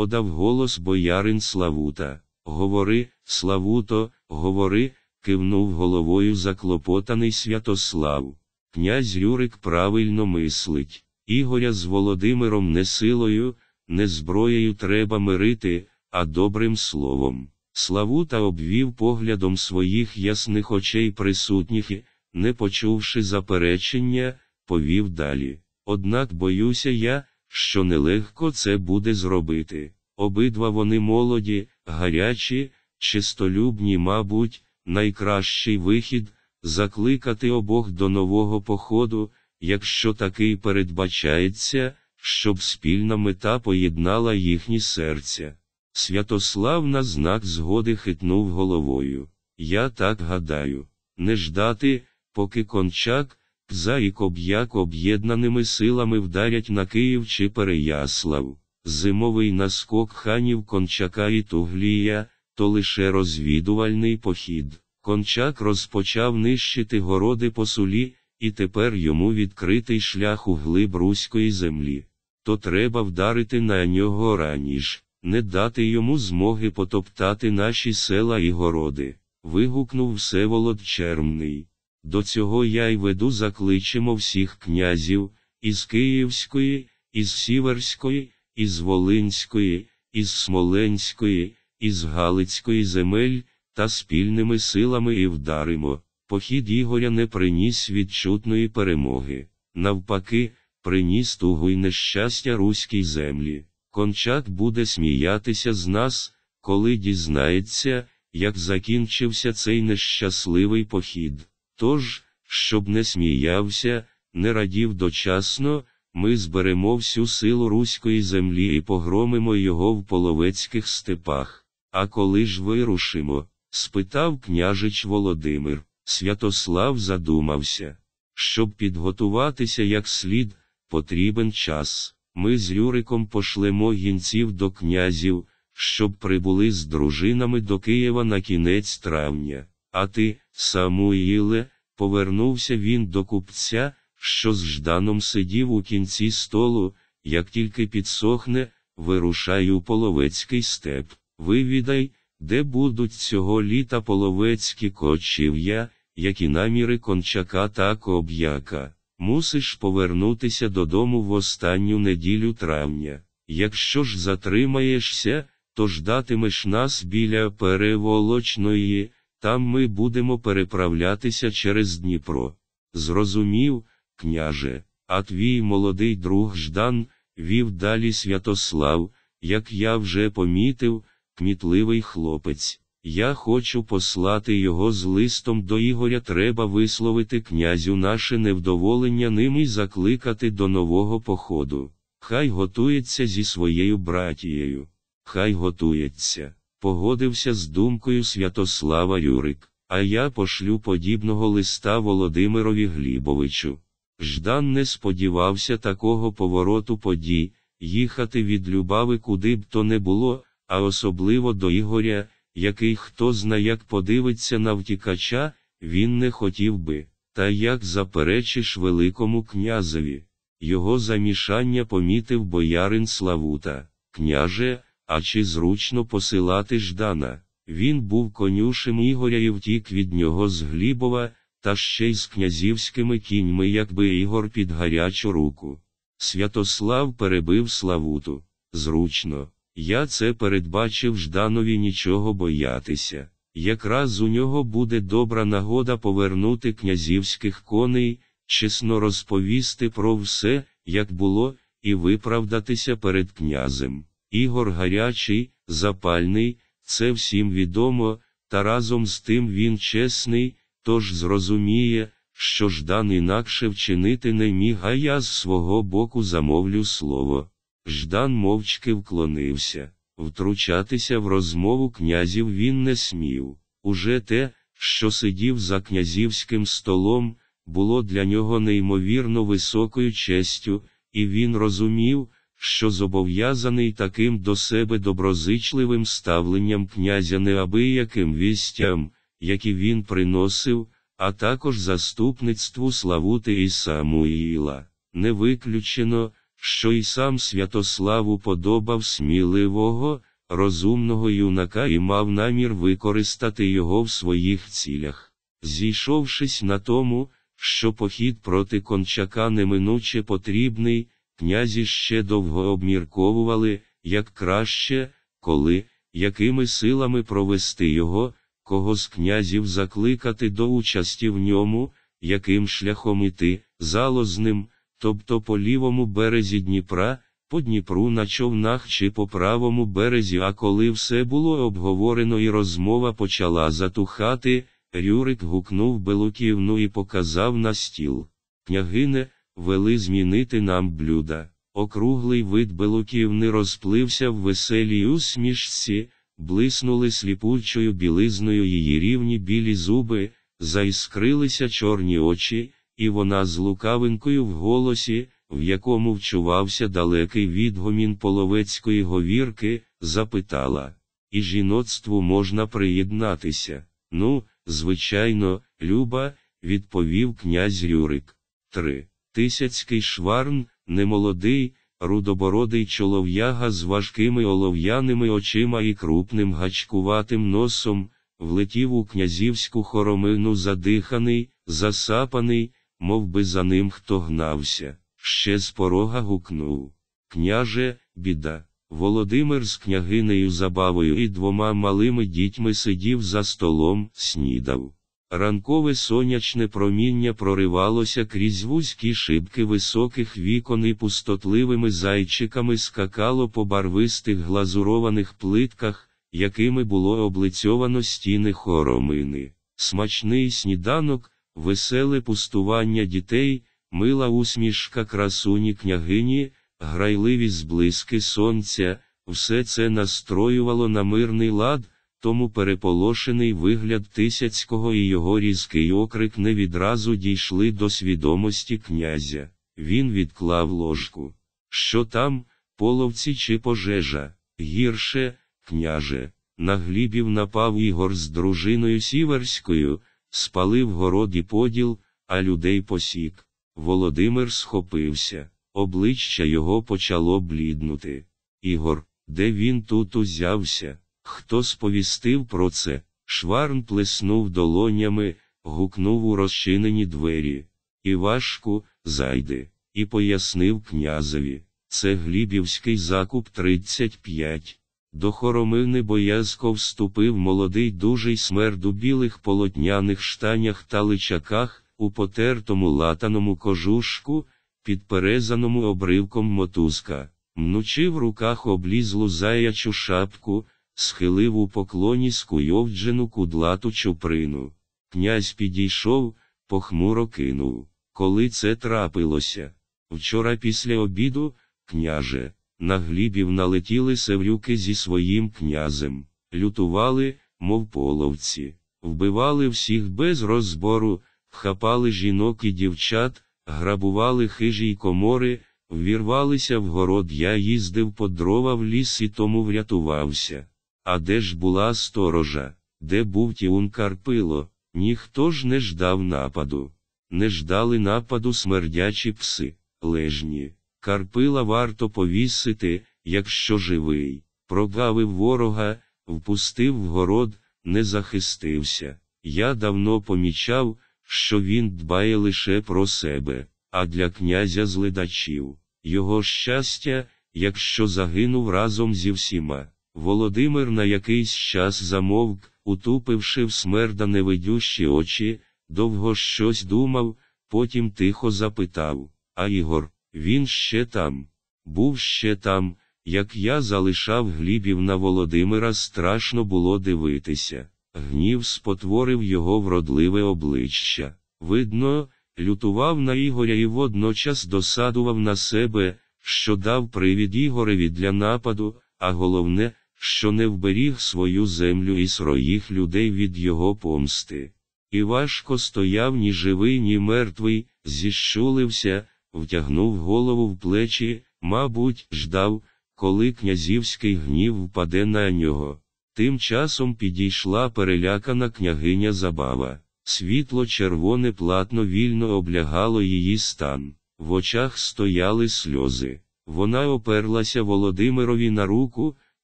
Одав голос боярин Славута. Говори, Славуто, говори, кивнув головою заклопотаний Святослав. Князь Юрик правильно мислить. Ігоря з Володимиром не силою, не зброєю треба мирити, а добрим словом. Славута обвів поглядом своїх ясних очей присутніх і, не почувши заперечення, повів далі. Однак боюся я, що нелегко це буде зробити. Обидва вони молоді, гарячі, чистолюбні, мабуть, найкращий вихід закликати обох до нового походу, якщо такий передбачається, щоб спільна мета поєднала їхні серця. Святослав на знак згоди хитнув головою. Я так гадаю, не ждати, поки кончак, Кза і Коб'як об'єднаними силами вдарять на Київ чи Переяслав. Зимовий наскок ханів Кончака і Туглія, то лише розвідувальний похід. Кончак розпочав нищити городи по сулі, і тепер йому відкритий шлях у глиб руської землі. То треба вдарити на нього раніше, не дати йому змоги потоптати наші села і городи. Вигукнув Всеволод Чермний. До цього я й веду закличемо всіх князів, із Київської, із Сіверської, із Волинської, із Смоленської, із Галицької земель, та спільними силами і вдаримо. Похід Ігоря не приніс відчутної перемоги. Навпаки, приніс тугу й нещастя руській землі. Кончак буде сміятися з нас, коли дізнається, як закінчився цей нещасливий похід. Тож, щоб не сміявся, не радів дочасно, ми зберемо всю силу руської землі і погромимо його в половецьких степах. А коли ж вирушимо? спитав княжич Володимир. Святослав задумався. Щоб підготуватися як слід, потрібен час. Ми з Юриком пошлемо гінців до князів, щоб прибули з дружинами до Києва на кінець травня. А ти, Самуїле, повернувся він до купця, що з Жданом сидів у кінці столу, як тільки підсохне, вирушай у половецький степ. Вивідай, де будуть цього літа половецькі кочів'я, як і наміри кончака та коб'яка. Мусиш повернутися додому в останню неділю травня. Якщо ж затримаєшся, то ждатимеш нас біля переволочної, там ми будемо переправлятися через Дніпро. Зрозумів, княже, а твій молодий друг Ждан, вів далі Святослав, як я вже помітив, кмітливий хлопець. Я хочу послати його з листом до Ігоря. Треба висловити князю наше невдоволення ним і закликати до нового походу. Хай готується зі своєю братією. Хай готується. Погодився з думкою Святослава Юрик, а я пошлю подібного листа Володимирові Глібовичу. Ждан не сподівався такого повороту подій, їхати від Любави куди б то не було, а особливо до Ігоря, який хто зна як подивиться на втікача, він не хотів би, та як заперечиш Великому князеві. Його замішання помітив боярин Славута, княже, а чи зручно посилати Ждана? Він був конюшем Ігоря і втік від нього з Глібова, та ще й з князівськими кіньми, якби Ігор під гарячу руку. Святослав перебив Славуту. Зручно. Я це передбачив Жданові нічого боятися. Якраз у нього буде добра нагода повернути князівських коней, чесно розповісти про все, як було, і виправдатися перед князем. Ігор гарячий, запальний, це всім відомо, та разом з тим він чесний, тож зрозуміє, що Ждан інакше вчинити не міг, а я з свого боку замовлю слово. Ждан мовчки вклонився. Втручатися в розмову князів він не смів. Уже те, що сидів за князівським столом, було для нього неймовірно високою честю, і він розумів, що зобов'язаний таким до себе доброзичливим ставленням князя неабияким вістям, які він приносив, а також заступництву Славути і Самуїла. Не виключено, що й сам Святослав уподобав сміливого, розумного юнака і мав намір використати його в своїх цілях. Зійшовшись на тому, що похід проти кончака неминуче потрібний, князі ще довго обмірковували, як краще, коли, якими силами провести його, кого з князів закликати до участі в ньому, яким шляхом іти, залозним, тобто по лівому березі Дніпра, по Дніпру на човнах чи по правому березі, а коли все було обговорено і розмова почала затухати, Рюрик гукнув Белуківну і показав на стіл. Княгине, вели змінити нам блюда. Округлий вид Белуківни розплився в веселій усмішці, блиснули сліпучою білизною її рівні білі зуби, заіскрилися чорні очі, і вона з лукавинкою в голосі, в якому вчувався далекий відгомін половецької говірки, запитала: І жіноцтву можна приєднатися? Ну, звичайно, Люба, відповів князь Рюрик. 3. Тисяцький шварн, немолодий, рудобородий чолов'яга з важкими олов'яними очима і крупним гачкуватим носом, влетів у князівську хоромину задиханий, засапаний, мов би за ним хто гнався, ще з порога гукнув. Княже, біда. Володимир з княгинею Забавою і двома малими дітьми сидів за столом, снідав. Ранкове сонячне проміння проривалося крізь вузькі шибки високих вікон і пустотливими зайчиками скакало по барвистих глазурованих плитках, якими було облицьовано стіни хоромини. Смачний сніданок, веселе пустування дітей, мила усмішка красуні княгині, грайливі зблиски сонця, все це настроювало на мирний лад. Тому переполошений вигляд Тисяцького і його різкий окрик не відразу дійшли до свідомості князя. Він відклав ложку. Що там, половці чи пожежа? Гірше, княже. На глібів напав Ігор з дружиною сіверською, спалив город і поділ, а людей посік. Володимир схопився, обличчя його почало бліднути. Ігор, де він тут узявся? Хто сповістив про це? Шварн плеснув долонями, гукнув у розчинені двері. Івашку, зайди, і пояснив князеві. Це Глібівський закуп 35. До хоромини боязко вступив молодий дужий смерд у білих полотняних штанях та личаках, у потертому латаному кожушку, підперезаному обривком мотузка, мнучи в руках облізлу заячу шапку схилив у поклоні скуйовджену кудлату чуприну. Князь підійшов, похмуро кинув. Коли це трапилося? Вчора після обіду, княже, на глібів налетіли севрюки зі своїм князем, лютували, мов половці, вбивали всіх без розбору, вхапали жінок і дівчат, грабували хижі й комори, ввірвалися в город. Я їздив по дрова в ліс і тому врятувався. А де ж була сторожа, де був Тіун Карпило, ніхто ж не ждав нападу. Не ждали нападу смердячі пси, лежні. Карпила варто повісити, якщо живий. Прогавив ворога, впустив в город, не захистився. Я давно помічав, що він дбає лише про себе, а для князя зледачів. Його щастя, якщо загинув разом зі всіма. Володимир на якийсь час замовк, утупивши в смерда невидющі очі, довго щось думав, потім тихо запитав А Ігор, він ще там. Був ще там, як я залишав глібів на Володимира, страшно було дивитися. Гнів спотворив його вродливе обличчя. Видно, лютував на Ігоря і водночас досадував на себе, що дав привід Ігореві для нападу, а головне, що не вберіг свою землю і своїх людей від його помсти. І важко стояв ні живий, ні мертвий, зіщулився, втягнув голову в плечі, мабуть, ждав, коли князівський гнів впаде на нього. Тим часом підійшла перелякана княгиня забава. Світло червоне платно вільно облягало її стан, в очах стояли сльози. Вона оперлася Володимирові на руку,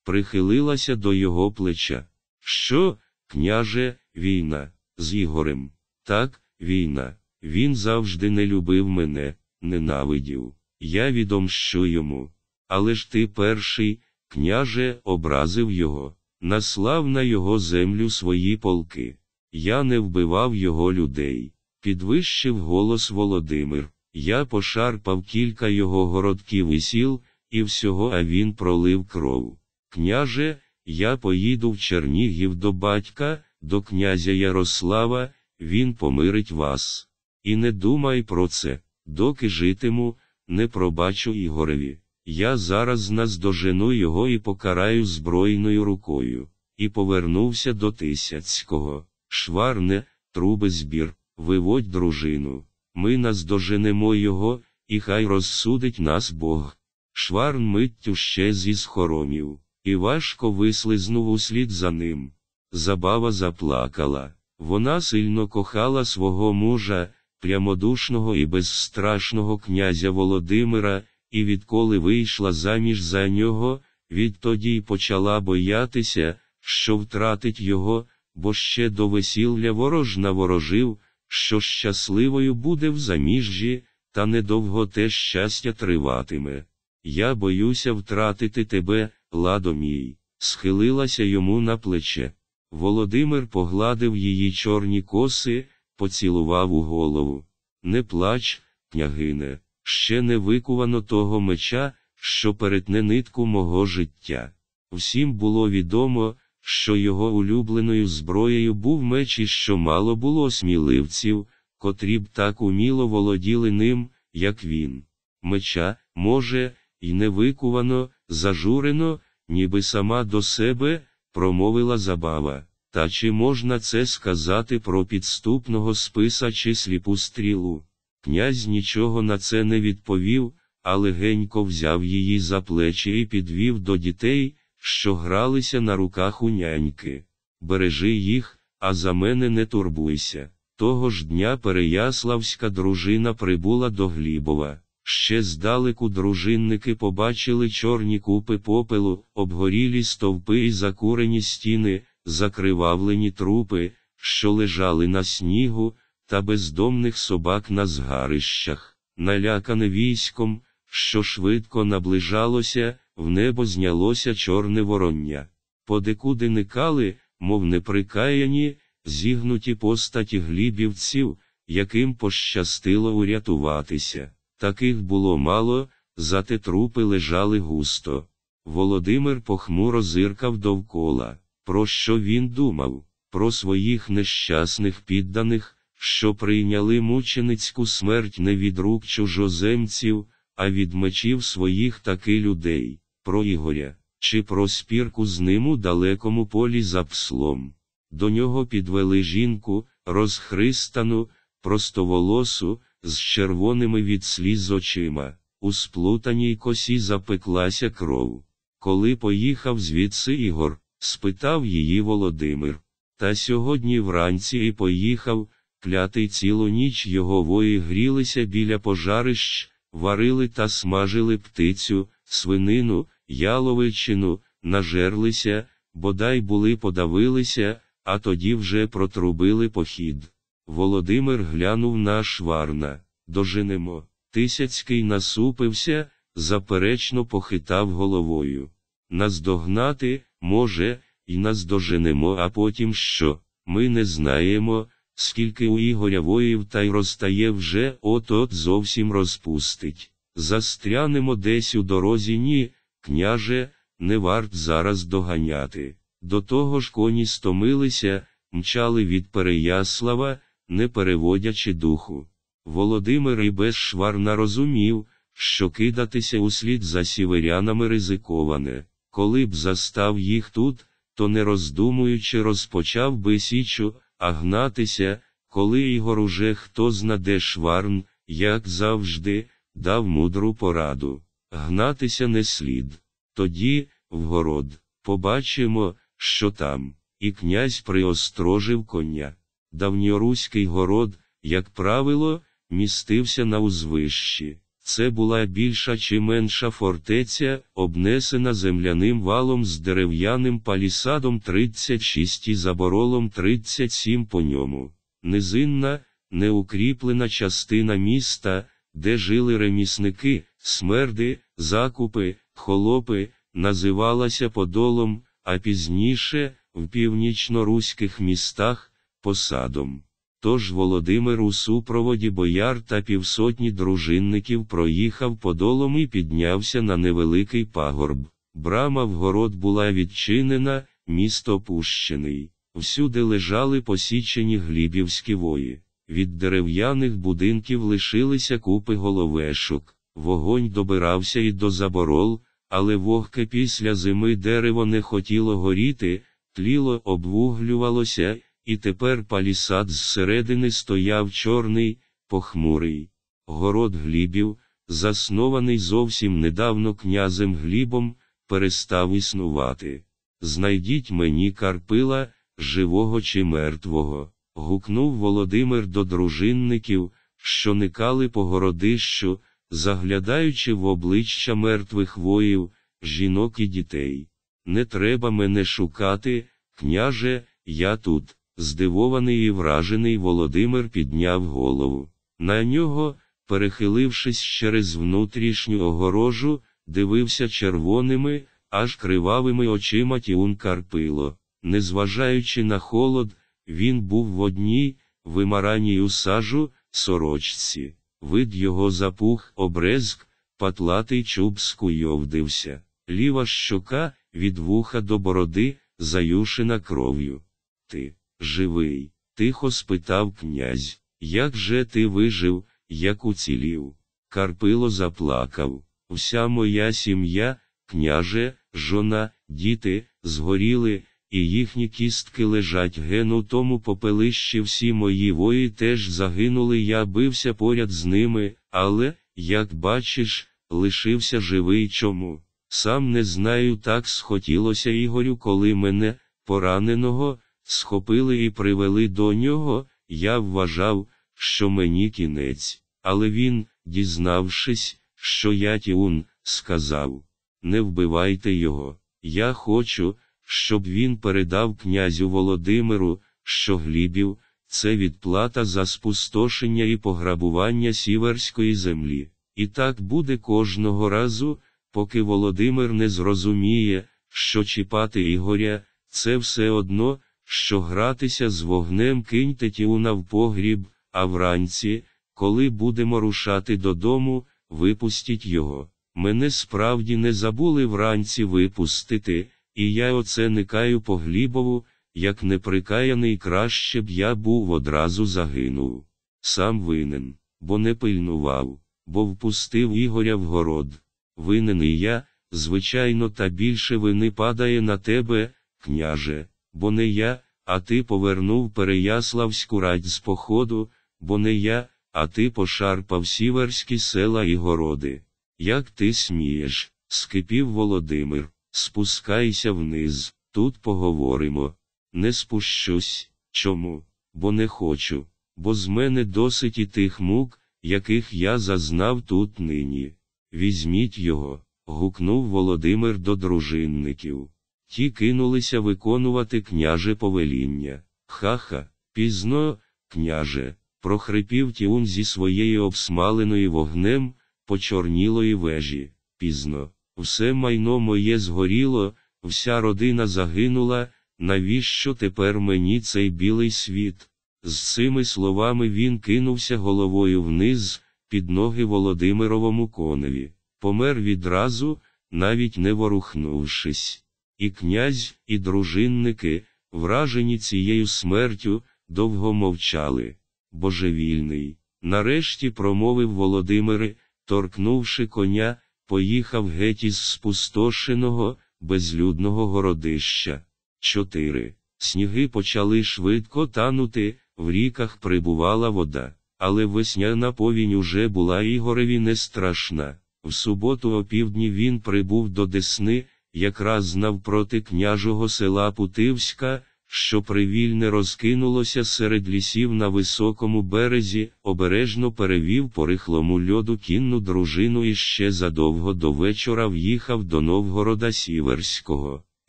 прихилилася до його плеча. Що, княже, війна, з Ігорем? Так, війна. Він завжди не любив мене, ненавидів. Я відомщу йому. Але ж ти перший, княже, образив його, наслав на його землю свої полки. Я не вбивав його людей. Підвищив голос Володимир. Я пошарпав кілька його городків і сіл, і всього, а він пролив кров. Княже, я поїду в Чернігів до батька, до князя Ярослава, він помирить вас. І не думай про це, доки житиму, не пробачу Ігореві. Я зараз наздожену його і покараю збройною рукою. І повернувся до Тисяцького. Шварне, труби збір, виводь дружину. Ми наздоженемо його, і хай розсудить нас Бог. Шварн миттю щез із хоромів, і важко вислизнув услід за ним. Забава заплакала. Вона сильно кохала свого мужа, прямодушного і безстрашного князя Володимира, і відколи вийшла заміж за нього, відтоді й почала боятися, що втратить його, бо ще до весілля ворож наворожив, що щасливою буде в заміжжі, та недовго те щастя триватиме. Я боюся втратити тебе, ладо мій, схилилася йому на плече. Володимир погладив її чорні коси, поцілував у голову. Не плач, княгине, ще не викувано того меча, що перетне нитку мого життя. Всім було відомо, що його улюбленою зброєю був меч і що мало було сміливців, котрі б так уміло володіли ним, як він. Меча, може, й не викувано, зажурено, ніби сама до себе, промовила забава. Та чи можна це сказати про підступного списа чи сліпу стрілу? Князь нічого на це не відповів, але генько взяв її за плечі і підвів до дітей, що гралися на руках у няньки. Бережи їх, а за мене не турбуйся. Того ж дня Переяславська дружина прибула до Глібова. Ще здалеку дружинники побачили чорні купи попелу, обгорілі стовпи і закурені стіни, закривавлені трупи, що лежали на снігу, та бездомних собак на згарищах, налякане військом, що швидко наближалося, в небо знялося чорне вороння. Подекуди никали, мов неприкаяні, зігнуті постаті глібівців, яким пощастило урятуватися. Таких було мало, зате трупи лежали густо. Володимир похмуро зиркав довкола. Про що він думав? Про своїх нещасних підданих, що прийняли мученицьку смерть не від рук чужоземців, а від мечів своїх таки людей, про Ігоря, чи про спірку з ним у далекому полі за пслом. До нього підвели жінку, розхристану, простоволосу, з червоними від сліз очима, у сплутаній косі запеклася кров. Коли поїхав звідси Ігор, спитав її Володимир. Та сьогодні вранці і поїхав, клятий цілу ніч його вої грілися біля пожарищ, варили та смажили птицю, свинину, яловичину, нажерлися, бодай були подавилися, а тоді вже протрубили похід. Володимир глянув на шварна. Доженемо. Тисяцький насупився, заперечно похитав головою. Наздогнати, може, і наздоженемо, а потім що? Ми не знаємо, скільки у Ігоря воїв та й розтає вже от-от зовсім розпустить. Застрянемо десь у дорозі, ні, княже, не варт зараз доганяти. До того ж коні стомилися, мчали від Переяслава, не переводячи духу. Володимир і безшварна розумів, що кидатися услід за сіверянами ризиковане. Коли б застав їх тут, то не роздумуючи розпочав би січу, а гнатися, коли Ігор уже хто знаде шварн, як завжди, дав мудру пораду. Гнатися не слід. Тоді, вгород, побачимо, що там. І князь приострожив коня. Давньоруський город, як правило, містився на узвищі. Це була більша чи менша фортеця, обнесена земляним валом з дерев'яним палісадом 36 і заборолом 37 по ньому. Низинна, неукріплена частина міста, де жили ремісники, смерди, закупи, холопи, називалася Подолом, а пізніше, в північно-руських містах, посадом. Тож Володимир у супроводі бояр та півсотні дружинників проїхав подолом і піднявся на невеликий пагорб. Брама в город була відчинена, місто опущений. Всюди лежали посічені глібівські вої. Від дерев'яних будинків лишилися купи головешок. Вогонь добирався і до заборол, але вогке після зими дерево не хотіло горіти, тліло обвуглювалося, і тепер палісад зсередини стояв чорний, похмурий. Город Глібів, заснований зовсім недавно князем Глібом, перестав існувати. Знайдіть мені Карпила, живого чи мертвого. гукнув Володимир до дружинників, що никали по городищу, заглядаючи в обличчя мертвих воїв, жінок і дітей. Не треба мене шукати, княже, я тут. Здивований і вражений Володимир підняв голову. На нього, перехилившись через внутрішню огорожу, дивився червоними, аж кривавими очима Тіун Карпило. Незважаючи на холод, він був в одній, вимараній у сажу, сорочці. Вид його запух, обрезк, патлатий чуб скуйовдився. Ліва щока, від вуха до бороди, заюшена кров'ю. Ти, живий, тихо спитав князь, як же ти вижив, як уцілів? Карпило заплакав. Вся моя сім'я, княже, жона, діти, згоріли, і їхні кістки лежать ген у тому попелищі всі мої вої теж загинули, я бився поряд з ними, але, як бачиш, лишився живий чому. Сам не знаю, так схотілося Ігорю, коли мене, пораненого, схопили і привели до нього, я вважав, що мені кінець. Але він, дізнавшись, що я тіун, сказав: Не вбивайте його. Я хочу, щоб він передав князю Володимиру, що Глібів, це відплата за спустошення і пограбування сіверської землі. І так буде кожного разу, поки Володимир не зрозуміє, що чіпати Ігоря, це все одно, що гратися з вогнем киньте тіуна в погріб, а вранці, коли будемо рушати додому, випустіть його. Мене справді не забули вранці випустити, і я оце никаю по Глібову, як неприкаяний краще б я був одразу загинув. Сам винен, бо не пильнував, бо впустив Ігоря в город. Винен і я, звичайно, та більше вини падає на тебе, княже, бо не я, а ти повернув Переяславську радь з походу, бо не я, а ти пошарпав сіверські села і городи. Як ти смієш, скипів Володимир, спускайся вниз, тут поговоримо. Не спущусь. Чому? Бо не хочу, бо з мене досить і тих мук, яких я зазнав тут нині. Візьміть його, гукнув Володимир до дружинників. Ті кинулися виконувати княже повеління. Ха-ха, пізно, княже, прохрипів тіун зі своєї обсмаленої вогнем, почорнілої вежі. Пізно, все майно моє згоріло, вся родина загинула, навіщо тепер мені цей білий світ? З цими словами він кинувся головою вниз, під ноги Володимировому коневі, помер відразу, навіть не ворухнувшись. І князь, і дружинники, вражені цією смертю, довго мовчали. Божевільний. Нарешті промовив Володимир, торкнувши коня, поїхав геть із спустошеного, безлюдного городища. 4. Сніги почали швидко танути, в ріках прибувала вода, але весняна повінь уже була Ігореві не страшна. В суботу опівдні він прибув до Десни, якраз навпроти княжого села Путивська, що привільне розкинулося серед лісів на високому березі, обережно перевів по рихлому льоду кінну дружину і ще задовго до вечора в'їхав до Новгорода Сіверського.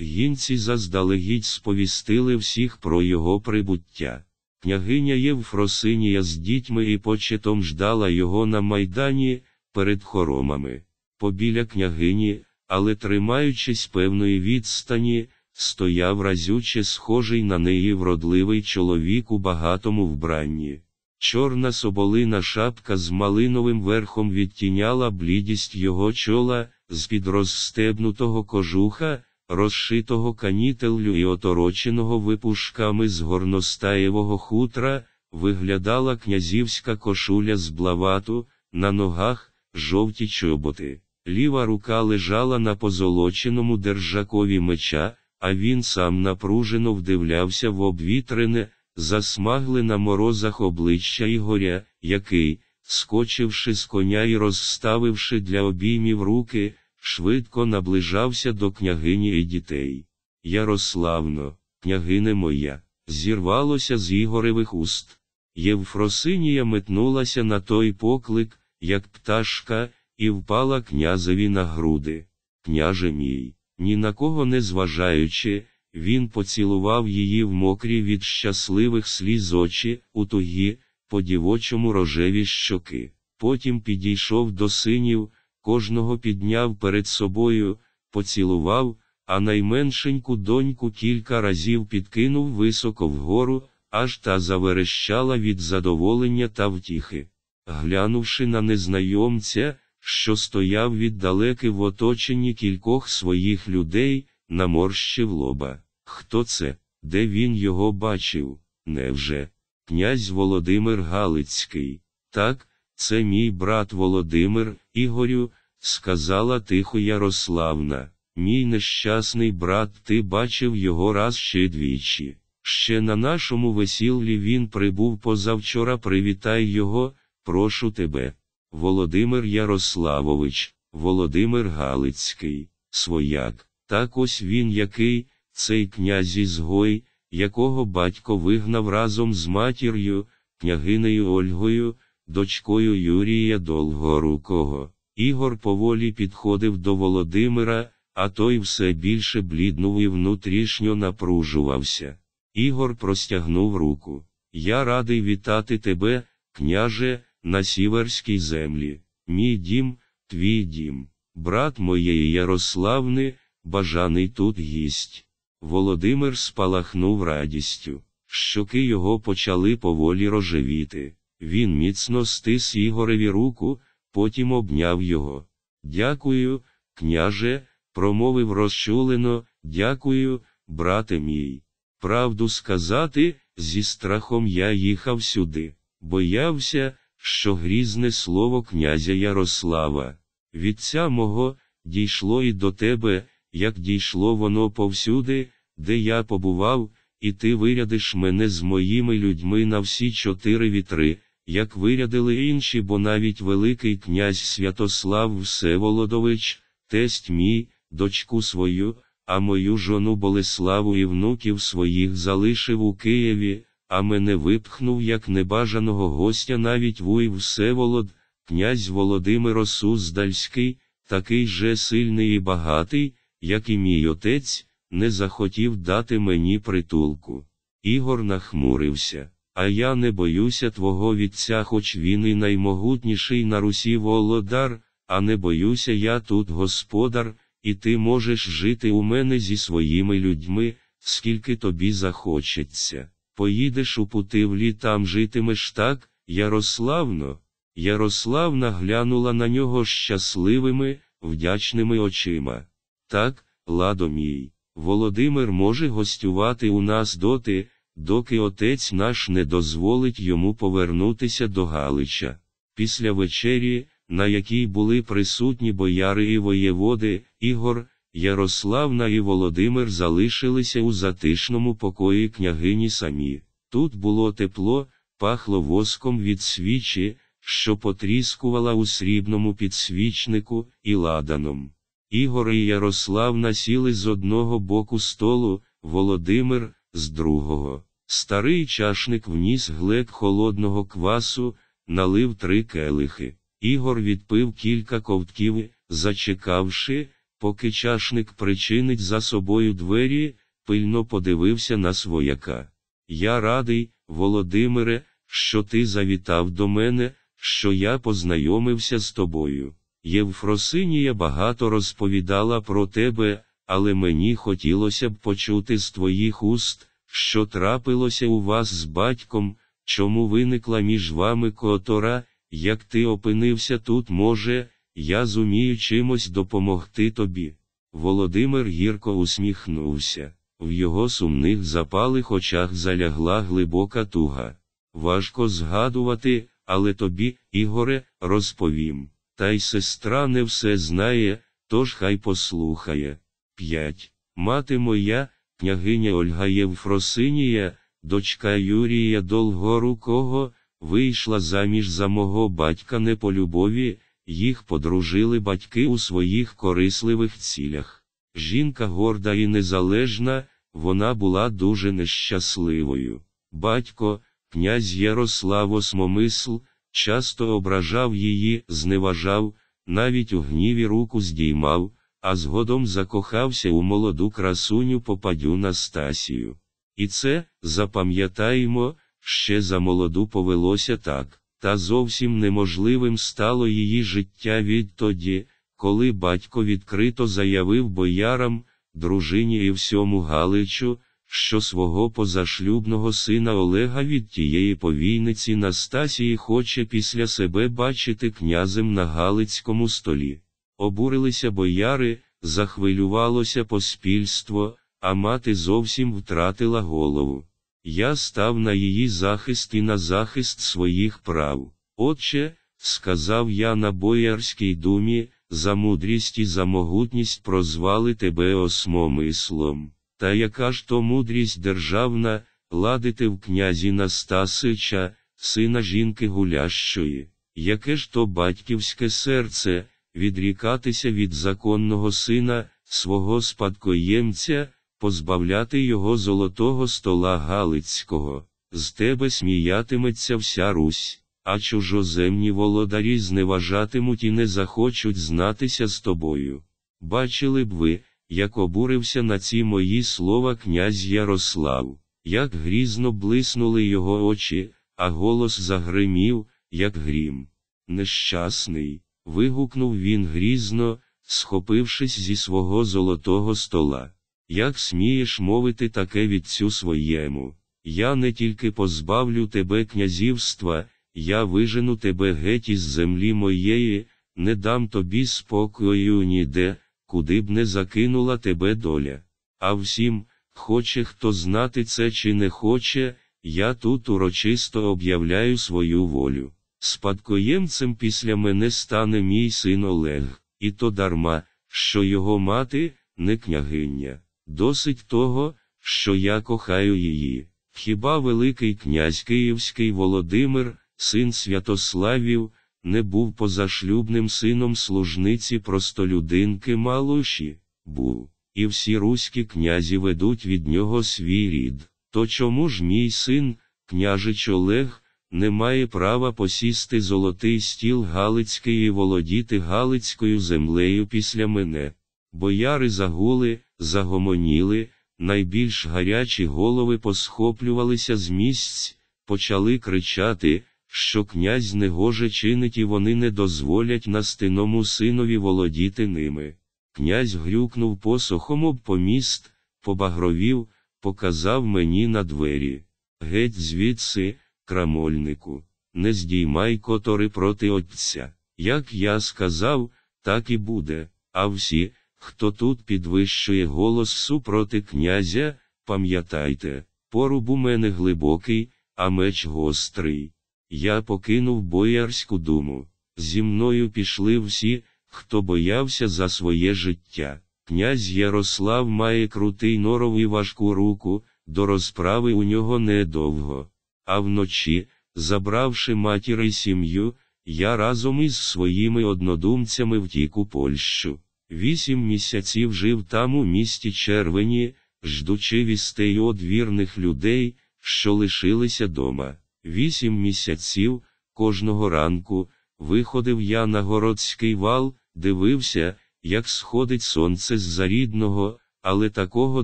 Гінці заздалегідь сповістили всіх про його прибуття. Княгиня Євфросинія з дітьми і почетом ждала його на майдані перед хоромами. Побіля княгині, але тримаючись певної відстані, стояв разюче схожий на неї вродливий чоловік у багатому вбранні. Чорна соболина шапка з малиновим верхом відтіняла блідість його чола, з під розстебнутого кожуха, розшитого канітеллю і отороченого випушками з горностаєвого хутра, виглядала князівська кошуля з блавату, на ногах жовті чоботи. Ліва рука лежала на позолоченому держакові меча, а він сам напружено вдивлявся в обвітрене, засмагле на морозах обличчя Ігоря, який, скочивши з коня і розставивши для обіймів руки, швидко наближався до княгині і дітей. Ярославно, княгине моя, зірвалося з Ігоревих уст. Євфросинія метнулася на той поклик, як пташка, і впала князеві на груди. Княже мій, ні на кого не зважаючи, він поцілував її в мокрі від щасливих сліз очі, у тугі, по дівочому рожеві щоки. Потім підійшов до синів, кожного підняв перед собою, поцілував, а найменшеньку доньку кілька разів підкинув високо вгору, аж та заверещала від задоволення та втіхи. Глянувши на незнайомця, що стояв віддалеки в оточенні кількох своїх людей, наморщив лоба. Хто це, де він його бачив? Невже? Князь Володимир Галицький. Так, це мій брат Володимир, Ігорю, сказала тихо Ярославна. Мій нещасний брат, ти бачив його раз ще двічі. Ще на нашому весіллі він прибув позавчора. Привітай його, прошу тебе. Володимир Ярославович, Володимир Галицький, свояк. Так ось він який, цей князь ізгой, якого батько вигнав разом з матір'ю, княгинею Ольгою, дочкою Юрія Долгорукого. Ігор поволі підходив до Володимира, а той все більше бліднув і внутрішньо напружувався. Ігор простягнув руку. Я радий вітати тебе, княже, на сіверській землі. Мій дім, твій дім, брат моєї Ярославни, бажаний тут гість. Володимир спалахнув радістю. Щоки його почали поволі рожевіти. Він міцно стис Ігореві руку, потім обняв його. Дякую, княже, промовив розчулено, дякую, брате мій. Правду сказати, зі страхом я їхав сюди, боявся, що грізне слово князя Ярослава. Вітця мого дійшло і до тебе, як дійшло воно повсюди, де я побував, і ти вирядиш мене з моїми людьми на всі чотири вітри, як вирядили інші, бо навіть Великий князь Святослав Всеволодович, тесть мій, дочку свою, а мою жону Болеславу і внуків своїх залишив у Києві, а мене випхнув як небажаного гостя навіть Вуй Всеволод, князь Володимир Суздальський, такий же сильний і багатий, як і мій отець, не захотів дати мені притулку. Ігор нахмурився. А я не боюся твого вітця, хоч він і наймогутніший на Русі володар, а не боюся я тут господар, і ти можеш жити у мене зі своїми людьми, скільки тобі захочеться. Поїдеш у Путивлі, там житимеш так, Ярославно. Ярославна глянула на нього щасливими, вдячними очима. Так, ладо мій, Володимир може гостювати у нас доти, доки отець наш не дозволить йому повернутися до Галича. Після вечері, на якій були присутні бояри і воєводи, Ігор, Ярославна і Володимир залишилися у затишному покої княгині самі. Тут було тепло, пахло воском від свічі, що потріскувала у срібному підсвічнику, і ладаном. Ігор і Ярославна сіли з одного боку столу, Володимир, з другого. Старий чашник вніс глек холодного квасу, налив три келихи. Ігор відпив кілька ковтків, зачекавши, поки чашник причинить за собою двері, пильно подивився на свояка. Я радий, Володимире, що ти завітав до мене, що я познайомився з тобою. Євфросинія багато розповідала про тебе, але мені хотілося б почути з твоїх уст, що трапилося у вас з батьком, чому виникла між вами котора, як ти опинився тут, може, я зумію чимось допомогти тобі. Володимир гірко усміхнувся. В його сумних запалих очах залягла глибока туга. Важко згадувати, але тобі, Ігоре, розповім. Та й сестра не все знає, тож хай послухає. 5. Мати моя, княгиня Ольга Євфросинія, дочка Юрія Долгорукого, вийшла заміж за мого батька не по любові, їх подружили батьки у своїх корисливих цілях. Жінка горда і незалежна, вона була дуже нещасливою. Батько, князь Ярослав Осмомисл, часто ображав її, зневажав, навіть у гніві руку здіймав, а згодом закохався у молоду красуню попадю Настасію. І це, запам'ятаємо, ще за молоду повелося так, та зовсім неможливим стало її життя відтоді, коли батько відкрито заявив боярам, дружині і всьому Галичу, що свого позашлюбного сина Олега від тієї повійниці Настасії хоче після себе бачити князем на Галицькому столі. Обурилися бояри, захвилювалося поспільство, а мати зовсім втратила голову. Я став на її захист і на захист своїх прав. Отче, сказав я на Боярській думі, за мудрість і за могутність прозвали тебе осмомислом. Та яка ж то мудрість державна, ладити в князі Настасича, сина жінки гулящої, яке ж то батьківське серце, відрікатися від законного сина, свого спадкоємця, позбавляти його золотого стола Галицького, з тебе сміятиметься вся Русь, а чужоземні володарі зневажатимуть і не захочуть знатися з тобою. Бачили б ви, як обурився на ці мої слова князь Ярослав, як грізно блиснули його очі, а голос загримів, як грім. Нещасний, вигукнув він грізно, схопившись зі свого золотого стола. Як смієш мовити таке відцю своєму? Я не тільки позбавлю тебе князівства, я вижену тебе геть із землі моєї, не дам тобі спокою ніде, куди б не закинула тебе доля. А всім, хоче хто знати це чи не хоче, я тут урочисто об'являю свою волю. Спадкоємцем після мене стане мій син Олег, і то дарма, що його мати, не княгиня. Досить того, що я кохаю її. Хіба Великий князь Київський Володимир, син Святославів, не був позашлюбним сином служниці простолюдинки Малуші? Був. І всі руські князі ведуть від нього свій рід. То чому ж мій син, княжич Олег, не має права посісти золотий стіл Галицький і володіти Галицькою землею після мене? Бояри загули, загомоніли, найбільш гарячі голови посхоплювалися з місць, почали кричати, що князь негоже чинить і вони не дозволять настиному синові володіти ними. Князь грюкнув посохом об поміст, побагровів, показав мені на двері. Геть звідси, крамольнику, не здіймай котори проти отця. Як я сказав, так і буде, а всі, Хто тут підвищує голос супроти князя, пам'ятайте, поруб у мене глибокий, а меч гострий. Я покинув боярську думу. Зі мною пішли всі, хто боявся за своє життя. Князь Ярослав має крутий норов і важку руку, до розправи у нього недовго. А вночі, забравши матір і сім'ю, я разом із своїми однодумцями втік у Польщу. Вісім місяців жив там у місті червені, ждучи вістей од вірних людей, що лишилися дома. Вісім місяців кожного ранку виходив я на городський вал, дивився, як сходить сонце з зарідного, але такого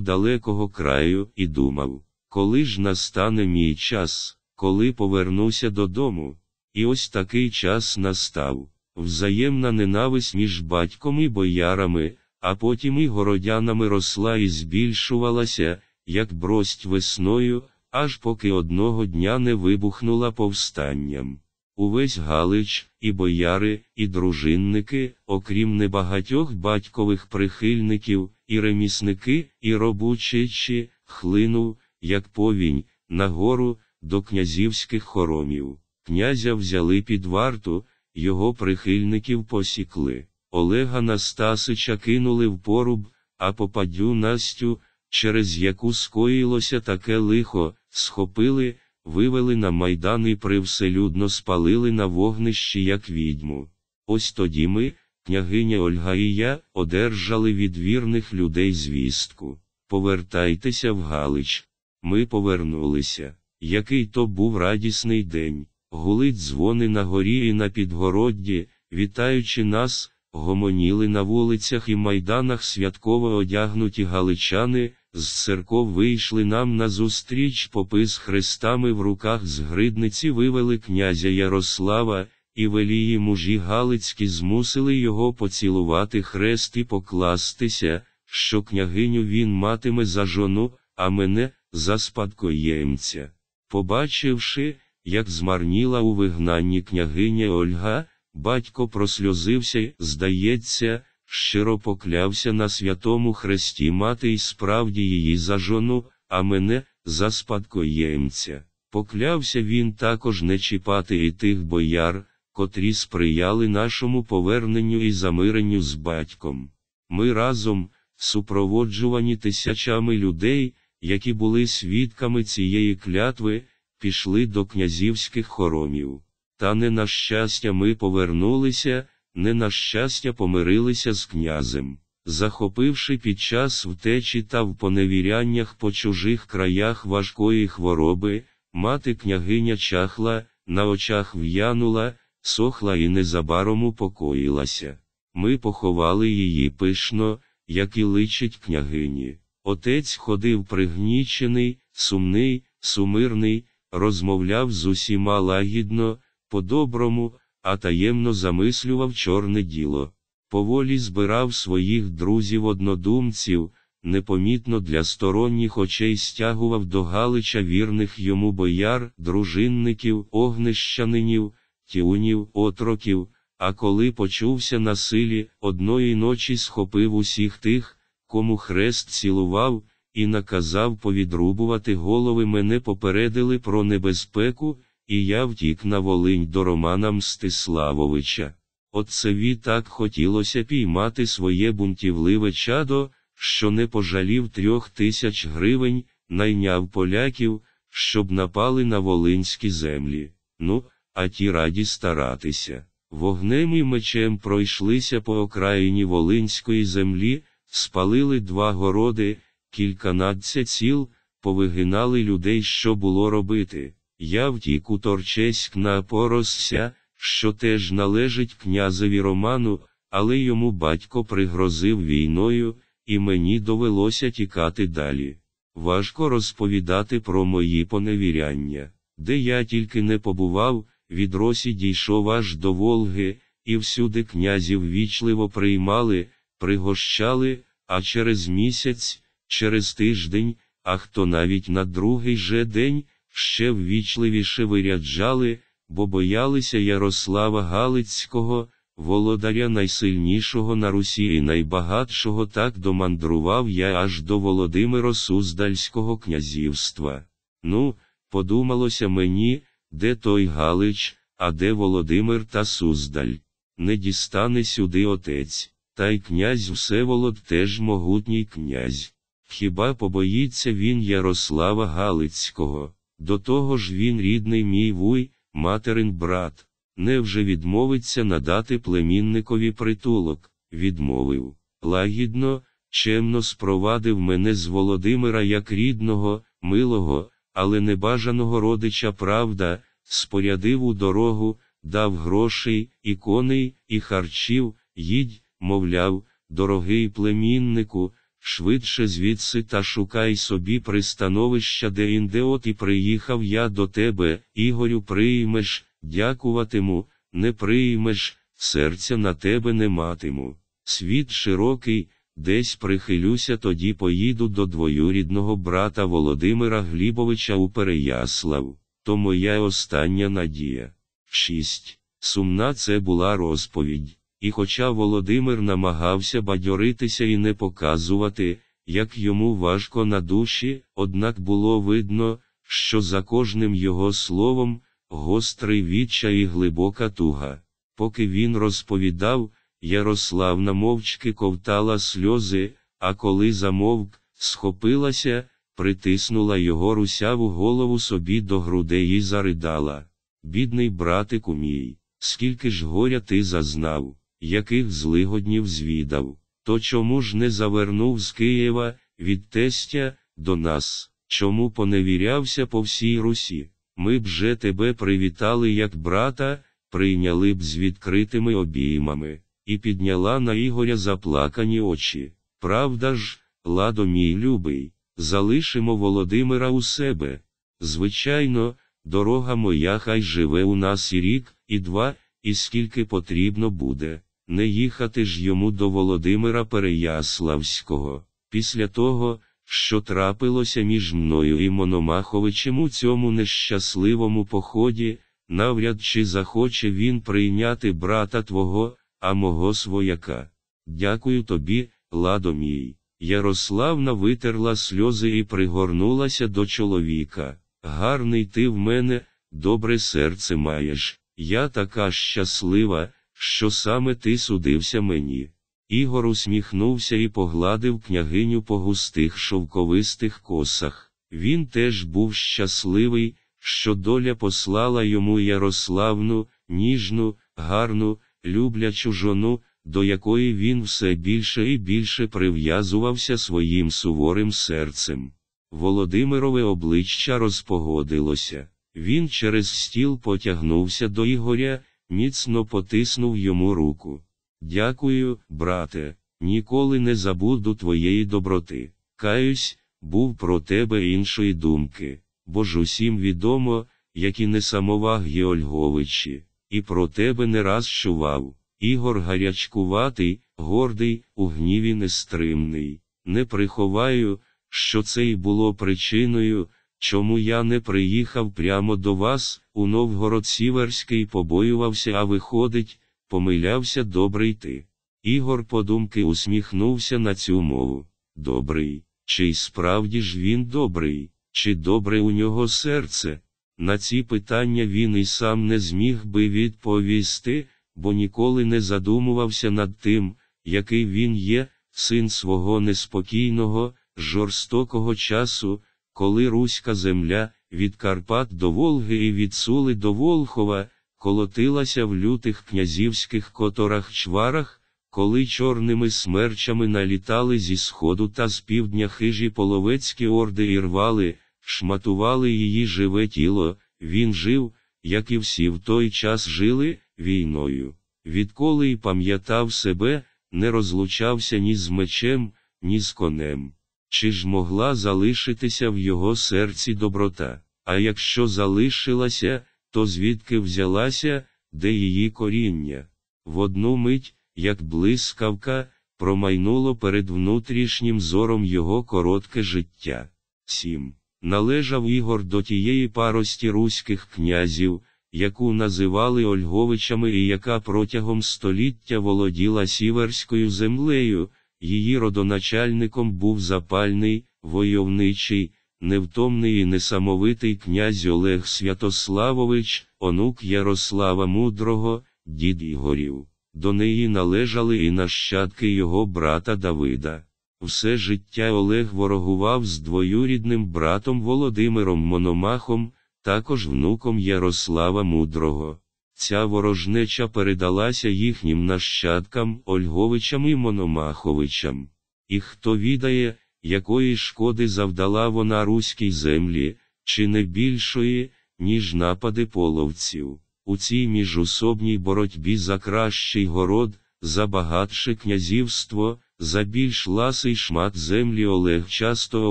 далекого краю, і думав, коли ж настане мій час, коли повернуся додому. І ось такий час настав взаємна ненависть між батьком і боярами, а потім і городянами росла і збільшувалася, як брость весною, аж поки одного дня не вибухнула повстанням. Увесь Галич, і бояри, і дружинники, окрім небагатьох батькових прихильників, і ремісники, і робучичі, хлинув, як повінь, нагору, до князівських хоромів. Князя взяли під варту, його прихильників посікли. Олега Настасича кинули в поруб, а попадю Настю, через яку скоїлося таке лихо, схопили, вивели на майдан і привселюдно спалили на вогнищі, як відьму. Ось тоді ми, княгиня Ольга і я, одержали від вірних людей звістку. Повертайтеся в Галич. Ми повернулися. Який то був радісний день. Гулить дзвони на горі і на підгородді, вітаючи нас, гомоніли на вулицях і майданах святково одягнуті галичани, з церков вийшли нам назустріч попи з хрестами в руках з гридниці вивели князя Ярослава, і велії мужі Галицькі змусили його поцілувати хрест і покластися, що княгиню він матиме за жону, а мене за спадкоємця. Побачивши, як змарніла у вигнанні княгиня Ольга, батько просльозився й, здається, щиро поклявся на святому хресті мати й справді її за жону, а мене за спадкоємця. Поклявся він також не чіпати і тих бояр, котрі сприяли нашому поверненню і замиренню з батьком. Ми разом, супроводжувані тисячами людей, які були свідками цієї клятви, пішли до князівських хоромів. Та не на щастя ми повернулися, не на щастя помирилися з князем. Захопивши під час втечі та в поневіряннях по чужих краях важкої хвороби, мати княгиня чахла, на очах в'янула, сохла і незабаром упокоїлася. Ми поховали її пишно, як і личить княгині. Отець ходив пригнічений, сумний, сумирний, розмовляв з усіма лагідно, по-доброму, а таємно замислював чорне діло. Поволі збирав своїх друзів-однодумців, непомітно для сторонніх очей стягував до Галича вірних йому бояр, дружинників, огнищанинів, тіунів, отроків, а коли почувся на силі, одної ночі схопив усіх тих, кому хрест цілував, і наказав повідрубувати голови мене попередили про небезпеку, і я втік на Волинь до Романа Мстиславовича. Отцеві так хотілося піймати своє бунтівливе чадо, що не пожалів трьох тисяч гривень, найняв поляків, щоб напали на волинські землі. Ну, а ті раді старатися. Вогнем і мечем пройшлися по окраїні Волинської землі, спалили два городи, кільканадцять сіл, повигинали людей, що було робити. Я втік у Торчеськ на Поросся, що теж належить князеві Роману, але йому батько пригрозив війною, і мені довелося тікати далі. Важко розповідати про мої поневіряння, де я тільки не побував, від Росі дійшов аж до Волги, і всюди князів вічливо приймали, пригощали, а через місяць, через тиждень, а хто навіть на другий же день, ще ввічливіше виряджали, бо боялися Ярослава Галицького, володаря найсильнішого на Русі і найбагатшого так домандрував я аж до Володимиро Суздальського князівства. Ну, подумалося мені, де той Галич, а де Володимир та Суздаль. Не дістане сюди отець, та й князь Всеволод теж могутній князь. Хіба побоїться він Ярослава Галицького? До того ж він рідний мій вуй, материн брат, невже відмовиться надати племінникові притулок, відмовив. Лагідно, чемно спровадив мене з Володимира як рідного, милого, але небажаного родича правда, спорядив у дорогу, дав грошей, і коней, і харчів, їдь, мовляв, дорогий племіннику, швидше звідси та шукай собі пристановища де інде от і приїхав я до тебе, Ігорю, приймеш, дякуватиму, не приймеш, серця на тебе не матиму. Світ широкий, десь прихилюся, тоді поїду до двоюрідного брата Володимира Глібовича у Переяслав. То моя остання надія. 6. Сумна це була розповідь. І хоча Володимир намагався бадьоритися і не показувати, як йому важко на душі, однак було видно, що за кожним його словом гострий відчай і глибока туга. Поки він розповідав, Ярославна мовчки ковтала сльози, а коли замовк, схопилася, притиснула його русяву голову собі до грудей і заридала. Бідний братику мій, скільки ж горя ти зазнав, яких злигоднів звідав, то чому ж не завернув з Києва, від тестя, до нас, чому поневірявся по всій Русі? Ми б же тебе привітали як брата, прийняли б з відкритими обіймами, і підняла на Ігоря заплакані очі. Правда ж, ладо мій любий, залишимо Володимира у себе. Звичайно, дорога моя хай живе у нас і рік, і два, і скільки потрібно буде, не їхати ж йому до Володимира Переяславського. Після того, що трапилося між мною і Мономаховичем у цьому нещасливому поході, навряд чи захоче він прийняти брата твого, а мого свояка. Дякую тобі, ладо мій. Ярославна витерла сльози і пригорнулася до чоловіка. Гарний ти в мене, добре серце маєш, я така щаслива, що саме ти судився мені. Ігор усміхнувся і погладив княгиню по густих шовковистих косах. Він теж був щасливий, що доля послала йому Ярославну, ніжну, гарну, люблячу жону, до якої він все більше і більше прив'язувався своїм суворим серцем. Володимирове обличчя розпогодилося. Він через стіл потягнувся до Ігоря, міцно потиснув йому руку. Дякую, брате, ніколи не забуду твоєї доброти. Каюсь, був про тебе іншої думки, бо ж усім відомо, які несамовагі Ольговичі, і про тебе не раз чував. Ігор гарячкуватий, гордий, у гніві нестримний. Не приховаю, що це й було причиною, чому я не приїхав прямо до вас, у Новгород Сіверський побоювався, а виходить, помилявся добрий ти. Ігор подумки усміхнувся на цю мову. Добрий, чи й справді ж він добрий, чи добре у нього серце? На ці питання він і сам не зміг би відповісти, бо ніколи не задумувався над тим, який він є, син свого неспокійного, жорстокого часу, коли руська земля, від Карпат до Волги і від Сули до Волхова, колотилася в лютих князівських которах чварах, коли чорними смерчами налітали зі сходу та з півдня хижі половецькі орди і рвали, шматували її живе тіло, він жив, як і всі в той час жили, війною. Відколи й пам'ятав себе, не розлучався ні з мечем, ні з конем. Чи ж могла залишитися в його серці доброта? А якщо залишилася, то звідки взялася, де її коріння? В одну мить, як блискавка, промайнуло перед внутрішнім зором його коротке життя. 7. Належав Ігор до тієї парості руських князів, яку називали Ольговичами і яка протягом століття володіла сіверською землею, її родоначальником був запальний, войовничий, невтомний і несамовитий князь Олег Святославович, онук Ярослава Мудрого, дід Ігорів. До неї належали і нащадки його брата Давида. Все життя Олег ворогував з двоюрідним братом Володимиром Мономахом, також внуком Ярослава Мудрого. Ця ворожнеча передалася їхнім нащадкам Ольговичам і Мономаховичам. і хто відає, якої шкоди завдала вона руській землі, чи не більшої, ніж напади половців. У цій міжусобній боротьбі за кращий город, за багатше князівство, за більш ласий шмат землі Олег часто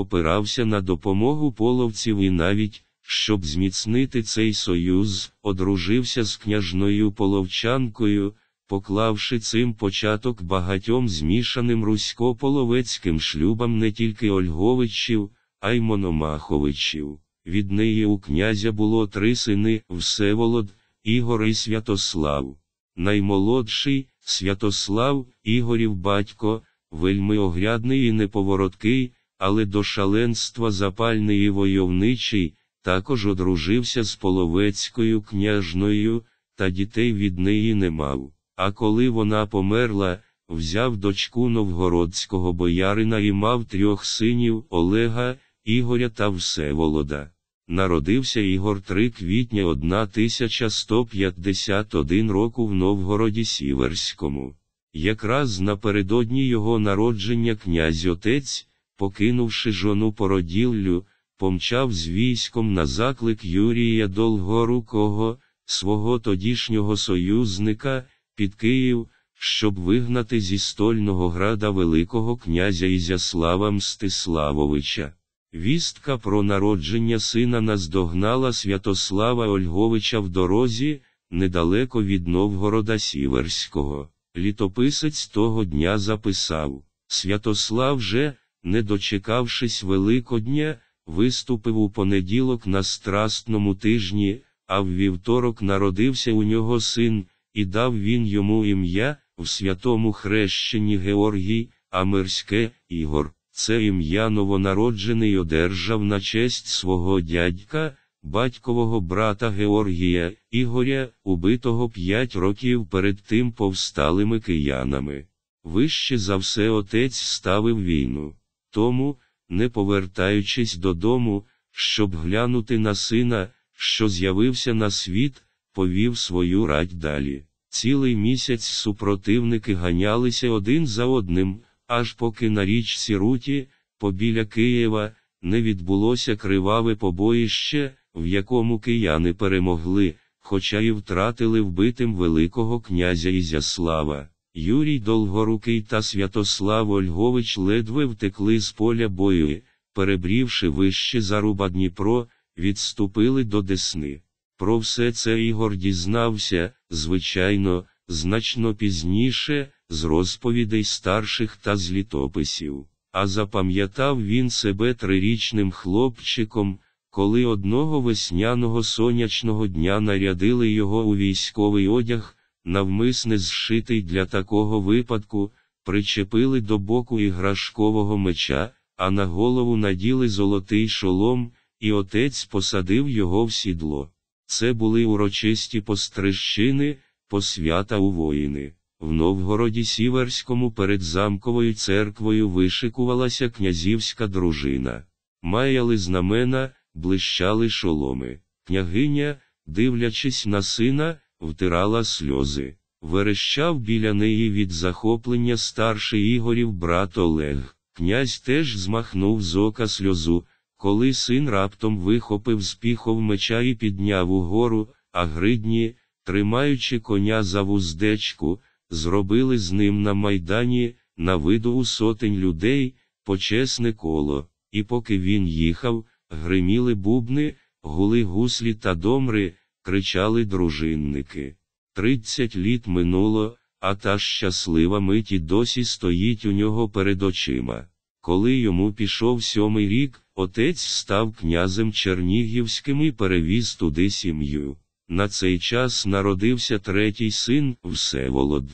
опирався на допомогу половців і навіть, щоб зміцнити цей союз, одружився з княжною половчанкою, поклавши цим початок багатьом змішаним русько-половецьким шлюбам не тільки Ольговичів, а й Мономаховичів. Від неї у князя було три сини Всеволод, Ігор і Святослав. Наймолодший Святослав, Ігорів батько, вельми огрядний і неповороткий, але до шаленства запальний і войовничий, також одружився з половецькою княжною, та дітей від неї не мав. А коли вона померла, взяв дочку новгородського боярина і мав трьох синів Олега, Ігоря та Всеволода. Народився Ігор 3 квітня 1151 року в Новгороді Сіверському. Якраз напередодні його народження князь отець, покинувши жону породіллю, помчав з військом на заклик Юрія Долгорукого, свого тодішнього союзника, під Київ, щоб вигнати зі стольного града Великого князя Ізяслава Мстиславовича. Вістка про народження сина наздогнала Святослава Ольговича в дорозі, недалеко від Новгорода Сіверського. Літописець того дня записав Святослав же, не дочекавшись Великодня, виступив у понеділок на страстному тижні, а в вівторок народився у нього син, і дав він йому ім'я в святому хрещенні Георгій, а мирське Ігор. Це ім'я новонароджений одержав на честь свого дядька, батькового брата Георгія, Ігоря, убитого п'ять років перед тим повсталими киянами. Вище за все отець ставив війну. Тому, не повертаючись додому, щоб глянути на сина, що з'явився на світ, повів свою радь далі. Цілий місяць супротивники ганялися один за одним аж поки на річці Руті, побіля Києва, не відбулося криваве побоїще, в якому кияни перемогли, хоча й втратили вбитим Великого князя Ізяслава. Юрій Долгорукий та Святослав Ольгович ледве втекли з поля бою, перебрівши вище заруба Дніпро, відступили до Десни. Про все це Ігор дізнався, звичайно, значно пізніше, з розповідей старших та з літописів, а запам'ятав він себе трирічним хлопчиком, коли одного весняного сонячного дня нарядили його у військовий одяг, навмисне зшитий для такого випадку, причепили до боку іграшкового меча, а на голову наділи золотий шолом, і отець посадив його в сідло. Це були урочисті пострищини, посвята у воїни. В Новгороді Сіверському перед замковою церквою вишикувалася князівська дружина. Маяли знамена, блищали шоломи. Княгиня, дивлячись на сина, втирала сльози. Верещав біля неї від захоплення старший Ігорів брат Олег. Князь теж змахнув з ока сльозу, коли син раптом вихопив з піхов меча і підняв угору, а гридні, тримаючи коня за вуздечку, зробили з ним на майдані, на виду у сотень людей, почесне коло, і поки він їхав, гриміли бубни, гули гуслі та домри, кричали дружинники. Тридцять літ минуло, а та щаслива миті досі стоїть у нього перед очима. Коли йому пішов сьомий рік, отець став князем Чернігівським і перевіз туди сім'ю. На цей час народився третій син Всеволод.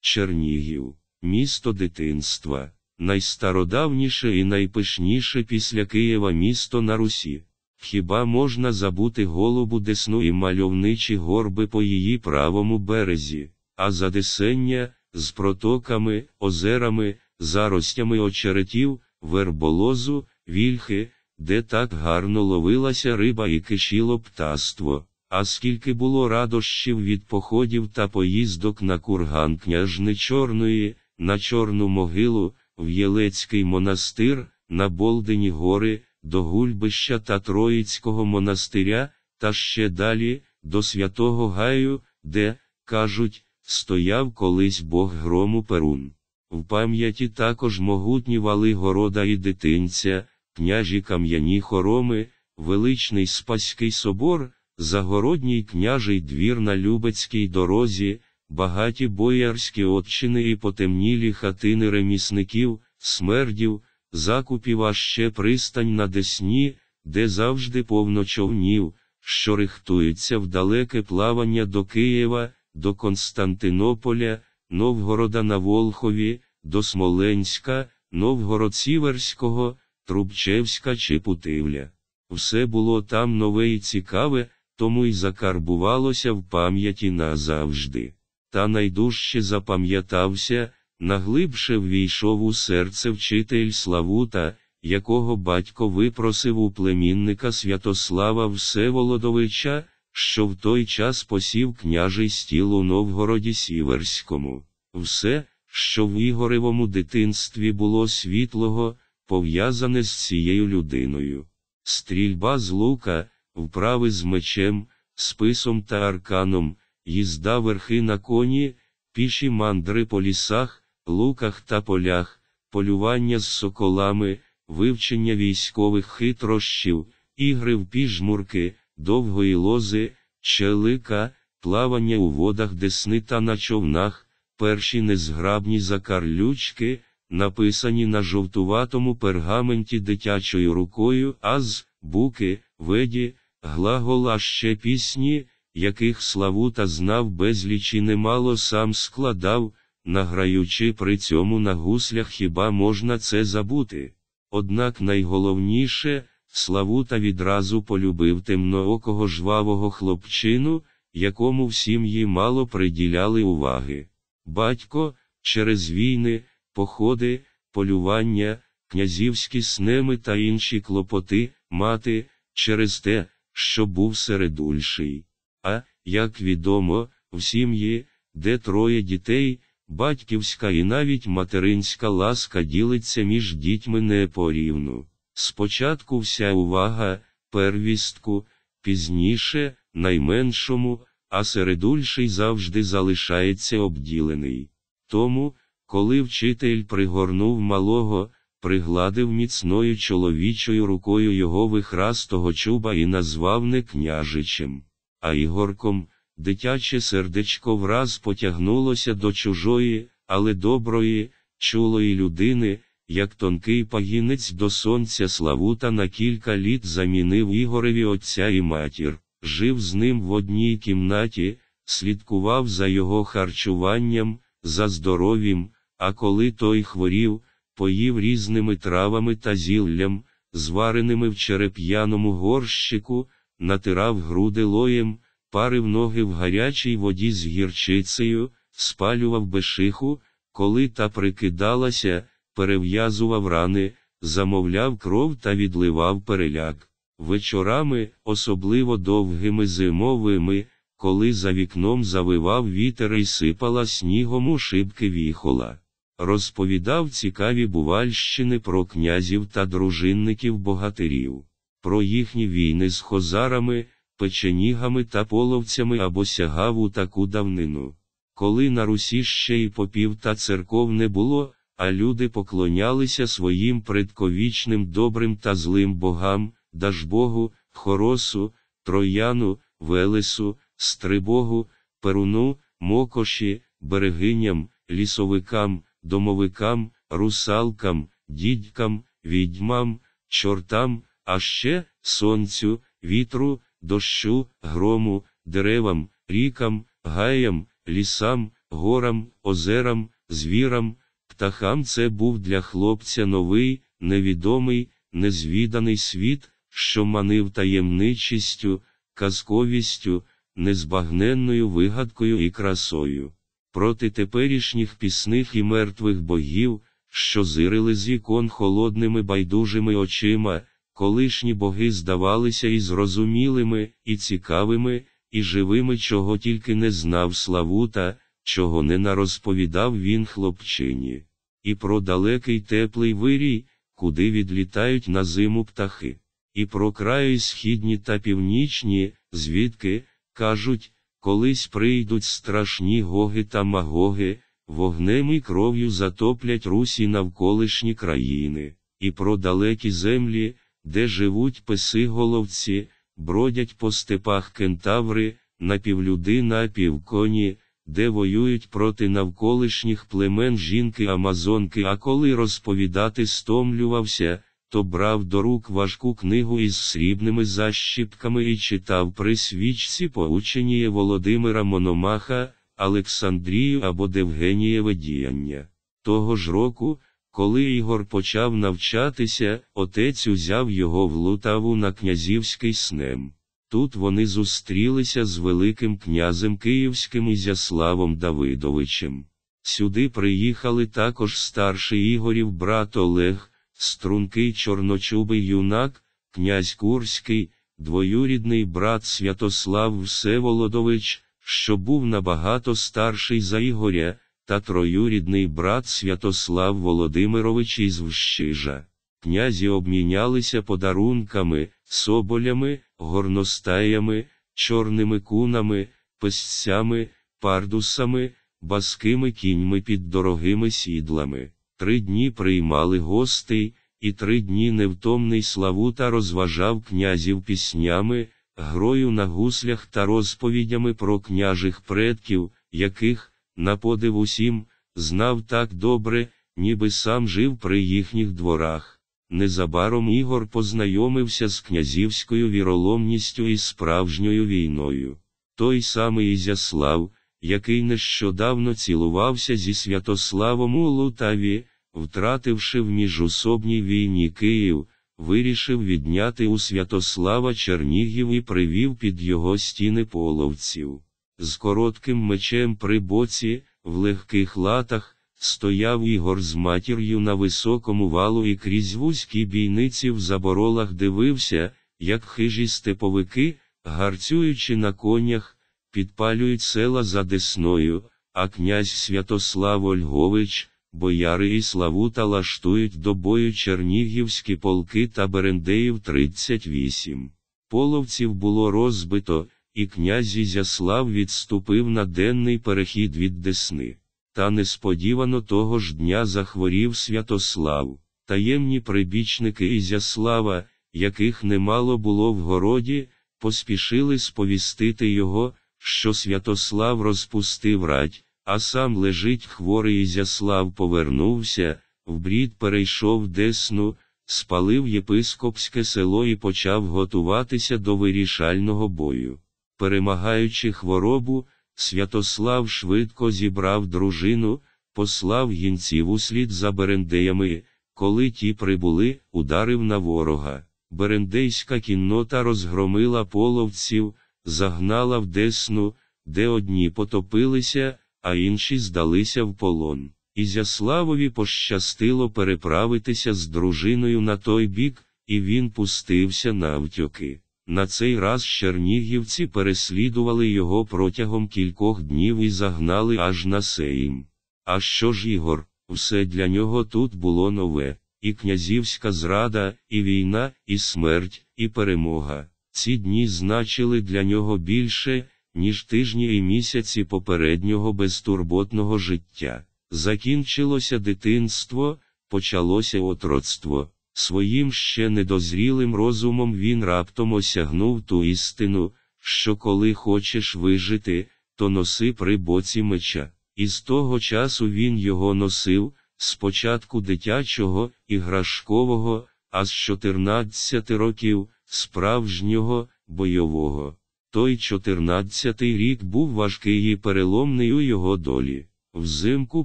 Чернігів, місто дитинства, найстародавніше і найпишніше після Києва місто на Русі. Хіба можна забути голубу десну і мальовничі горби по її правому березі, а задесення, з протоками, озерами, заростями очеретів, верболозу, вільхи, де так гарно ловилася риба і кишіло птаство. А скільки було радощів від походів та поїздок на курган княжни Чорної, на Чорну могилу, в Єлецький монастир, на Болдені гори, до Гульбища та Троїцького монастиря, та ще далі, до Святого Гаю, де, кажуть, стояв колись Бог грому Перун. В пам'яті також могутні вали города і дитинця, княжі кам'яні хороми, величний Спаський собор, загородній княжий двір на Любецькій дорозі, багаті боярські отчини і потемнілі хатини ремісників, смердів, закупів, а ще пристань на Десні, де завжди повно човнів, що рихтуються в далеке плавання до Києва, до Константинополя, Новгорода на Волхові, до Смоленська, Новгород-Сіверського, Трубчевська чи Путивля. Все було там нове і цікаве, тому й закарбувалося в пам'яті назавжди. Та найдужче запам'ятався, наглибше ввійшов у серце вчитель Славута, якого батько випросив у племінника Святослава Всеволодовича, що в той час посів княжий стіл у Новгороді Сіверському. Все, що в Ігоревому дитинстві було світлого, пов'язане з цією людиною. Стрільба з лука, вправи з мечем, списом та арканом, їзда верхи на коні, піші мандри по лісах, луках та полях, полювання з соколами, вивчення військових хитрощів, ігри в піжмурки, довгої лози, челика, плавання у водах десни та на човнах, перші незграбні закарлючки, написані на жовтуватому пергаменті дитячою рукою, аз, буки, веді, глагола ще пісні, яких Славута знав безліч і немало сам складав, награючи при цьому на гуслях хіба можна це забути. Однак найголовніше, Славута відразу полюбив темноокого жвавого хлопчину, якому в сім'ї мало приділяли уваги. Батько, через війни, походи, полювання, князівські снеми та інші клопоти, мати, через те, що був середульший. А, як відомо, в сім'ї, де троє дітей, батьківська і навіть материнська ласка ділиться між дітьми не порівну. Спочатку вся увага, первістку, пізніше, найменшому, а середульший завжди залишається обділений. Тому, коли вчитель пригорнув малого, пригладив міцною чоловічою рукою його вихрастого чуба і назвав не княжичем, а Ігорком, дитяче сердечко враз потягнулося до чужої, але доброї, чулої людини, як тонкий пагінець до сонця Славута на кілька літ замінив Ігореві отця і матір, жив з ним в одній кімнаті, слідкував за його харчуванням, за здоров'ям, а коли той хворів, поїв різними травами та зіллям, звареними в череп'яному горщику, натирав груди лоєм, парив ноги в гарячій воді з гірчицею, спалював бешиху, коли та прикидалася, перев'язував рани, замовляв кров та відливав переляк. Вечорами, особливо довгими зимовими, коли за вікном завивав вітер і сипала снігом у шибки віхола. Розповідав цікаві бувальщини про князів та дружинників богатирів, про їхні війни з хозарами, печенігами та половцями або сягав у таку давнину. Коли на Русі ще й попів та церков не було, а люди поклонялися своїм предковічним добрим та злим богам, Дажбогу, Хоросу, Трояну, Велесу, Стрибогу, Перуну, Мокоші, берегиням, лісовикам, домовикам, русалкам, дідькам, відьмам, чортам, а ще сонцю, вітру, дощу, грому, деревам, рікам, гаям, лісам, горам, озерам, звірам, птахам це був для хлопця новий, невідомий, незвіданий світ, що манив таємничістю, казковістю, незбагненною вигадкою і красою. Проти теперішніх пісних і мертвих богів, що зирили з ікон холодними байдужими очима, колишні боги здавалися і зрозумілими, і цікавими, і живими, чого тільки не знав Славута, чого не нарозповідав він хлопчині. і про далекий теплий вирій, куди відлітають на зиму птахи, і про краї східні та північні, звідки, кажуть, колись прийдуть страшні гоги та магоги, вогнем і кров'ю затоплять Русі навколишні країни, і про далекі землі, де живуть писи-головці, бродять по степах кентаври, напівлюди напівконі, де воюють проти навколишніх племен жінки Амазонки, а коли розповідати стомлювався, то брав до рук важку книгу із срібними защіпками і читав при свічці поученіє Володимира Мономаха, Олександрію або Девгенієве діяння. Того ж року, коли Ігор почав навчатися, отець узяв його в Лутаву на князівський снем. Тут вони зустрілися з Великим князем Київським Ізяславом Давидовичем. Сюди приїхали також старший Ігорів брат Олег, стрункий чорночубий юнак, князь Курський, двоюрідний брат Святослав Всеволодович, що був набагато старший за Ігоря, та троюрідний брат Святослав Володимирович із Вщижа. Князі обмінялися подарунками, соболями, горностаями, чорними кунами, песцями, пардусами, баскими кіньми під дорогими сідлами. Три дні приймали гостей, і три дні невтомний Славута розважав князів піснями, грою на гуслях та розповідями про княжих предків, яких, на подив усім, знав так добре, ніби сам жив при їхніх дворах. Незабаром Ігор познайомився з князівською віроломністю і справжньою війною. Той самий Ізяслав, який нещодавно цілувався зі Святославом у Лутаві, втративши в міжусобній війні Київ, вирішив відняти у Святослава Чернігів і привів під його стіни половців. З коротким мечем при боці, в легких латах, стояв Ігор з матір'ю на високому валу і крізь вузькі бійниці в заборолах дивився, як хижі степовики, гарцюючи на конях, підпалюють села за Десною, а князь Святослав Ольгович, бояри і Славута лаштують до бою чернігівські полки та Берендеїв 38. Половців було розбито, і князь Ізяслав відступив на денний перехід від Десни. Та несподівано того ж дня захворів Святослав, таємні прибічники Ізяслава, яких немало було в городі, поспішили сповістити його, що Святослав розпустив рать, а сам лежить хворий Ізяслав повернувся, в брід перейшов Десну, спалив єпископське село і почав готуватися до вирішального бою. Перемагаючи хворобу, Святослав швидко зібрав дружину, послав гінців услід за Берендеями, коли ті прибули, ударив на ворога. Берендейська кіннота розгромила половців, загнала в Десну, де одні потопилися, а інші здалися в полон. Ізяславові пощастило переправитися з дружиною на той бік, і він пустився навтьоки. На цей раз чернігівці переслідували його протягом кількох днів і загнали аж на Сейм. А що ж Ігор, все для нього тут було нове, і князівська зрада, і війна, і смерть, і перемога. Ці дні значили для нього більше, ніж тижні і місяці попереднього безтурботного життя. Закінчилося дитинство, почалося отроцтво. Своїм ще недозрілим розумом він раптом осягнув ту істину, що коли хочеш вижити, то носи при боці меча. І з того часу він його носив, спочатку дитячого, іграшкового, а з 14 років справжнього, бойового. Той 14-й рік був важкий і переломний у його долі. Взимку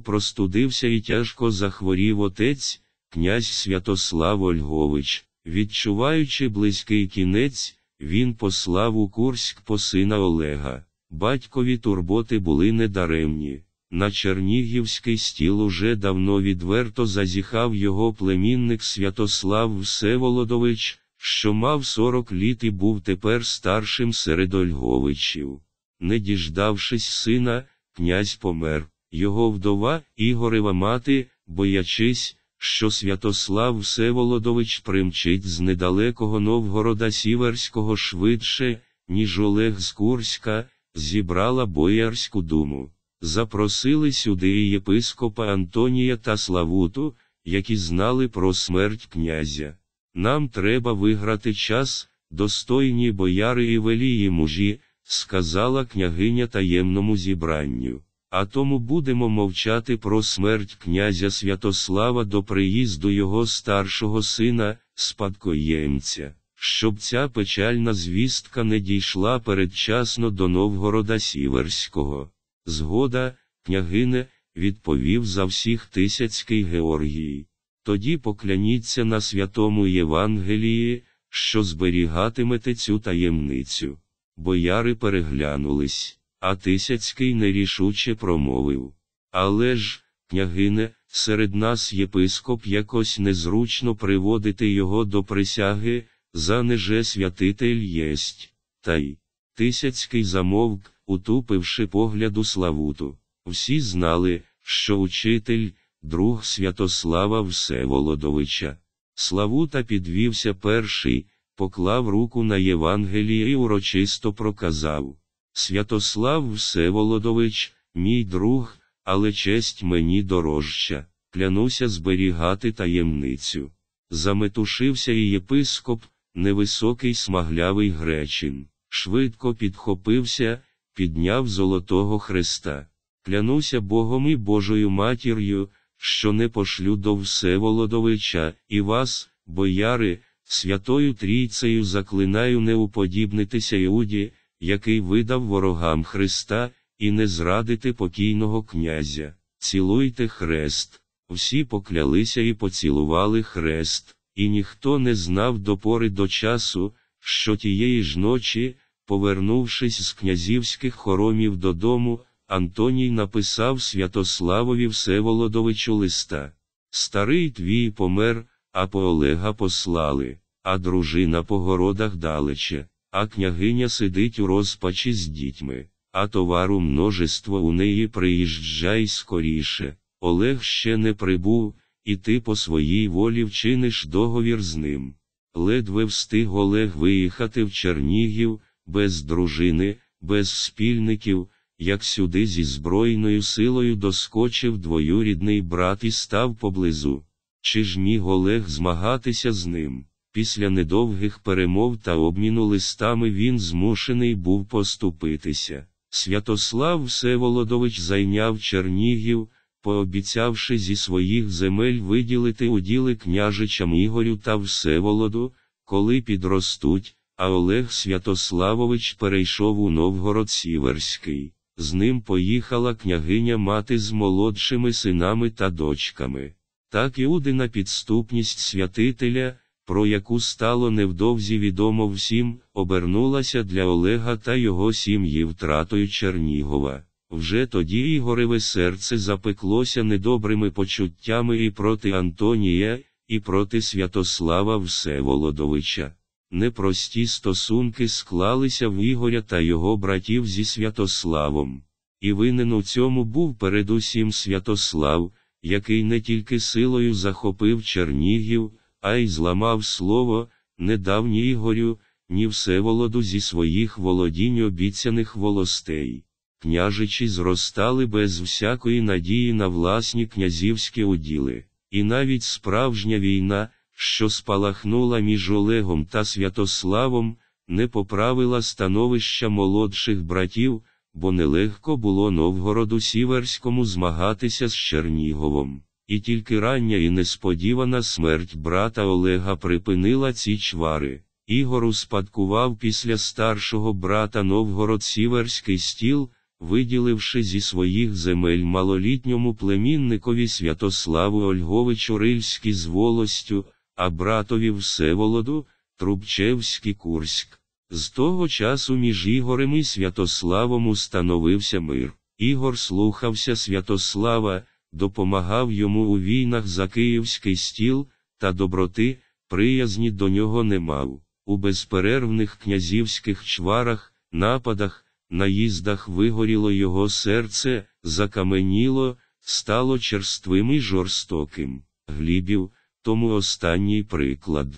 простудився і тяжко захворів отець князь Святослав Ольгович, відчуваючи близький кінець, він послав у Курськ по сина Олега. Батькові турботи були недаремні. На Чернігівський стіл уже давно відверто зазіхав його племінник Святослав Всеволодович, що мав 40 літ і був тепер старшим серед Ольговичів. Не діждавшись сина, князь помер. Його вдова, Ігорева мати, боячись, що Святослав Всеволодович примчить з недалекого Новгорода Сіверського швидше, ніж Олег з Курська, зібрала Боярську думу. Запросили сюди і єпископа Антонія та Славуту, які знали про смерть князя. Нам треба виграти час, достойні бояри і велії мужі, сказала княгиня таємному зібранню. А тому будемо мовчати про смерть князя Святослава до приїзду його старшого сина, спадкоємця, щоб ця печальна звістка не дійшла передчасно до Новгорода Сіверського. Згода, княгине, відповів за всіх Тисяцький Георгій. Тоді покляніться на святому Євангелії, що зберігатимете цю таємницю. Бояри переглянулись, а Тисяцький нерішуче промовив. Але ж, княгине, серед нас єпископ якось незручно приводити його до присяги, за неже святитель єсть. Та й Тисяцький замовк, утупивши погляду Славуту. Всі знали, що учитель, друг Святослава Всеволодовича. Славута підвівся перший, поклав руку на Євангеліє і урочисто проказав Святослав Всеволодович, мій друг, але честь мені дорожча, клянуся зберігати таємницю. Заметушився і єпископ, невисокий смаглявий гречин, швидко підхопився, підняв Золотого Христа. Клянуся Богом і Божою матір'ю, що не пошлю до Всеволодовича, і вас, бояри, Святою Трійцею заклинаю не уподібнитися Іуді, який видав ворогам Христа, і не зрадити покійного князя. Цілуйте хрест. Всі поклялися і поцілували хрест, і ніхто не знав до пори до часу, що тієї ж ночі, повернувшись з князівських хоромів додому, Антоній написав Святославові Всеволодовичу листа. Старий твій помер, а по Олега послали, а дружина по городах далече, а княгиня сидить у розпачі з дітьми, а товару множество у неї приїжджай скоріше. Олег ще не прибув, і ти по своїй волі вчиниш договір з ним. Ледве встиг Олег виїхати в Чернігів, без дружини, без спільників, як сюди зі збройною силою доскочив двоюрідний брат і став поблизу. Чи ж міг Олег змагатися з ним? Після недовгих перемов та обміну листами він змушений був поступитися. Святослав Всеволодович зайняв Чернігів, пообіцявши зі своїх земель виділити уділи княжичам Ігорю та Всеволоду, коли підростуть, а Олег Святославович перейшов у Новгород Сіверський. З ним поїхала княгиня мати з молодшими синами та дочками. Так Іудина підступність святителя, про яку стало невдовзі відомо всім, обернулася для Олега та його сім'ї втратою Чернігова. Вже тоді Ігореве серце запеклося недобрими почуттями і проти Антонія, і проти Святослава Всеволодовича. Непрості стосунки склалися в Ігоря та його братів зі Святославом. І винен у цьому був передусім Святослав, який не тільки силою захопив Чернігів, а й зламав слово, не дав ні Ігорю, ні Всеволоду зі своїх володінь обіцяних волостей. Княжичі зростали без всякої надії на власні князівські уділи, і навіть справжня війна, що спалахнула між Олегом та Святославом, не поправила становища молодших братів, бо нелегко було Новгороду Сіверському змагатися з Черніговом. І тільки рання і несподівана смерть брата Олега припинила ці чвари. Ігор успадкував після старшого брата Новгород Сіверський стіл, виділивши зі своїх земель малолітньому племінникові Святославу Ольговичу Рильський з волостю, а братові Всеволоду, Трубчевський Курськ. З того часу між Ігорем і Святославом установився мир. Ігор слухався Святослава, допомагав йому у війнах за київський стіл, та доброти, приязні до нього не мав. У безперервних князівських чварах, нападах, наїздах вигоріло його серце, закаменіло, стало черствим і жорстоким. Глібів, тому останній приклад.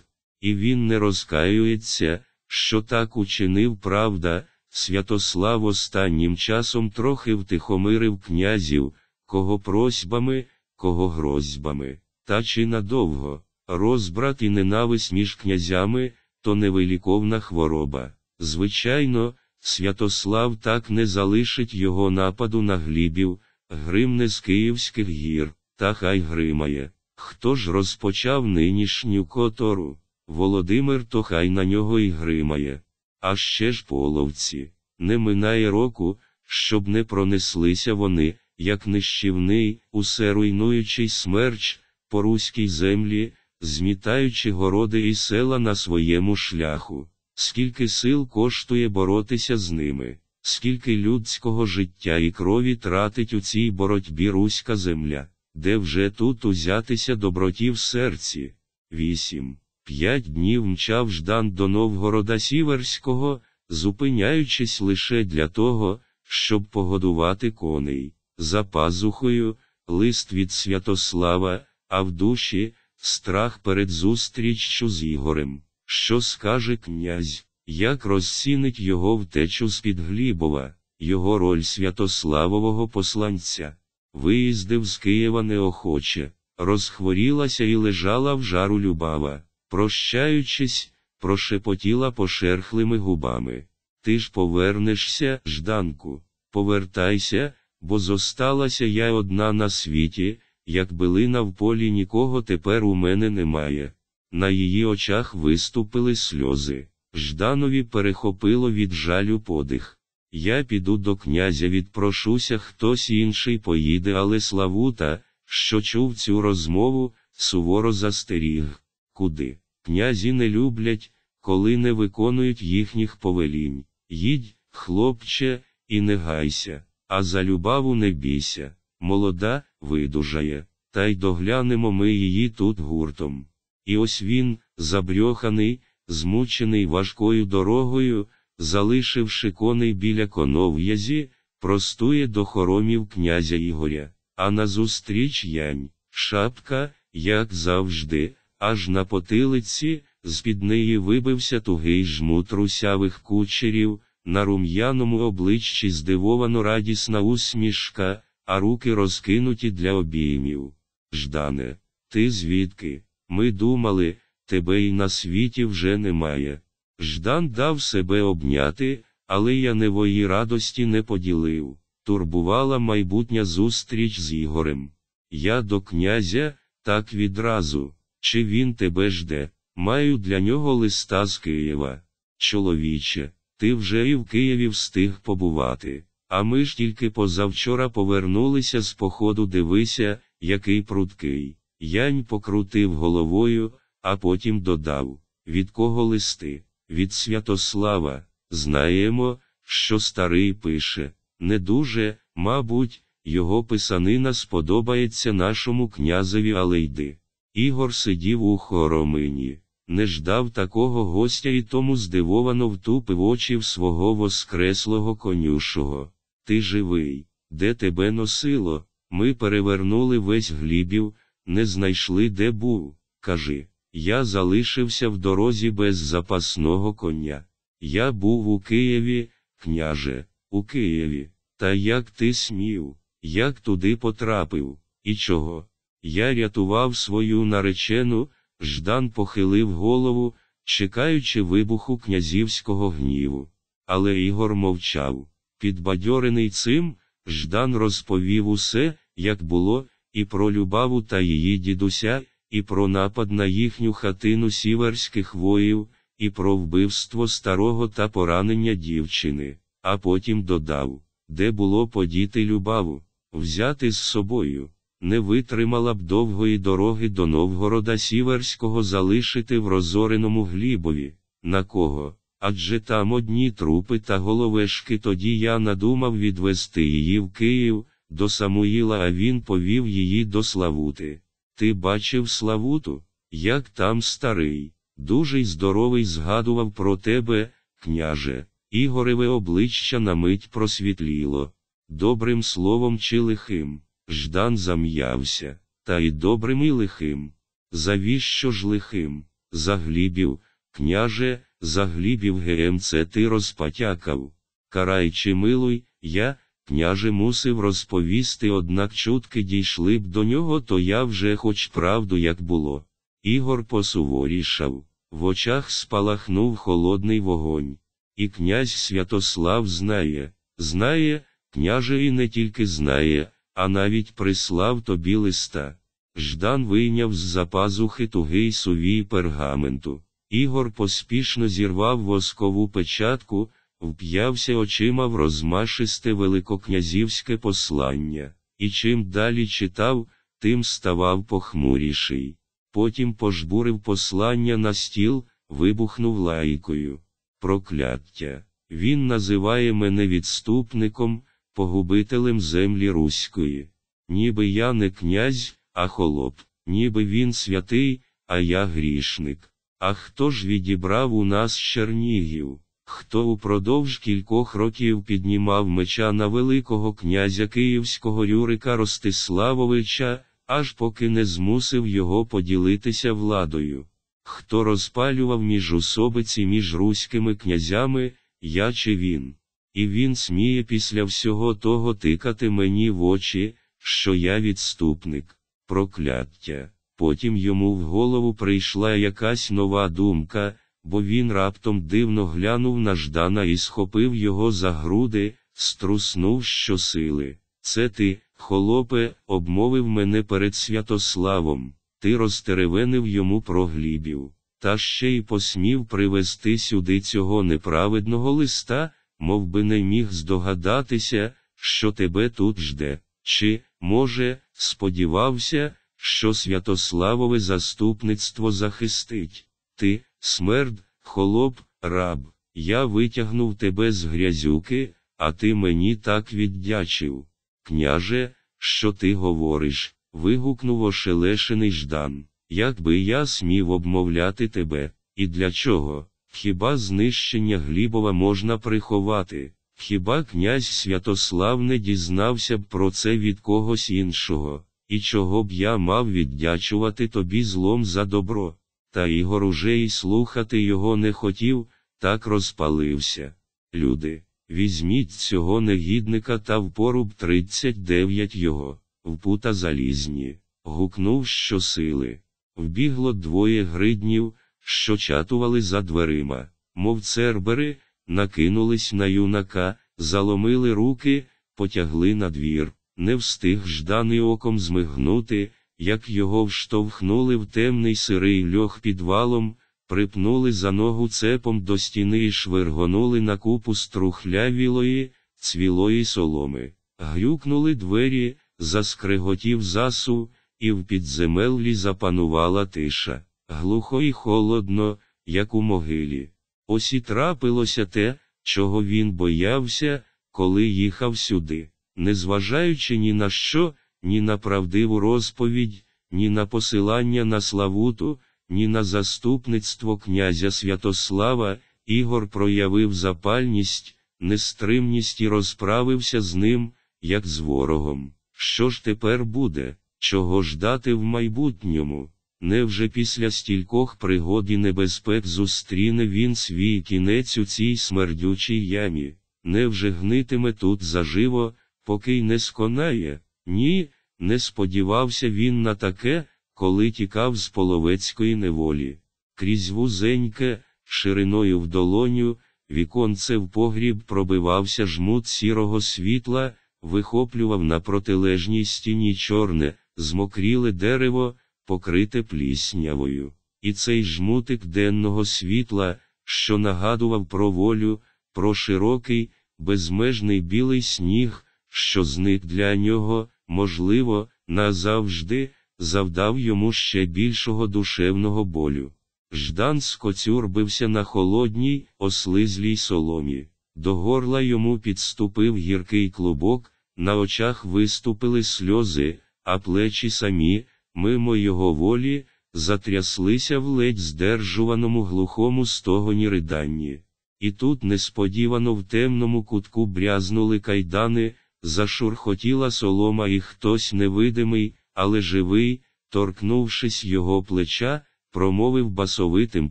І він не розкаюється, що так учинив правда, Святослав останнім часом трохи втихомирив князів, кого просьбами, кого грозьбами, та чи надовго, розбрат і ненависть між князями то невиліковна хвороба. Звичайно, Святослав так не залишить його нападу на глібів, гримне з Київських гір, та хай гримає. Хто ж розпочав нинішню котору? Володимир то хай на нього і гримає. А ще ж половці, не минає року, щоб не пронеслися вони, як нищівний, усе руйнуючий смерч, по руській землі, змітаючи городи і села на своєму шляху. Скільки сил коштує боротися з ними, скільки людського життя і крові тратить у цій боротьбі руська земля, де вже тут узятися доброті в серці. 8. П'ять днів мчав Ждан до Новгорода Сіверського, зупиняючись лише для того, щоб погодувати коней. За пазухою, лист від Святослава, а в душі страх перед зустріччю з Ігорем. Що скаже князь, як розцінить його втечу з під Глібова, його роль Святославового посланця? Виїздив з Києва неохоче, розхворілася і лежала в жару любава, прощаючись, прошепотіла пошерхлими губами. Ти ж повернешся, Жданку, повертайся, бо зосталася я одна на світі, як билина в полі нікого тепер у мене немає. На її очах виступили сльози. Жданові перехопило від жалю подих. Я піду до князя, відпрошуся, хтось інший поїде, але Славута, що чув цю розмову, суворо застеріг. Куди? Князі не люблять, коли не виконують їхніх повелінь. Їдь, хлопче, і не гайся, а за любаву не бійся. Молода, видужає, та й доглянемо ми її тут гуртом. І ось він, забрьоханий, змучений важкою дорогою, залишивши коней біля конов'язі, простує до хоромів князя Ігоря, а назустріч янь, шапка, як завжди, аж на потилиці, з під неї вибився тугий жмут русявих кучерів, на рум'яному обличчі здивовано радісна усмішка, а руки розкинуті для обіймів. Ждане, ти звідки? Ми думали, тебе і на світі вже немає. Ждан дав себе обняти, але я невої радості не поділив. Турбувала майбутня зустріч з Ігорем. Я до князя, так відразу, чи він тебе жде, маю для нього листа з Києва. Чоловіче, ти вже і в Києві встиг побувати, а ми ж тільки позавчора повернулися з походу дивися, який прудкий. Янь покрутив головою, а потім додав: від кого листи? Від Святослава. Знаємо, що старий пише. Не дуже, мабуть, його писанина сподобається нашому князеві але йди. Ігор сидів у хоромині, не ждав такого гостя і тому здивовано втупив очі в свого воскреслого конюшого. Ти живий, де тебе носило? Ми перевернули весь глібів не знайшли, де був. Кажи, я залишився в дорозі без запасного коня. Я був у Києві, княже, у Києві. Та як ти смів, як туди потрапив, і чого? Я рятував свою наречену, Ждан похилив голову, чекаючи вибуху князівського гніву. Але Ігор мовчав. Підбадьорений цим, Ждан розповів усе, як було, і про Любаву та її дідуся, і про напад на їхню хатину сіверських воїв, і про вбивство старого та поранення дівчини, а потім додав, де було подіти Любаву, взяти з собою. Не витримала б довгої дороги до Новгорода Сіверського залишити в розореному глібові, на кого? Адже там одні трупи та головешки тоді я надумав відвести її в Київ, до Самуїла, а він повів її до Славути. Ти бачив Славуту, як там старий, дуже й здоровий згадував про тебе, княже, Ігореве обличчя на мить просвітліло. Добрим словом чи лихим. Ждан зам'явся, та й добрим і лихим. Завіщо ж лихим? Заглібів, княже, заглібів ГМЦ ти розпатякав. Карай чи милуй, я, княже, мусив розповісти, однак чутки дійшли б до нього, то я вже хоч правду, як було. Ігор посуворішав, в очах спалахнув холодний вогонь. І князь Святослав знає, знає, княже і не тільки знає, а навіть прислав тобі листа. Ждан вийняв з за пазухи тугий сувій пергаменту. Ігор поспішно зірвав воскову печатку, вп'явся очима в розмашисте великокнязівське послання, і чим далі читав, тим ставав похмуріший. Потім пожбурив послання на стіл, вибухнув лайкою. Прокляття. Він називає мене відступником, погубителем землі Руської. Ніби я не князь, а холоп, ніби він святий, а я грішник. А хто ж відібрав у нас Чернігів? Хто упродовж кількох років піднімав меча на Великого князя Київського Юрика Ростиславовича, аж поки не змусив його поділитися владою? Хто розпалював міжусобиці між руськими князями, я чи він? І він сміє після всього того тикати мені в очі, що я відступник, прокляття. Потім йому в голову прийшла якась нова думка, бо він раптом дивно глянув на Ждана і схопив його за груди, струснув щосили. Це ти, холопе, обмовив мене перед Святославом, ти розтеревенив йому про глібів, та ще й посмів привезти сюди цього неправедного листа, мов би не міг здогадатися, що тебе тут жде, чи, може, сподівався, що Святославове заступництво захистить. Ти, смерд, холоп, раб, я витягнув тебе з грязюки, а ти мені так віддячив. Княже, що ти говориш? вигукнув ошелешений Ждан. Як би я смів обмовляти тебе, і для чого? Хіба знищення Глібова можна приховати? Хіба князь Святослав не дізнався б про це від когось іншого, і чого б я мав віддячувати тобі злом за добро? Та Ігор уже й слухати його не хотів, так розпалився. Люди, візьміть цього негідника та впору б тридцять дев'ять його, впута залізні, гукнув щосили. Вбігло двоє гриднів, що чатували за дверима, мов цербери, накинулись на юнака, заломили руки, потягли на двір, не встиг жданий оком змигнути, як його вштовхнули в темний сирий льох підвалом, припнули за ногу цепом до стіни і швиргонули на купу струхлявілої, цвілої соломи. Грюкнули двері, заскриготів засув, і в підземеллі запанувала тиша, глухо і холодно, як у могилі. Ось і трапилося те, чого він боявся, коли їхав сюди, незважаючи ні на що, ні на правдиву розповідь, ні на посилання на Славуту, ні на заступництво князя Святослава, Ігор проявив запальність, нестримність і розправився з ним, як з ворогом. Що ж тепер буде, чого ждати в майбутньому? Невже після стількох пригод і небезпек зустріне він свій кінець у цій смердючій ямі? Невже гнитиме тут заживо, поки й не сконає? Ні, не сподівався він на таке, коли тікав з половецької неволі. Крізь вузеньке, шириною в долоню, віконце в погріб пробивався жмут сірого світла, вихоплював на протилежній стіні чорне, змокріле дерево, покрите пліснявою. І цей жмутик денного світла, що нагадував про волю, про широкий, безмежний білий сніг, що зник для нього, можливо, назавжди, завдав йому ще більшого душевного болю. Ждан скоцюрбився на холодній, ослизлій соломі. До горла йому підступив гіркий клубок, на очах виступили сльози, а плечі самі, мимо його волі, затряслися в ледь здержуваному глухому стогоні риданні. І тут несподівано в темному кутку брязнули кайдани, зашурхотіла солома, і хтось невидимий, але живий, торкнувшись його плеча, промовив басовитим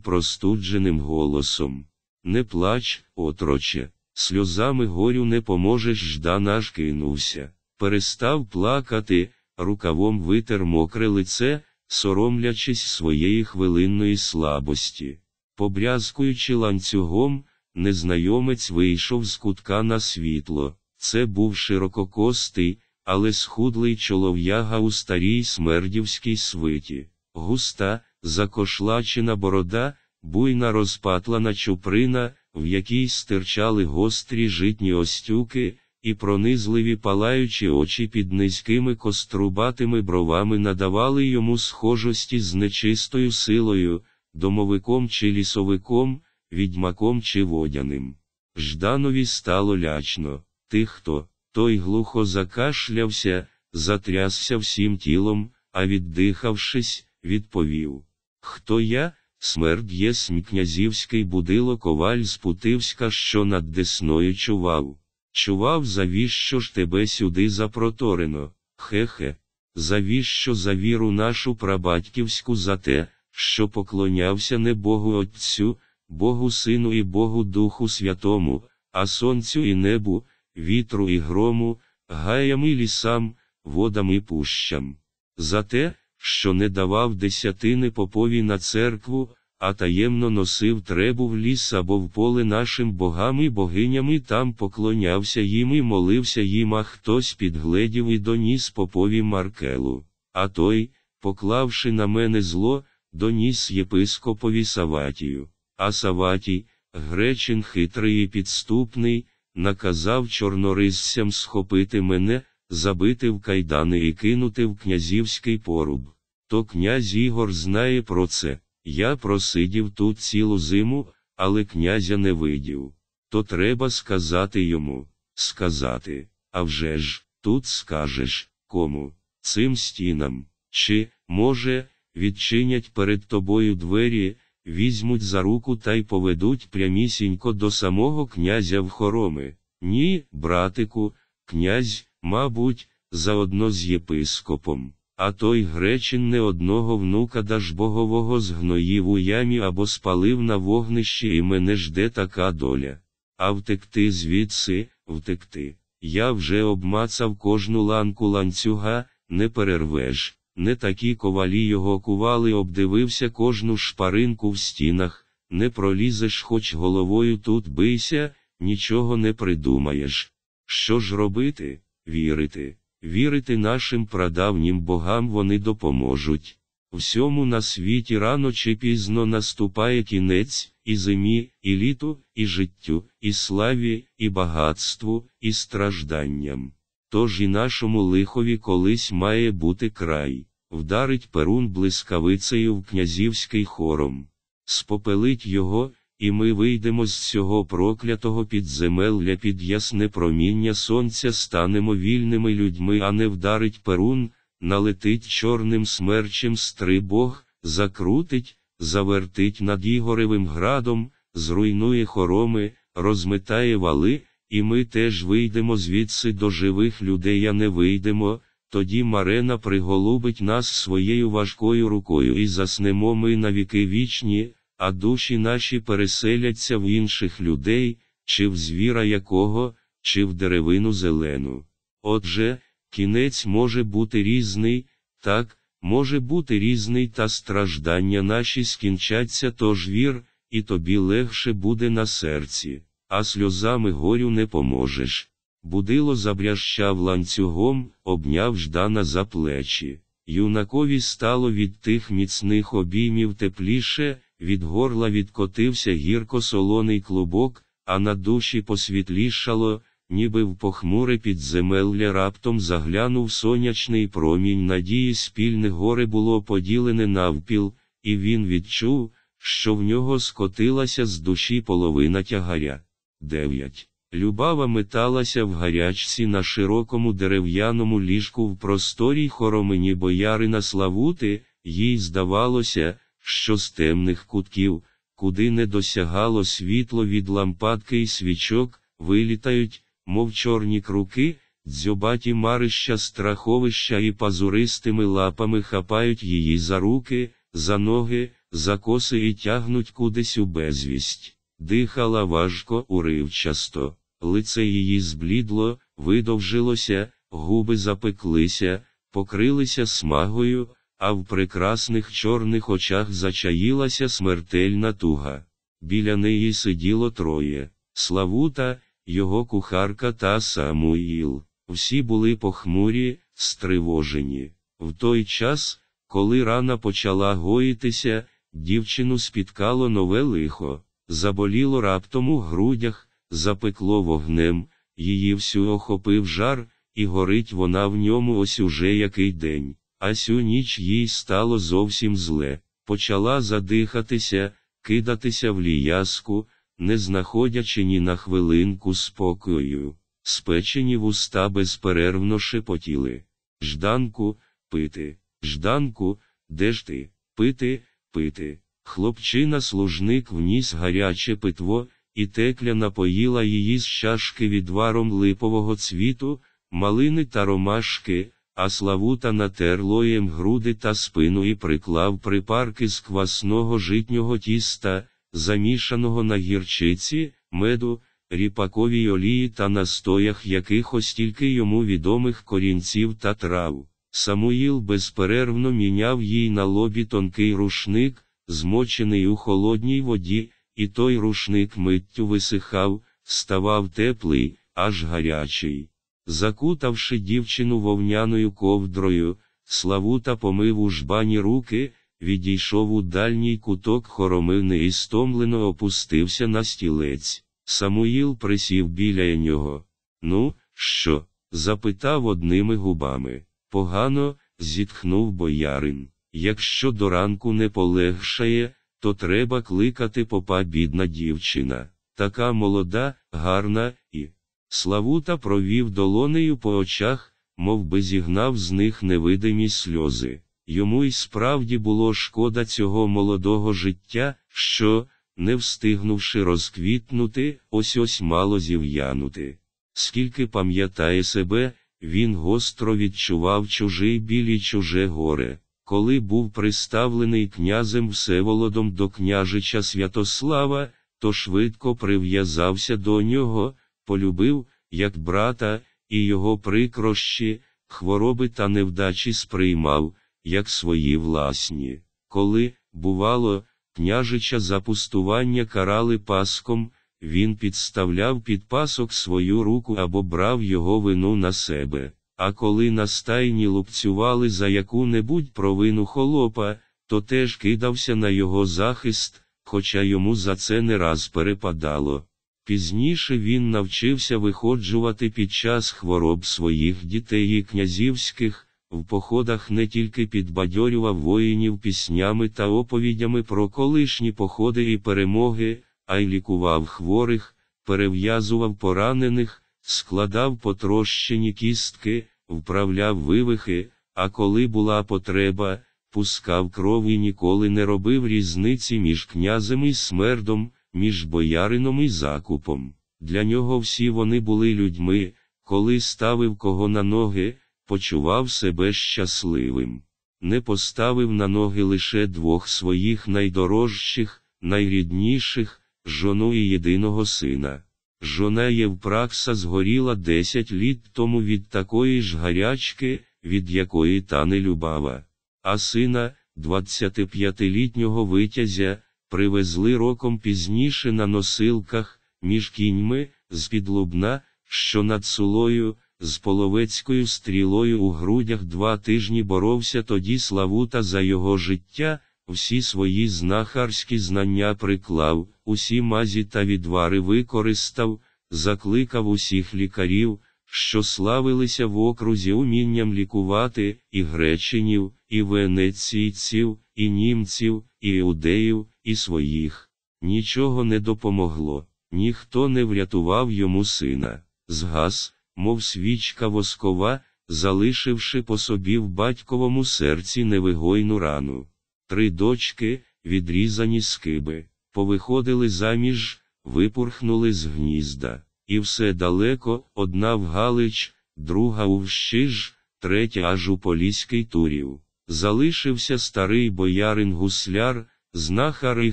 простудженим голосом. Не плач, отроче, сльозами горю не поможеш, Ждан аж кинувся. Перестав плакати, рукавом витер мокре лице, соромлячись своєї хвилинної слабості. Побрязкуючи ланцюгом, незнайомець вийшов з кутка на світло. Це був ширококостий, але схудлий чолов'яга у старій смердівській свиті, густа, закошлачена борода, буйна розпатлана чуприна, в якій стирчали гострі житні остюки, і пронизливі палаючі очі під низькими кострубатими бровами надавали йому схожості з нечистою силою, домовиком чи лісовиком, відьмаком чи водяним. Жданові стало лячно. Ти хто? Той глухо закашлявся, затрясся всім тілом, а віддихавшись, відповів Хто я? Смерть єсмь князівський будило коваль з Путивська, що над Десною чував. Чував, завіщо ж тебе сюди запроторено, хе-хе, завіщо за віру нашу прабатьківську за те, що поклонявся не Богу Отцю, Богу Сину і Богу Духу Святому, а сонцю і небу, вітру і грому, гаям і лісам, водам і пущам. За те, що не давав десятини попові на церкву, а таємно носив требу в ліс або в поле нашим богам і богиням і там поклонявся їм і молився їм, а хтось підгледів і доніс попові Маркелу. А той, поклавши на мене зло, доніс єпископові Саватію. А Саватій, гречин хитрий і підступний, наказав чорнорисцям схопити мене, забити в кайдани і кинути в князівський поруб. То князь Ігор знає про це. Я просидів тут цілу зиму, але князя не видів. То треба сказати йому, сказати, а вже ж, тут скажеш, кому, цим стінам, чи, може, відчинять перед тобою двері, візьмуть за руку та й поведуть прямісінько до самого князя в хороми. Ні, братику, князь, мабуть, заодно з єпископом. А той гречин не одного внука Дажбогового згноїв у ямі або спалив на вогнищі, і мене жде така доля. А втекти звідси, втекти. Я вже обмацав кожну ланку ланцюга, не перервеш. Не такі ковалі його кували, обдивився кожну шпаринку в стінах, не пролізеш, хоч головою тут бийся, нічого не придумаєш. Що ж робити? Вірити. Вірити нашим прадавнім богам вони допоможуть. Всьому на світі рано чи пізно наступає кінець, і зимі, і літу, і життю, і славі, і багатству, і стражданням. Тож і нашому лихові колись має бути край, вдарить перун блискавицею в князівський хором, спопелить його, і ми вийдемо з цього проклятого підземелля під ясне проміння сонця, станемо вільними людьми, а не вдарить перун, налетить чорним смерчем стрибог, закрутить, завертить над Ігоревим градом, зруйнує хороми, розметає вали, і ми теж вийдемо звідси до живих людей, а не вийдемо. Тоді Марена приголубить нас своєю важкою рукою і заснемо ми на віки вічні, а душі наші переселяться в інших людей, чи в звіра якого, чи в деревину зелену. Отже, кінець може бути різний, так, може бути різний, та страждання наші скінчаться, тож вір, і тобі легше буде на серці, а сльозами горю не поможеш. Будило забрящав ланцюгом, обняв Ждана за плечі. Юнакові стало від тих міцних обіймів тепліше, від горла відкотився гірко солоний клубок, а на душі посвітлішало, ніби в похмуре підземелля раптом заглянув сонячний промінь надії спільне горе було поділене навпіл, і він відчув, що в нього скотилася з душі половина тягаря. 9. Любава металася в гарячці на широкому дерев'яному ліжку в просторій хоромині боярина Славути, їй здавалося, що з темних кутків, куди не досягало світло від лампадки і свічок, вилітають, мов чорні круки, Дзьобаті марища страховища і пазуристими лапами хапають її за руки, за ноги, за коси і тягнуть кудись у безвість. Дихала важко, уривчасто, лице її зблідло, видовжилося, губи запеклися, покрилися смагою, а в прекрасних чорних очах зачаїлася смертельна туга. Біля неї сиділо троє Славута, його кухарка та Самуїл. Всі були похмурі, стривожені. В той час, коли рана почала гоїтися, дівчину спіткало нове лихо, заболіло раптом у грудях, запекло вогнем, її всю охопив жар, і горить вона в ньому ось уже який день. А сю ніч їй стало зовсім зле, почала задихатися, кидатися в ліяску, не знаходячи ні на хвилинку спокою. Спечені вуста безперервно шепотіли. Жданку, пити, жданку, де ж ти? Пити, пити. Хлопчина служник вніс гаряче питво, і текля напоїла її з чашки відваром липового цвіту, малини та ромашки, а Славута натер лоєм груди та спину і приклав припарки з квасного житнього тіста, замішаного на гірчиці, меду, ріпаковій олії та настоях якихось тільки йому відомих корінців та трав. Самуїл безперервно міняв їй на лобі тонкий рушник, змочений у холодній воді, і той рушник миттю висихав, ставав теплий, аж гарячий. Закутавши дівчину вовняною ковдрою, Славута помив у жбані руки, відійшов у дальній куток хоромини і стомлено опустився на стілець. Самуїл присів біля нього. Ну, що? запитав одними губами. Погано, зітхнув боярин. Якщо до ранку не полегшає, то треба кликати попа бідна дівчина. Така молода, гарна і. Славута провів долонею по очах, мов би зігнав з них невидимі сльози. Йому й справді було шкода цього молодого життя, що, не встигнувши розквітнути, ось ось мало зів'янути. Скільки пам'ятає себе, він гостро відчував чужий біль і чуже горе. Коли був приставлений князем Всеволодом до княжича Святослава, то швидко прив'язався до нього, полюбив, як брата, і його прикрощі, хвороби та невдачі сприймав, як свої власні. Коли, бувало, княжича запустування карали паском, він підставляв під пасок свою руку або брав його вину на себе. А коли на стайні лупцювали за яку-небудь провину холопа, то теж кидався на його захист, хоча йому за це не раз перепадало. Пізніше він навчився виходжувати під час хвороб своїх дітей і князівських, в походах не тільки підбадьорював воїнів піснями та оповідями про колишні походи і перемоги, а й лікував хворих, перев'язував поранених, складав потрощені кістки, вправляв вивихи, а коли була потреба, пускав кров і ніколи не робив різниці між князем і смердом, між боярином і закупом. Для нього всі вони були людьми, коли ставив кого на ноги, почував себе щасливим. Не поставив на ноги лише двох своїх найдорожчих, найрідніших, жону і єдиного сина. Жона Євпракса згоріла десять літ тому від такої ж гарячки, від якої та не любава. А сина, 25-літнього витязя, привезли роком пізніше на носилках, між кіньми, з під лубна, що над сулою, з половецькою стрілою у грудях два тижні боровся тоді Славута за його життя, всі свої знахарські знання приклав, усі мазі та відвари використав, закликав усіх лікарів, що славилися в окрузі умінням лікувати і гречинів, і венеційців, і німців, і іудеїв, і своїх. Нічого не допомогло, ніхто не врятував йому сина. Згас, мов свічка воскова, залишивши по собі в батьковому серці невигойну рану. Три дочки, відрізані скиби, повиходили заміж, випурхнули з гнізда, і все далеко, одна в Галич, друга у Вщиж, третя аж у Поліський Турів. Залишився старий боярин гусляр, знахар і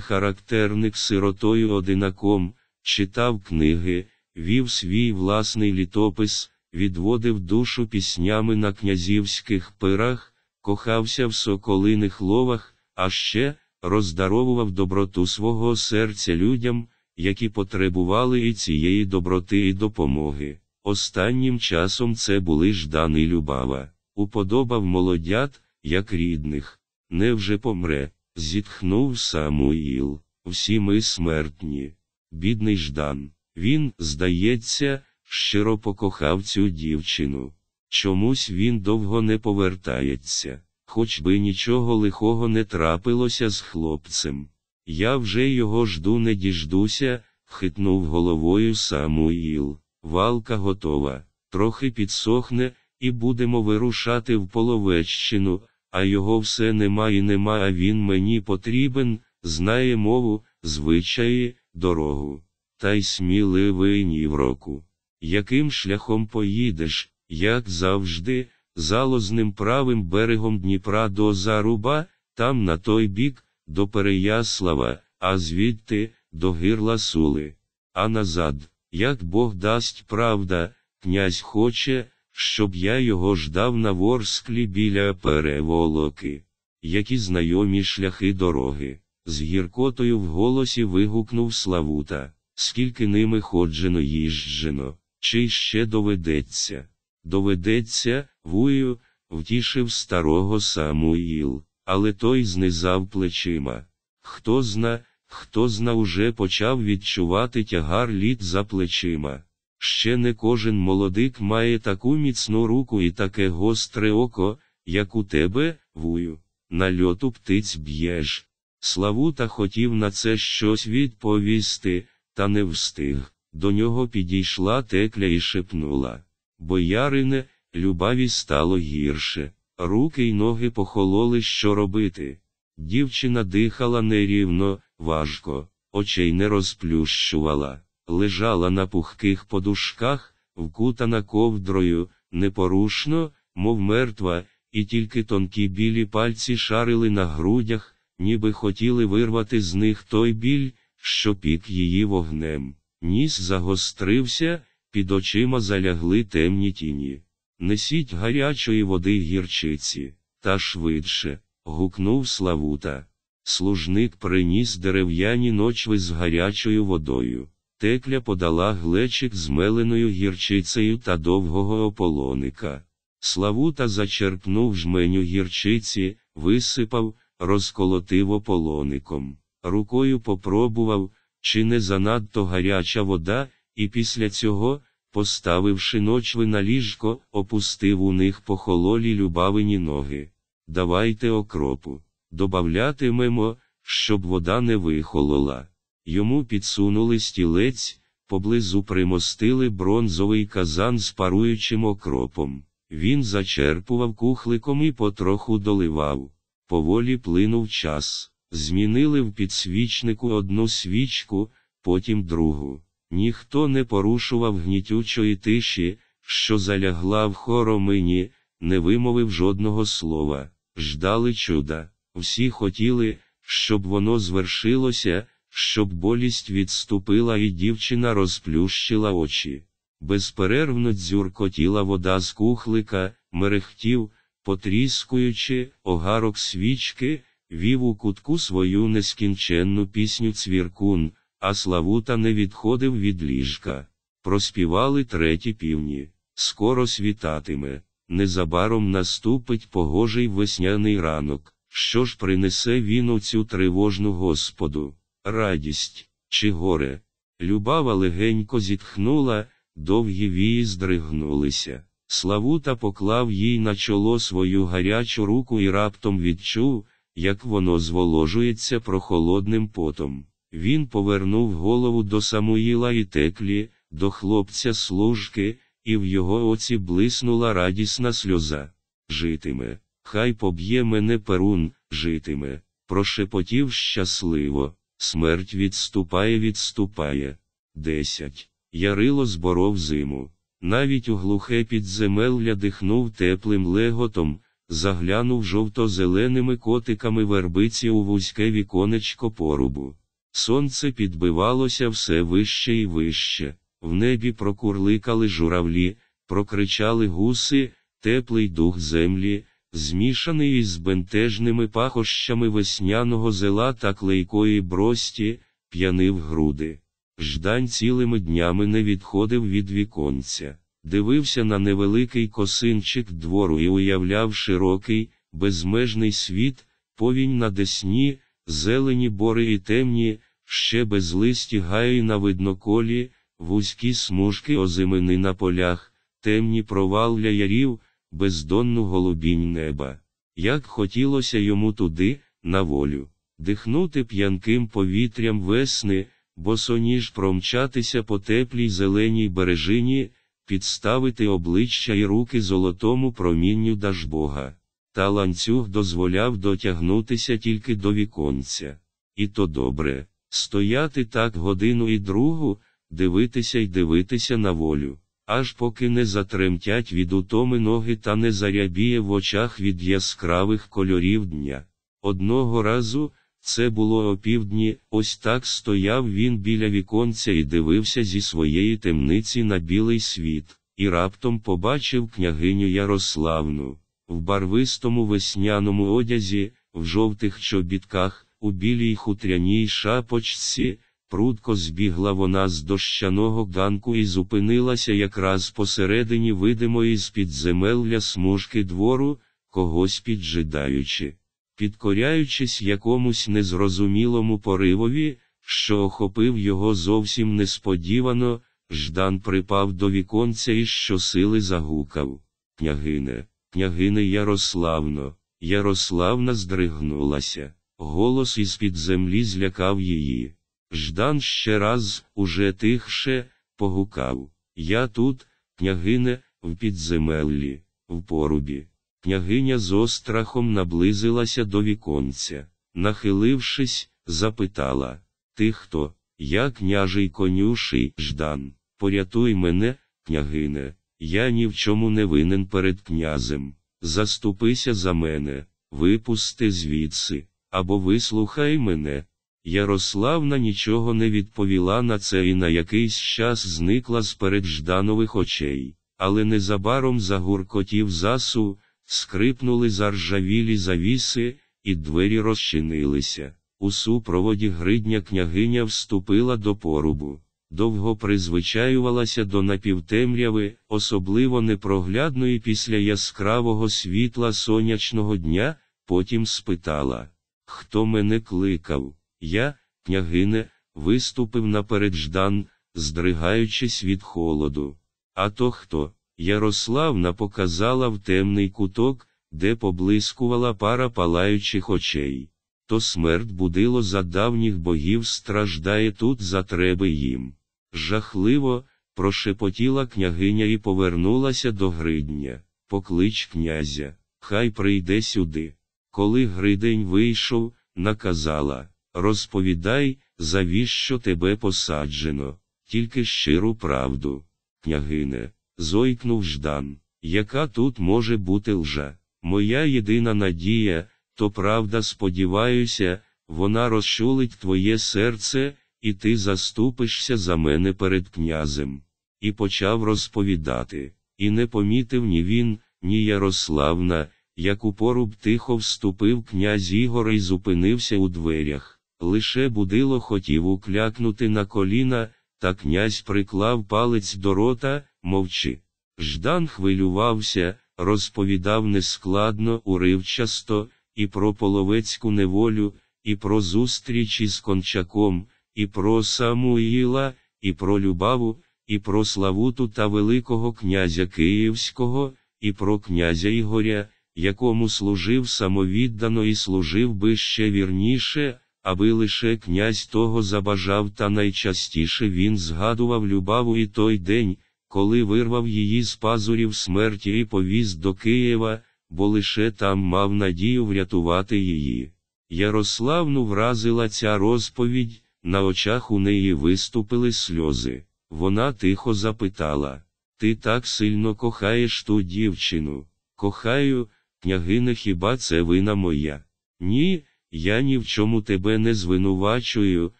характерник сиротою одинаком, читав книги, вів свій власний літопис, відводив душу піснями на князівських пирах, кохався в соколиних ловах, а ще роздаровував доброту свого серця людям, які потребували і цієї доброти і допомоги. Останнім часом це були Ждан і Любава, уподобав молодят, як рідних. Невже помре? Зітхнув Самуїл. Всі ми смертні. Бідний Ждан. Він, здається, щиро покохав цю дівчину. Чомусь він довго не повертається, хоч би нічого лихого не трапилося з хлопцем. Я вже його жду не діждуся, хитнув головою Самуїл. Валка готова, трохи підсохне, і будемо вирушати в Половеччину, а його все нема і нема, а він мені потрібен, знає мову, звичаї, дорогу. Та й сміливий року. Яким шляхом поїдеш, як завжди, залозним правим берегом Дніпра до Заруба, там на той бік, до Переяслава, а звідти до гирла Сули. А назад, як Бог дасть правда, князь хоче, щоб я його ждав на ворсклі біля переволоки. Які знайомі шляхи дороги. З гіркотою в голосі вигукнув Славута, скільки ними ходжено їжджено, чи ще доведеться. Доведеться, вую, втішив старого Самуїл, але той знизав плечима. Хто зна, хто зна уже почав відчувати тягар літ за плечима. Ще не кожен молодик має таку міцну руку і таке гостре око, як у тебе, вую, на льоту птиць б'єш. Славута хотів на це щось відповісти, та не встиг. До нього підійшла текля і шепнула. Боярине, любаві стало гірше, руки й ноги похололи, що робити. Дівчина дихала нерівно, важко, очей не розплющувала, лежала на пухких подушках, вкутана ковдрою, непорушно, мов мертва, і тільки тонкі білі пальці шарили на грудях, ніби хотіли вирвати з них той біль, що пік її вогнем. Ніс загострився, під очима залягли темні тіні. Несіть гарячої води гірчиці, та швидше. гукнув Славута. Служник приніс дерев'яні ночви з гарячою водою. Текля подала глечик з меленою гірчицею та довгого ополоника. Славута зачерпнув жменю гірчиці, висипав, розколотив ополоником. Рукою попробував, чи не занадто гаряча вода, і після цього, поставивши ночви на ліжко, опустив у них похололі любавині ноги. Давайте окропу. Добавлятимемо, щоб вода не вихолола. Йому підсунули стілець, поблизу примостили бронзовий казан з паруючим окропом. Він зачерпував кухликом і потроху доливав. Поволі плинув час. Змінили в підсвічнику одну свічку, потім другу. Ніхто не порушував гнітючої тиші, що залягла в хоромині, не вимовив жодного слова. Ждали чуда. Всі хотіли, щоб воно звершилося, щоб болість відступила і дівчина розплющила очі. Безперервно дзюркотіла вода з кухлика, мерехтів, потріскуючи, огарок свічки, вів у кутку свою нескінченну пісню цвіркун, а Славута не відходив від ліжка. Проспівали треті півні. Скоро світатиме. Незабаром наступить погожий весняний ранок. Що ж принесе він у цю тривожну Господу? Радість чи горе? Любава легенько зітхнула, довгі вії здригнулися. Славута поклав їй на чоло свою гарячу руку і раптом відчув, як воно зволожується прохолодним потом. Він повернув голову до Самуїла і теклі, до хлопця служки, і в його оці блиснула радісна сльоза. Житиме, хай поб'є мене перун, житиме, прошепотів щасливо, смерть відступає, відступає. Десять. Ярило зборов зиму. навіть у глухе підземелля дихнув теплим леготом, заглянув жовто-зеленими котиками вербиці у вузьке віконечко порубу. Сонце підбивалося все вище і вище, в небі прокурликали журавлі, прокричали гуси, теплий дух землі, змішаний із бентежними пахощами весняного зела та клейкої брості, п'янив груди. Ждань цілими днями не відходив від віконця, дивився на невеликий косинчик двору і уявляв широкий, безмежний світ, повінь на десні, зелені бори і темні, ще безлисті гаї на видноколі, вузькі смужки озимини на полях, темні провалля ярів, бездонну голубінь неба. Як хотілося йому туди, на волю, дихнути п'янким повітрям весни, босоніж промчатися по теплій зеленій бережині, підставити обличчя і руки золотому промінню Дажбога. Та ланцюг дозволяв дотягнутися тільки до віконця. І то добре, стояти так годину і другу, дивитися й дивитися на волю, аж поки не затремтять від утоми ноги та не зарябіє в очах від яскравих кольорів дня. Одного разу, це було опівдні, ось так стояв він біля віконця і дивився зі своєї темниці на білий світ, і раптом побачив княгиню Ярославну, в барвистому весняному одязі, в жовтих чобітках, у білій хутряній шапочці, прудко збігла вона з дощаного ганку і зупинилася якраз посередині видимої з підземелля смужки двору, когось піджидаючи підкоряючись якомусь незрозумілому поривові, що охопив його зовсім несподівано, Ждан припав до віконця і щосили загукав. Княгине, княгине Ярославно, Ярославна здригнулася, голос із під землі злякав її. Ждан ще раз, уже тихше, погукав Я тут, княгине, в підземеллі, в порубі. Княгиня з острахом наблизилася до віконця. Нахилившись, запитала Ти хто? Я княжий конюший Ждан. Порятуй мене, княгине, я ні в чому не винен перед князем. Заступися за мене, випусти звідси, або вислухай мене. Ярославна нічого не відповіла на це і на якийсь час зникла з перед Жданових очей, але незабаром загуркотів засу, скрипнули заржавілі завіси, і двері розчинилися. У супроводі гридня княгиня вступила до порубу. Довго призвичаювалася до напівтемряви, особливо непроглядної після яскравого світла сонячного дня, потім спитала Хто мене кликав? Я, княгине, виступив наперед Ждан, здригаючись від холоду. А то хто? Ярославна показала в темний куток, де поблискувала пара палаючих очей. То смерть будило за давніх богів страждає тут за треба їм. Жахливо, прошепотіла княгиня і повернулася до Гридня. Поклич князя, хай прийде сюди. Коли Гридень вийшов, наказала Розповідай, завіщо тебе посаджено, тільки щиру правду, княгине зойкнув Ждан. Яка тут може бути лжа? Моя єдина надія, то правда, сподіваюся, вона розчулить твоє серце, і ти заступишся за мене перед князем. І почав розповідати. І не помітив ні він, ні Ярославна, як у поруб тихо вступив князь Ігор і зупинився у дверях. Лише будило хотів уклякнути на коліна, та князь приклав палець до рота, мовчи. Ждан хвилювався, розповідав нескладно, уривчасто, і про половецьку неволю, і про зустріч із кончаком, і про Самуїла, і про Любаву, і про Славуту та Великого князя Київського, і про князя Ігоря, якому служив самовіддано і служив би ще вірніше, аби лише князь того забажав, та найчастіше він згадував Любаву і той день коли вирвав її з пазурів смерті і повіз до Києва, бо лише там мав надію врятувати її. Ярославну вразила ця розповідь, на очах у неї виступили сльози. Вона тихо запитала Ти так сильно кохаєш ту дівчину. Кохаю, княгине, хіба це вина моя? Ні, я ні в чому тебе не звинувачую,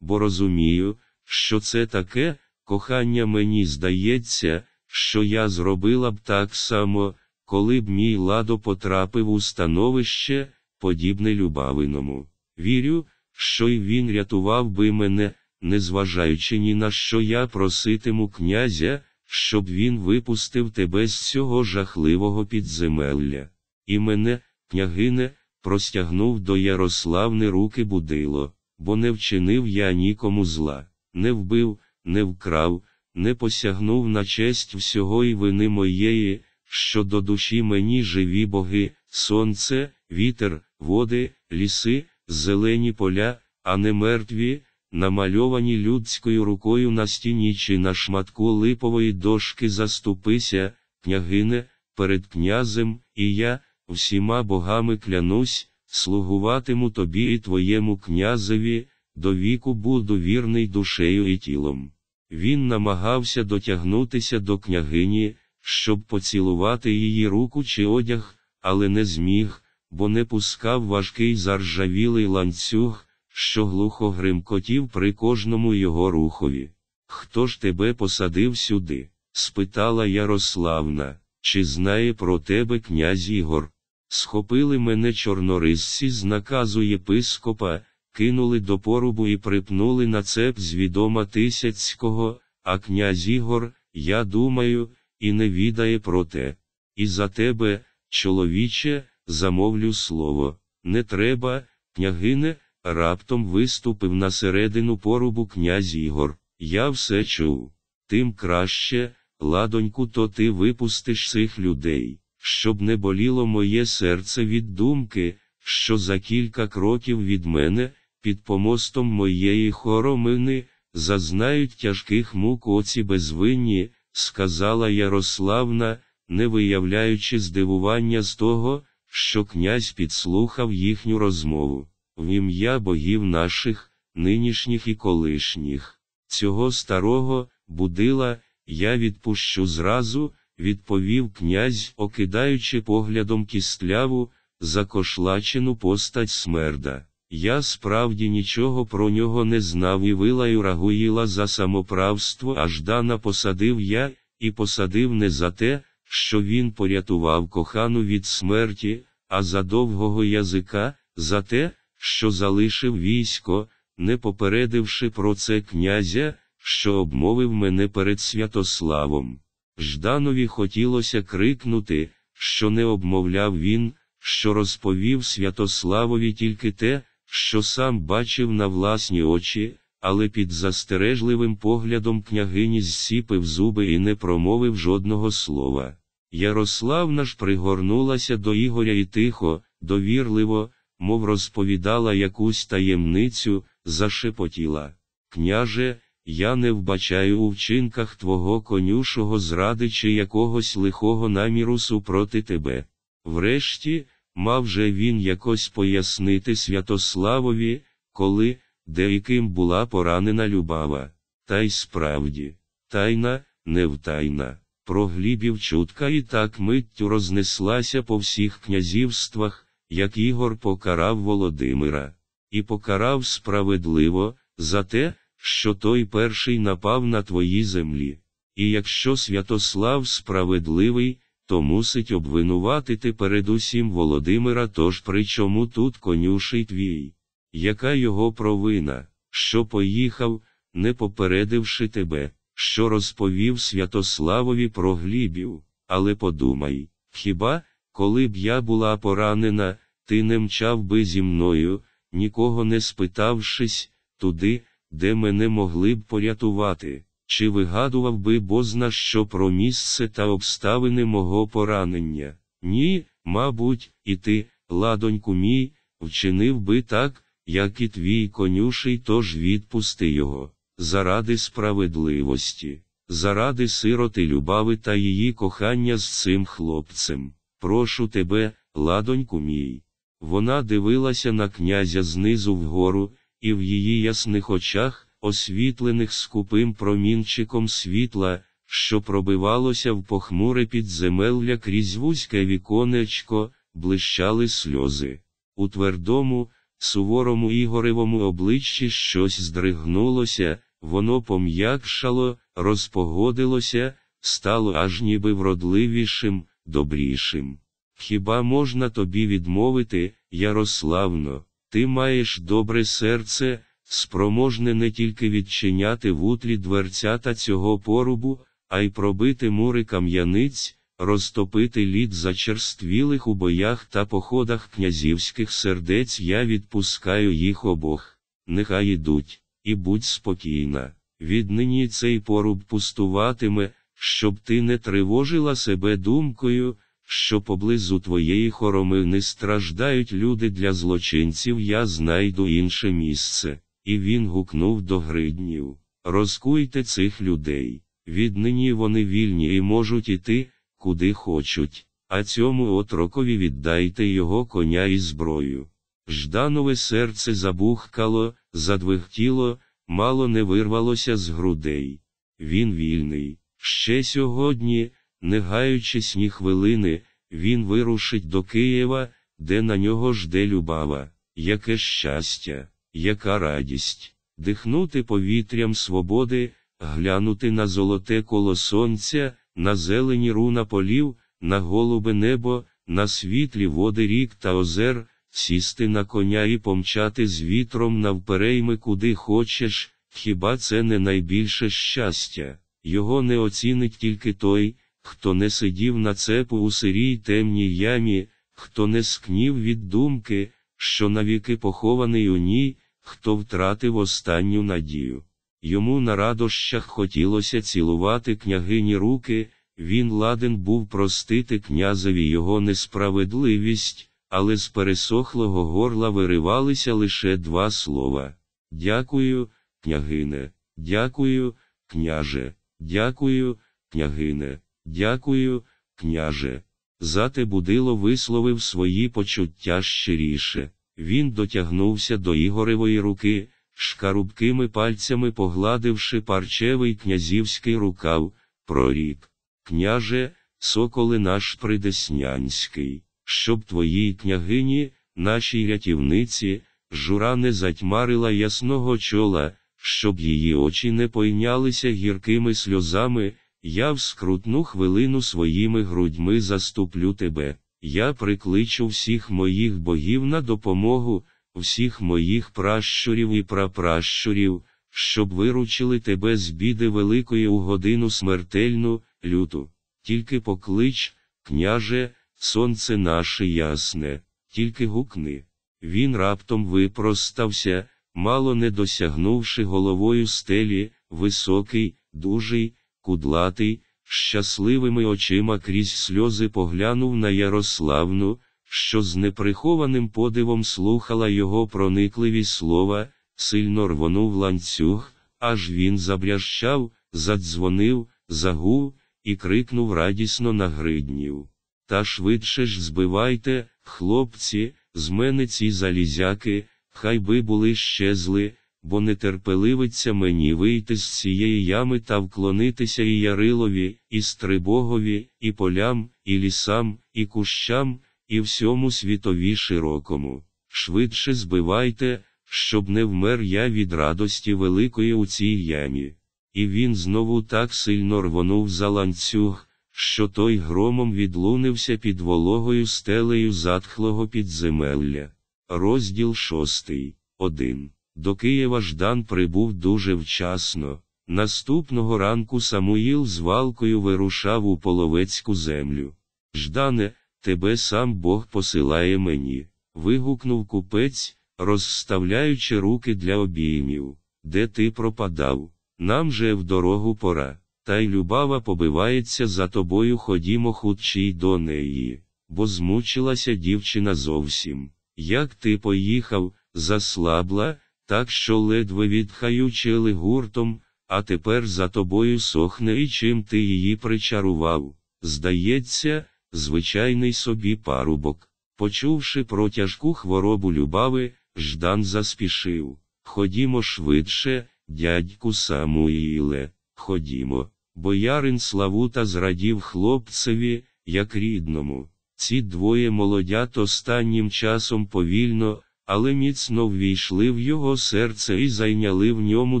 бо розумію, що це таке, кохання мені здається, що я зробила б так само, коли б мій ладо потрапив у становище, подібне Любавиному. Вірю, що й він рятував би мене, незважаючи ні на що я проситиму князя, щоб він випустив тебе з цього жахливого підземелля. І мене, княгине, простягнув до Ярославни руки будило, бо не вчинив я нікому зла, не вбив, не вкрав, не посягнув на честь всього і вини моєї, що до душі мені живі боги, сонце, вітер, води, ліси, зелені поля, а не мертві, намальовані людською рукою на стіні чи на шматку липової дошки заступися, княгине, перед князем, і я, всіма богами клянусь, слугуватиму тобі і твоєму князеві, до віку буду вірний душею і тілом. Він намагався дотягнутися до княгині, щоб поцілувати її руку чи одяг, але не зміг, бо не пускав важкий заржавілий ланцюг, що глухо гримкотів при кожному його рухові. Хто ж тебе посадив сюди? спитала Ярославна, чи знає про тебе князь Ігор? Схопили мене чорнорисці з наказу єпископа, кинули до порубу і припнули на цеп з відома Тисяцького, а князь Ігор, я думаю, і не відає про те. І за тебе, чоловіче, замовлю слово. Не треба, княгине, раптом виступив на середину порубу князь Ігор. Я все чув. Тим краще, ладоньку, то ти випустиш цих людей, щоб не боліло моє серце від думки, що за кілька кроків від мене, під помостом моєї хоромини, зазнають тяжких мук оці безвинні, сказала Ярославна, не виявляючи здивування з того, що князь підслухав їхню розмову. В ім'я богів наших, нинішніх і колишніх. Цього старого, будила, я відпущу зразу, відповів князь, окидаючи поглядом кістляву, закошлачену постать смерда. Я справді нічого про нього не знав і вилаю Рагуїла за самоправство, аж дана посадив я, і посадив не за те, що він порятував кохану від смерті, а за довгого язика, за те, що залишив військо, не попередивши про це князя, що обмовив мене перед Святославом. Жданові хотілося крикнути, що не обмовляв він, що розповів Святославові тільки те, що сам бачив на власні очі, але під застережливим поглядом княгині зсіпив зуби і не промовив жодного слова. Ярославна ж пригорнулася до Ігоря і тихо, довірливо, мов розповідала якусь таємницю, зашепотіла. Княже, я не вбачаю у вчинках твого конюшого зради чи якогось лихого наміру супроти тебе. Врешті, мав же він якось пояснити Святославові, коли, де і була поранена Любава. Та й справді, тайна, невтайна. Про глібів чутка і так миттю рознеслася по всіх князівствах, як Ігор покарав Володимира, і покарав справедливо, за те, що той перший напав на твої землі. І якщо Святослав справедливий, то мусить обвинуватити передусім Володимира, тож при чому тут конюший твій? Яка його провина, що поїхав, не попередивши тебе, що розповів Святославові про глібів, але подумай, хіба, коли б я була поранена, ти не мчав би зі мною, нікого не спитавшись, туди, де мене могли б порятувати, чи вигадував би бозна що про місце та обставини мого поранення? Ні, мабуть, і ти, ладоньку мій, вчинив би так, як і твій конюший, тож відпусти його, заради справедливості, заради сироти любави та її кохання з цим хлопцем. Прошу тебе, ладоньку мій. Вона дивилася на князя знизу вгору, і в її ясних очах, освітлених скупим промінчиком світла, що пробивалося в похмуре підземелля крізь вузьке віконечко, блищали сльози. У твердому, суворому ігоревому обличчі щось здригнулося, воно пом'якшало, розпогодилося, стало аж ніби вродливішим, добрішим. Хіба можна тобі відмовити, Ярославно, ти маєш добре серце, спроможне не тільки відчиняти в дверцята цього порубу, а й пробити мури кам'яниць, розтопити лід зачерствілих у боях та походах князівських сердець я відпускаю їх обох. Нехай ідуть, і будь спокійна. Віднині цей поруб пустуватиме, щоб ти не тривожила себе думкою, що поблизу твоєї хороми не страждають люди для злочинців, я знайду інше місце. І він гукнув до гриднів. Розкуйте цих людей. Віднині вони вільні і можуть іти, куди хочуть, а цьому отрокові віддайте його коня і зброю. Жданове серце забухкало, задвигтіло, мало не вирвалося з грудей. Він вільний. Ще сьогодні, не гаючись ні хвилини, він вирушить до Києва, де на нього жде любава, яке щастя, яка радість, дихнути повітрям свободи, глянути на золоте коло сонця, на зелені руна полів, на голубе небо, на світлі води рік та озер, сісти на коня і помчати з вітром навперейми куди хочеш, хіба це не найбільше щастя? Його не оцінить тільки той, хто не сидів на цепу у сирій темній ямі, хто не скнів від думки, що навіки похований у ній, хто втратив останню надію. Йому на радощах хотілося цілувати княгині руки, він ладен був простити князеві його несправедливість, але з пересохлого горла виривалися лише два слова. Дякую, княгине, дякую, княже, дякую, княгине, дякую, княже. Зате будило висловив свої почуття щиріше. Він дотягнувся до Ігоревої руки, шкарубкими пальцями погладивши парчевий князівський рукав, прорік. Княже, соколи наш придеснянський, щоб твоїй княгині, нашій рятівниці, жура не затьмарила ясного чола, щоб її очі не пойнялися гіркими сльозами, я в скрутну хвилину своїми грудьми заступлю тебе, я прикличу всіх моїх богів на допомогу, всіх моїх пращурів і прапращурів, щоб виручили тебе з біди великої у годину смертельну, люту. Тільки поклич, княже, сонце наше ясне, тільки гукни. Він раптом випростався, мало не досягнувши головою стелі, високий, дужий, кудлатий, щасливими очима крізь сльози поглянув на Ярославну, що з неприхованим подивом слухала його проникливі слова, сильно рвонув ланцюг, аж він забрящав, задзвонив, загув і крикнув радісно на гриднів. Та швидше ж збивайте, хлопці, з мене ці залізяки, хай би були щезли, бо не терпеливиться мені вийти з цієї ями та вклонитися і Ярилові, і Стрибогові, і полям, і лісам, і кущам, і всьому світові широкому. Швидше збивайте, щоб не вмер я від радості великої у цій ямі. І він знову так сильно рвонув за ланцюг, що той громом відлунився під вологою стелею затхлого підземелля. Розділ шостий. Один. До Києва Ждан прибув дуже вчасно. Наступного ранку Самуїл з валкою вирушав у половецьку землю. Ждане, тебе сам Бог посилає мені. вигукнув купець, розставляючи руки для обіймів. Де ти пропадав? Нам же в дорогу пора. Та й любава побивається за тобою, ходімо хутчій до неї, бо змучилася дівчина зовсім. Як ти поїхав, заслабла, так що ледве відхаючили гуртом, а тепер за тобою сохне і чим ти її причарував. Здається, звичайний собі парубок. Почувши про тяжку хворобу любави, Ждан заспішив. Ходімо швидше, дядьку Самуїле, ходімо, Боярин Славута зрадів хлопцеві, як рідному. Ці двоє молодят останнім часом повільно, але міцно ввійшли в його серце і зайняли в ньому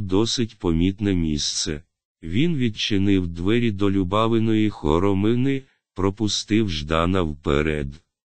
досить помітне місце. Він відчинив двері до Любавиної хоромини, пропустив Ждана вперед.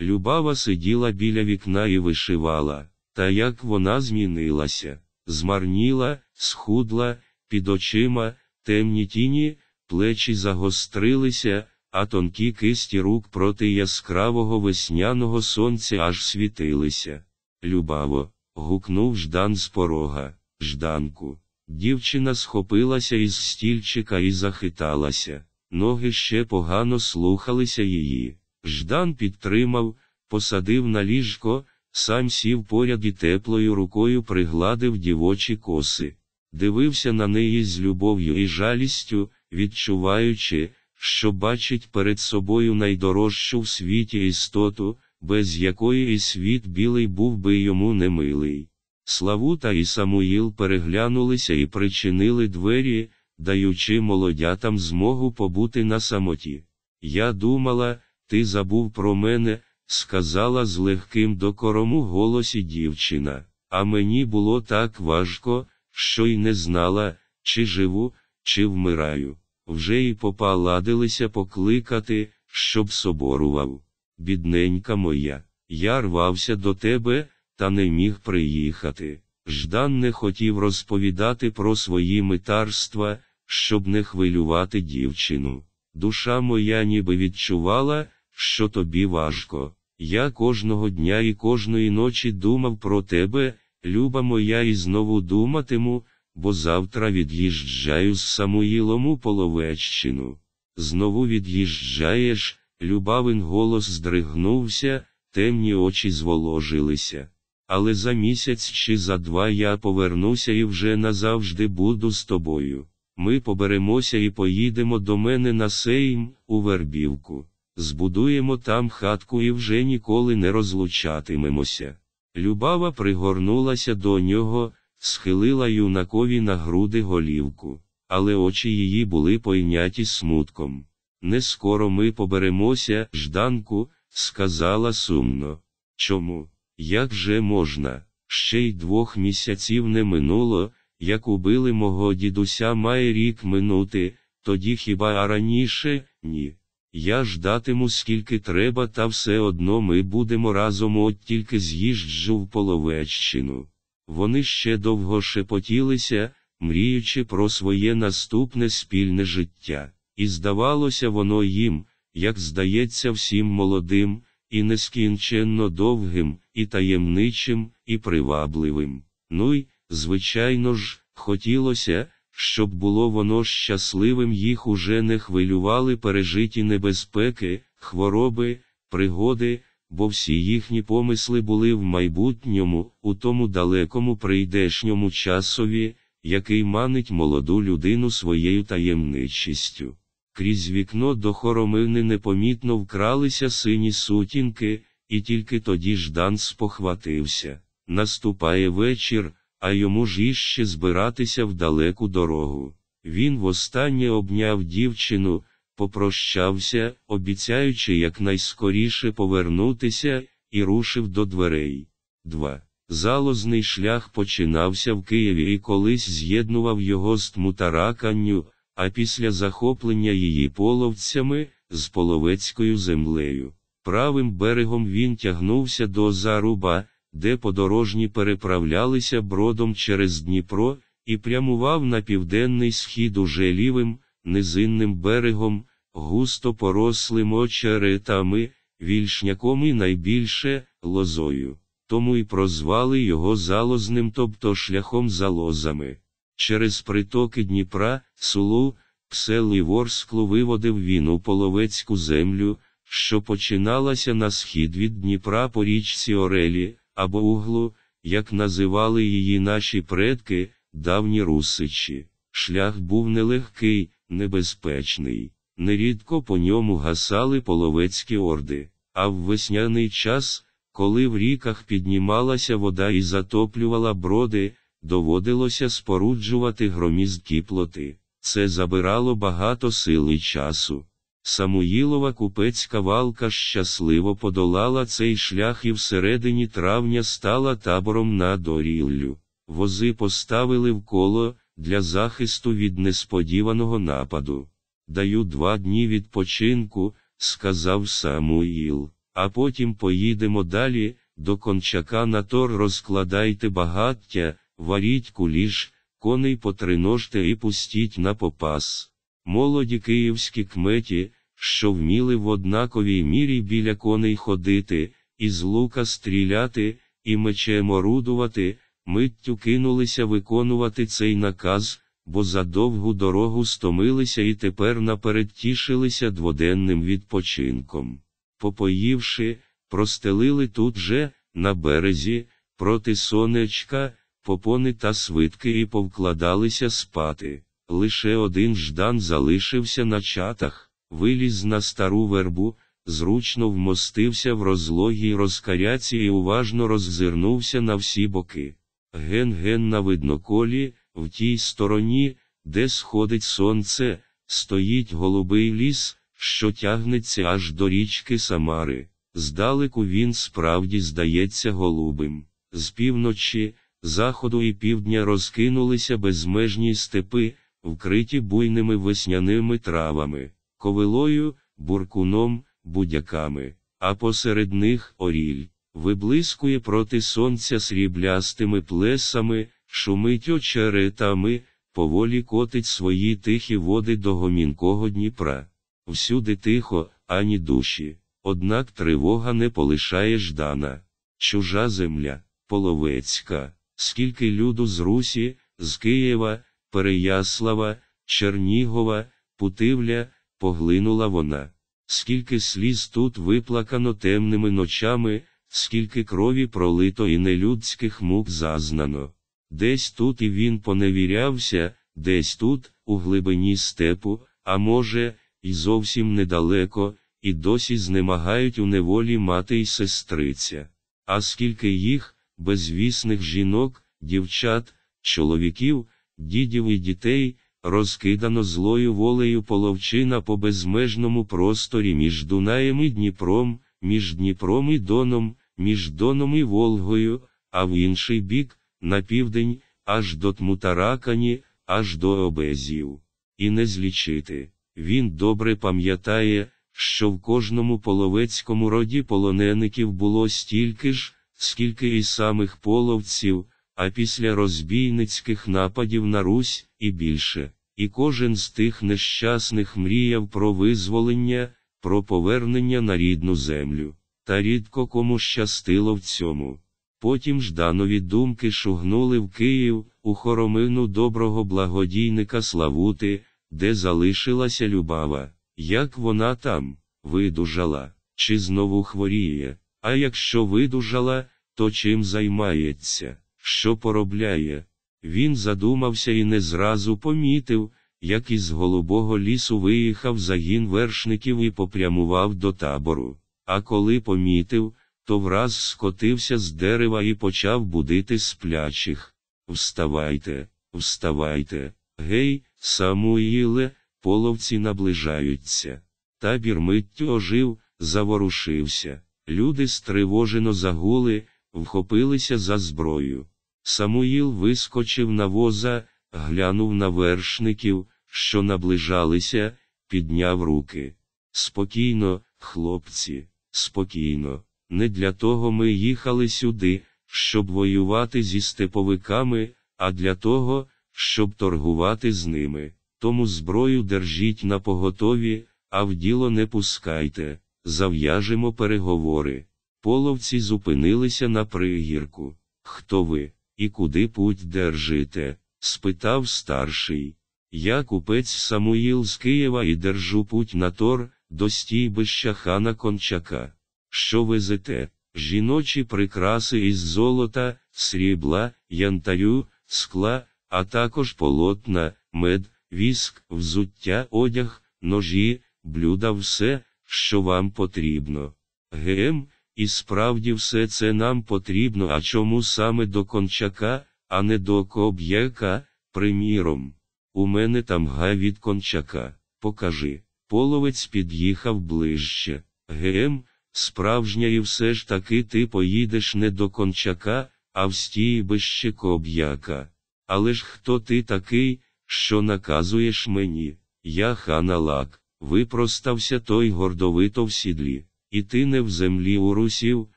Любава сиділа біля вікна і вишивала, та як вона змінилася, змарніла, схудла, під очима, темні тіні, плечі загострилися, а тонкі кисті рук проти яскравого весняного сонця аж світилися. Любаво, гукнув Ждан з порога, Жданку. Дівчина схопилася із стільчика і захиталася. Ноги ще погано слухалися її. Ждан підтримав, посадив на ліжко, сам сів поряд і теплою рукою пригладив дівочі коси. Дивився на неї з любов'ю і жалістю, відчуваючи, що бачить перед собою найдорожчу в світі істоту, без якої і світ білий був би йому немилий. Славута і Самуїл переглянулися і причинили двері, даючи молодятам змогу побути на самоті. Я думала, ти забув про мене, сказала з легким докором у голосі дівчина, а мені було так важко, що й не знала, чи живу, чи вмираю. Вже й попаладилися покликати, щоб соборував. Бідненька моя, я рвався до тебе, та не міг приїхати. Ждан не хотів розповідати про свої митарства, щоб не хвилювати дівчину. Душа моя ніби відчувала, що тобі важко. Я кожного дня і кожної ночі думав про тебе, люба моя, і знову думатиму, бо завтра від'їжджаю з Самуїлом у Половеччину. Знову від'їжджаєш, Любавин голос здригнувся, темні очі зволожилися. Але за місяць чи за два я повернуся і вже назавжди буду з тобою. Ми поберемося і поїдемо до мене на сейм, у Вербівку. Збудуємо там хатку і вже ніколи не розлучатимемося. Любава пригорнулася до нього, схилила юнакові на груди голівку, але очі її були пойняті смутком. Не скоро ми поберемося, Жданку, сказала сумно. Чому? Як же можна? Ще й двох місяців не минуло, як убили мого дідуся має рік минути, тоді хіба раніше, ні. Я ждатиму скільки треба, та все одно ми будемо разом от тільки з'їжджу в Половеччину. Вони ще довго шепотілися, мріючи про своє наступне спільне життя, і здавалося воно їм, як здається всім молодим, і нескінченно довгим, і таємничим, і привабливим. Ну й, звичайно ж, хотілося, щоб було воно щасливим, їх уже не хвилювали пережиті небезпеки, хвороби, пригоди, бо всі їхні помисли були в майбутньому, у тому далекому прийдешньому часові, який манить молоду людину своєю таємничістю. Крізь вікно до хоромини непомітно вкралися сині сутінки, і тільки тоді Ждан спохватився. Наступає вечір, а йому ж іще збиратися в далеку дорогу. Він востаннє обняв дівчину, попрощався, обіцяючи якнайскоріше повернутися, і рушив до дверей. 2. Залозний шлях починався в Києві і колись з'єднував його з Тмутараканню, а після захоплення її половцями з половецькою землею. Правим берегом він тягнувся до Заруба, де подорожні переправлялися бродом через Дніпро, і прямував на південний схід уже лівим, низинним берегом, густо порослим очеретами, вільшняком і найбільше лозою. Тому й прозвали його залозним, тобто шляхом залозами. Через притоки Дніпра, Сулу, Псел і Ворсклу виводив він у половецьку землю, що починалася на схід від Дніпра по річці Орелі, або Углу, як називали її наші предки, давні русичі. Шлях був нелегкий, небезпечний. Нерідко по ньому гасали половецькі орди, а в весняний час, коли в ріках піднімалася вода і затоплювала броди, доводилося споруджувати громіздкі плоти. Це забирало багато сил і часу. Самуїлова купецька валка щасливо подолала цей шлях і всередині травня стала табором на доріллю. Вози поставили в коло для захисту від несподіваного нападу. Даю два дні відпочинку, сказав Самуїл, а потім поїдемо далі, до кончака на тор розкладайте багаття, варіть куліш, коней потриножте і пустіть на попас. Молоді київські кметі, що вміли в однаковій мірі біля коней ходити, із лука стріляти, і мечем орудувати, миттю кинулися виконувати цей наказ, бо за довгу дорогу стомилися і тепер наперед тішилися дводенним відпочинком. Попоївши, простелили тут же, на березі, проти сонечка, попони та свитки і повкладалися спати. Лише один ждан залишився на чатах, виліз на стару вербу, зручно вмостився в розлогій розкаряці і уважно роззирнувся на всі боки. Ген-ген на видноколі, в тій стороні, де сходить сонце, стоїть голубий ліс, що тягнеться аж до річки Самари. Здалеку він справді здається голубим. З півночі, заходу і півдня розкинулися безмежні степи, вкриті буйними весняними травами, ковилою, буркуном, будяками, а посеред них оріль, виблискує проти сонця сріблястими плесами, шумить очеретами, поволі котить свої тихі води до гомінкого Дніпра. Всюди тихо, ані душі. Однак тривога не полишає ждана. Чужа земля, половецька, скільки люду з Русі, з Києва, Переяслава, Чернігова, Путивля, поглинула вона. Скільки сліз тут виплакано темними ночами, скільки крові пролито і нелюдських мук зазнано. Десь тут і він поневірявся, десь тут, у глибині степу, а може, і зовсім недалеко, і досі знемагають у неволі мати й сестриця. А скільки їх, безвісних жінок, дівчат, чоловіків, дідів і дітей, розкидано злою волею половчина по безмежному просторі між Дунаєм і Дніпром, між Дніпром і Доном, між Доном і Волгою, а в інший бік, на південь, аж до Тмутаракані, аж до Обезів. І не злічити. Він добре пам'ятає, що в кожному половецькому роді полонеників було стільки ж, скільки і самих половців, а після розбійницьких нападів на Русь і більше. І кожен з тих нещасних мріяв про визволення, про повернення на рідну землю. Та рідко кому щастило в цьому. Потім жданові думки шугнули в Київ, у хоромину доброго благодійника Славути, де залишилася Любава. Як вона там, видужала, чи знову хворіє, а якщо видужала, то чим займається, що поробляє? Він задумався і не зразу помітив, як із голубого лісу виїхав загін вершників і попрямував до табору. А коли помітив, то враз скотився з дерева і почав будити сплячих. Вставайте, вставайте, гей, Самуїле, половці наближаються. Табір миттю ожив, заворушився. Люди стривожено загули, вхопилися за зброю. Самуїл вискочив на воза, глянув на вершників, що наближалися, підняв руки. Спокійно, хлопці, спокійно. Не для того ми їхали сюди, щоб воювати зі степовиками, а для того, щоб торгувати з ними. Тому зброю держіть на поготові, а в діло не пускайте, зав'яжемо переговори. Половці зупинилися на пригірку. Хто ви, і куди путь держите? спитав старший. Я купець Самуїл з Києва і держу путь на тор, до стійбища хана Кончака. Що везете? Жіночі прикраси із золота, срібла, янтарю, скла, а також полотна, мед, віск, взуття, одяг, ножі, блюда, все, що вам потрібно. Гем, і справді все це нам потрібно, а чому саме до кончака, а не до коб'єка, приміром. У мене там га від кончака. Покажи. Половець під'їхав ближче. Гем, справжня і все ж таки ти поїдеш не до кончака, а в стійбище коб'яка. Але ж хто ти такий, що наказуєш мені? Я хан Алак, випростався той гордовито в сідлі. І ти не в землі у русів,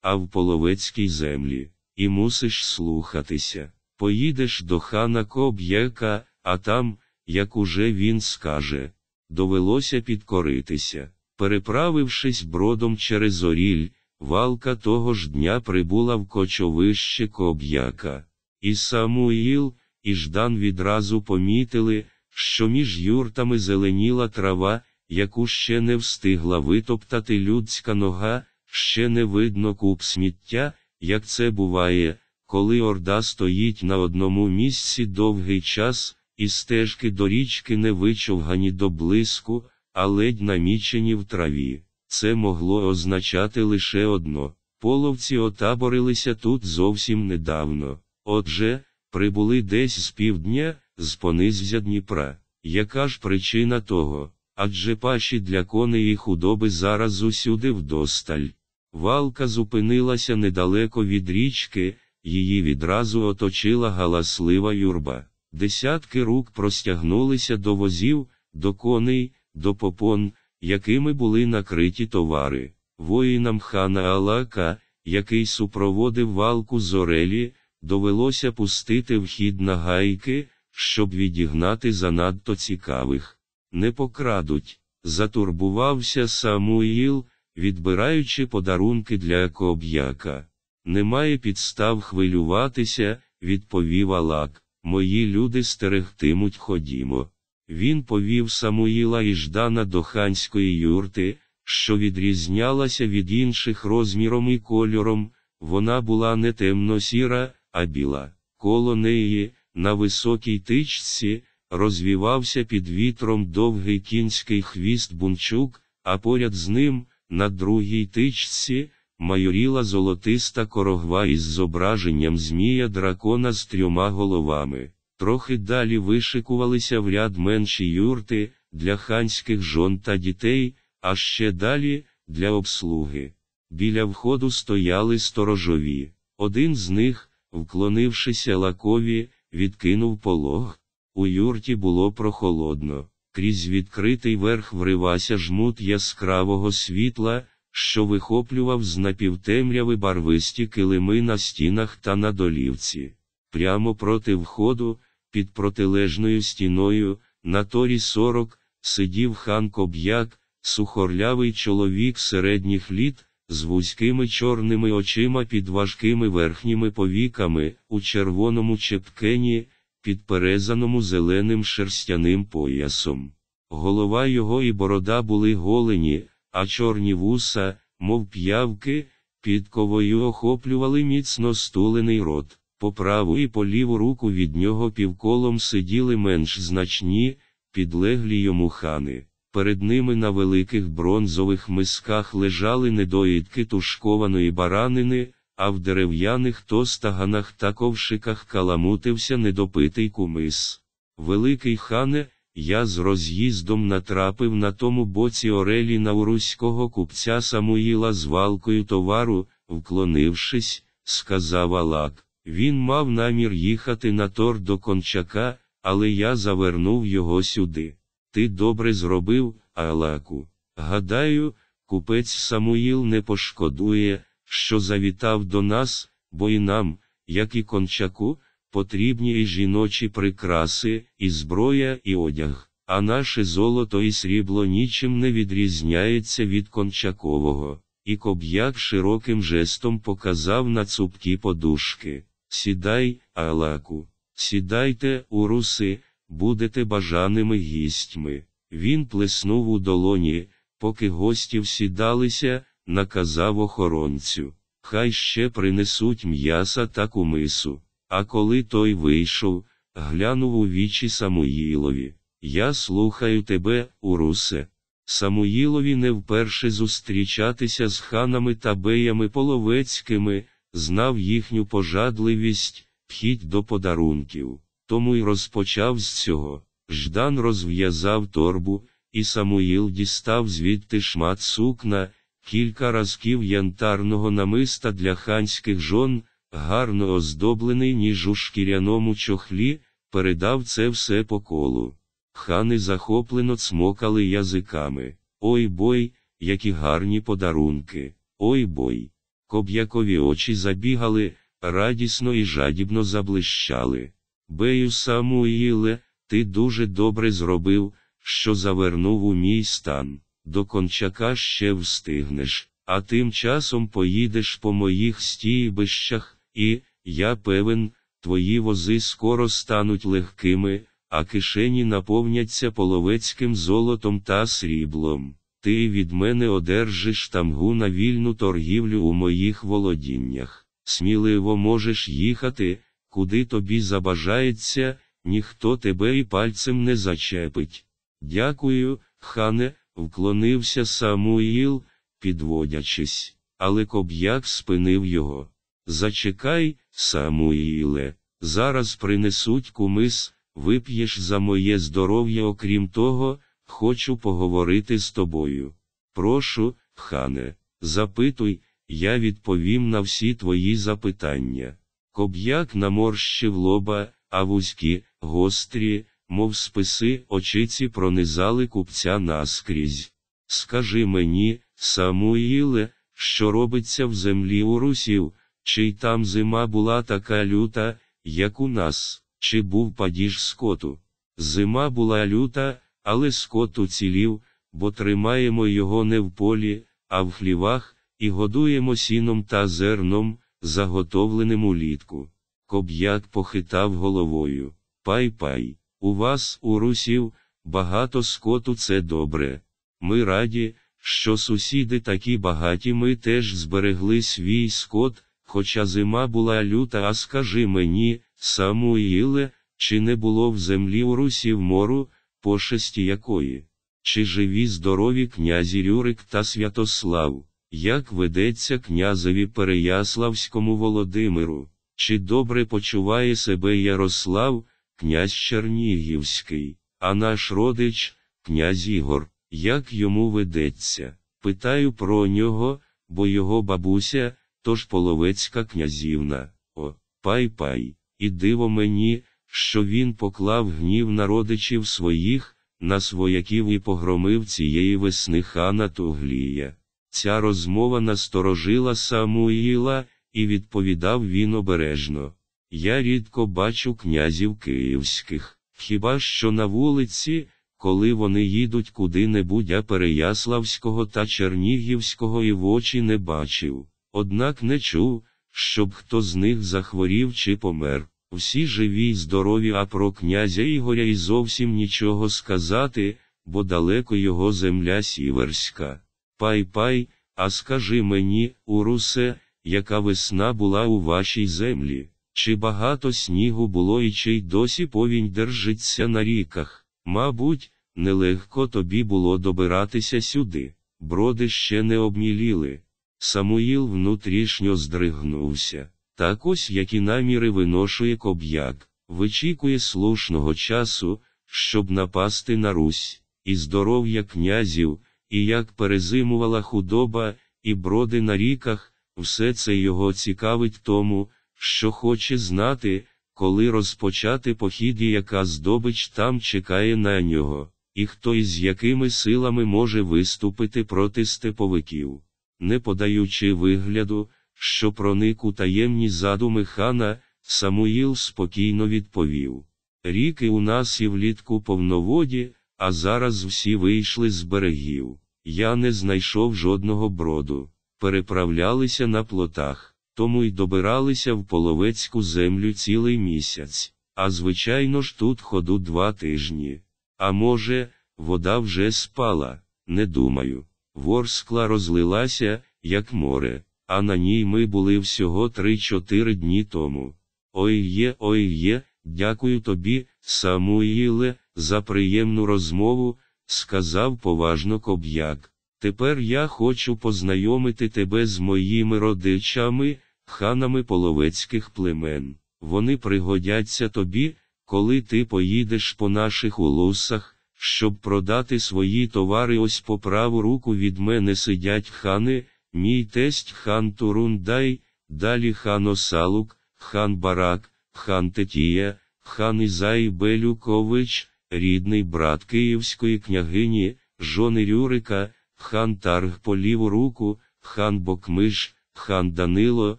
а в половецькій землі, і мусиш слухатися. Поїдеш до хана Коб'яка, а там, як уже він скаже, довелося підкоритися. Переправившись бродом через оріль, валка того ж дня прибула в кочовище Коб'яка. І Самуїл, і Ждан відразу помітили, що між юртами зеленіла трава, яку ще не встигла витоптати людська нога, ще не видно куп сміття, як це буває, коли орда стоїть на одному місці довгий час, і стежки до річки не вичовгані до блиску, а ледь намічені в траві. Це могло означати лише одно половці отаборилися тут зовсім недавно. Отже, прибули десь з півдня, з пониззя Дніпра. Яка ж причина того? Адже паші для коней і худоби зараз усюди вдосталь. Валка зупинилася недалеко від річки, її відразу оточила галаслива юрба. Десятки рук простягнулися до возів, до коней, до попон, якими були накриті товари. Воїнам хана Алака, який супроводив валку з Орелі, довелося пустити вхід на гайки, щоб відігнати занадто цікавих. Не покрадуть, затурбувався Самуїл, відбираючи подарунки для коб'яка. Немає підстав хвилюватися, відповів Алак. Мої люди стерегтимуть ходімо. Він повів Самуїла і Ждана до ханської юрти, що відрізнялася від інших розміром і кольором, вона була не темно-сіра, а біла. Коло неї, на високій тичці, розвівався під вітром довгий кінський хвіст бунчук, а поряд з ним, на другій тичці, майоріла золотиста корогва із зображенням змія дракона з трьома головами. Трохи далі вишикувалися в ряд менші юрти для ханських жон та дітей, а ще далі для обслуги. Біля входу стояли сторожові. Один з них, вклонившися лакові, відкинув полог. У юрті було прохолодно. Крізь відкритий верх вривався жмут яскравого світла, що вихоплював з напівтемряви барвисті килими на стінах та на долівці. Прямо проти входу, під протилежною стіною, на торі сорок, сидів хан Коб'як, сухорлявий чоловік середніх літ, з вузькими чорними очима під важкими верхніми повіками, у червоному чепкені, підперезаному зеленим шерстяним поясом. Голова його і борода були голені, а чорні вуса, мов п'явки, під ковою охоплювали міцно стулений рот. По праву і по ліву руку від нього півколом сиділи менш значні, підлеглі йому хани. Перед ними на великих бронзових мисках лежали недоїдки тушкованої баранини, а в дерев'яних тостаганах та ковшиках каламутився недопитий кумис. Великий хане, я з роз'їздом натрапив на тому боці Орелі на уруського купця Самуїла з валкою товару, вклонившись, сказав Алак. Він мав намір їхати на тор до кончака, але я завернув його сюди. Ти добре зробив, Алаку. Гадаю, купець Самуїл не пошкодує, що завітав до нас, бо і нам, як і кончаку, потрібні і жіночі прикраси, і зброя, і одяг, а наше золото і срібло нічим не відрізняється від кончакового. І коб'як широким жестом показав на цупкі подушки. Сідай, Алаку, сідайте, уруси, будете бажаними гістьми. Він плеснув у долоні, поки гостів сідалися, наказав охоронцю. Хай ще принесуть м'яса та кумису. А коли той вийшов, глянув у вічі Самуїлові. Я слухаю тебе, урусе. Самуїлові не вперше зустрічатися з ханами та беями половецькими, знав їхню пожадливість, вхідь до подарунків. Тому й розпочав з цього. Ждан розв'язав торбу, і Самуїл дістав звідти шмат сукна, кілька разків янтарного намиста для ханських жон, гарно оздоблений ніж у шкіряному чохлі, передав це все по колу. Хани захоплено цмокали язиками. Ой бой, які гарні подарунки, ой бой. Коб'якові очі забігали, радісно і жадібно заблищали. Бею Самуїле, ти дуже добре зробив, що завернув у мій стан. До кончака ще встигнеш, а тим часом поїдеш по моїх стійбищах, і, я певен, твої вози скоро стануть легкими, а кишені наповняться половецьким золотом та сріблом. Ти від мене одержиш тамгу на вільну торгівлю у моїх володіннях. Сміливо можеш їхати, куди тобі забажається, ніхто тебе і пальцем не зачепить. Дякую, хане, вклонився Самуїл, підводячись, але коб'як спинив його. Зачекай, Самуїле, зараз принесуть кумис, вип'єш за моє здоров'я, окрім того, хочу поговорити з тобою. Прошу, хане, запитуй, я відповім на всі твої запитання. Коб'як наморщив лоба, а вузькі, гострі, мов списи, очиці пронизали купця наскрізь. Скажи мені, Самуїле, що робиться в землі у русів, чи й там зима була така люта, як у нас, чи був падіж скоту. Зима була люта, але скот уцілів, бо тримаємо його не в полі, а в хлівах, і годуємо сіном та зерном, заготовленим улітку. Коб'як похитав головою. Пай пай, у вас, у русів, багато скоту це добре. Ми раді, що сусіди такі багаті ми теж зберегли свій скот, хоча зима була люта, а скажи мені, Самуїле, чи не було в землі у русів мору, пошесті якої? Чи живі здорові князі Рюрик та Святослав? Як ведеться князеві Переяславському Володимиру? Чи добре почуває себе Ярослав, князь Чернігівський, а наш родич, князь Ігор, як йому ведеться? Питаю про нього, бо його бабуся, тож половецька князівна. О, пай пай, і диво мені, що він поклав гнів на родичів своїх, на свояків і погромив цієї весни хана Туглія. Ця розмова насторожила Самуїла, і відповідав він обережно. Я рідко бачу князів київських, хіба що на вулиці, коли вони їдуть куди-небудь, а Переяславського та Чернігівського і в очі не бачив. Однак не чув, щоб хто з них захворів чи помер. Всі живі й здорові, а про князя Ігоря і зовсім нічого сказати, бо далеко його земля сіверська. Пай пай, а скажи мені, урусе, яка весна була у вашій землі, чи багато снігу було і чи й досі повінь держиться на ріках? Мабуть, нелегко тобі було добиратися сюди, броди ще не обміліли. Самуїл внутрішньо здригнувся. Так ось які наміри виношує коб'як, вичікує слушного часу, щоб напасти на Русь, і здоров'я князів, і як перезимувала худоба, і броди на ріках, все це його цікавить тому, що хоче знати, коли розпочати похід і яка здобич там чекає на нього, і хто із якими силами може виступити проти степовиків, не подаючи вигляду що проник у таємні задуми хана, Самуїл спокійно відповів: Ріки у нас і влітку повноводі, а зараз всі вийшли з берегів. Я не знайшов жодного броду, переправлялися на плотах, тому й добиралися в половецьку землю цілий місяць, а звичайно ж тут ходу два тижні. А може, вода вже спала, не думаю. Ворскла розлилася, як море а на ній ми були всього 3-4 дні тому. Ой є, ой є, дякую тобі, Самуїле, за приємну розмову, сказав поважно коб'як. Тепер я хочу познайомити тебе з моїми родичами, ханами половецьких племен. Вони пригодяться тобі, коли ти поїдеш по наших улусах, щоб продати свої товари ось по праву руку від мене сидять хани, мій тесть хан Турундай, далі хан Осалук, хан Барак, хан Тетія, хан Ізай Белюкович, рідний брат Київської княгині, жони Рюрика, хан Тарг по ліву руку, хан Бокмиш, хан Данило,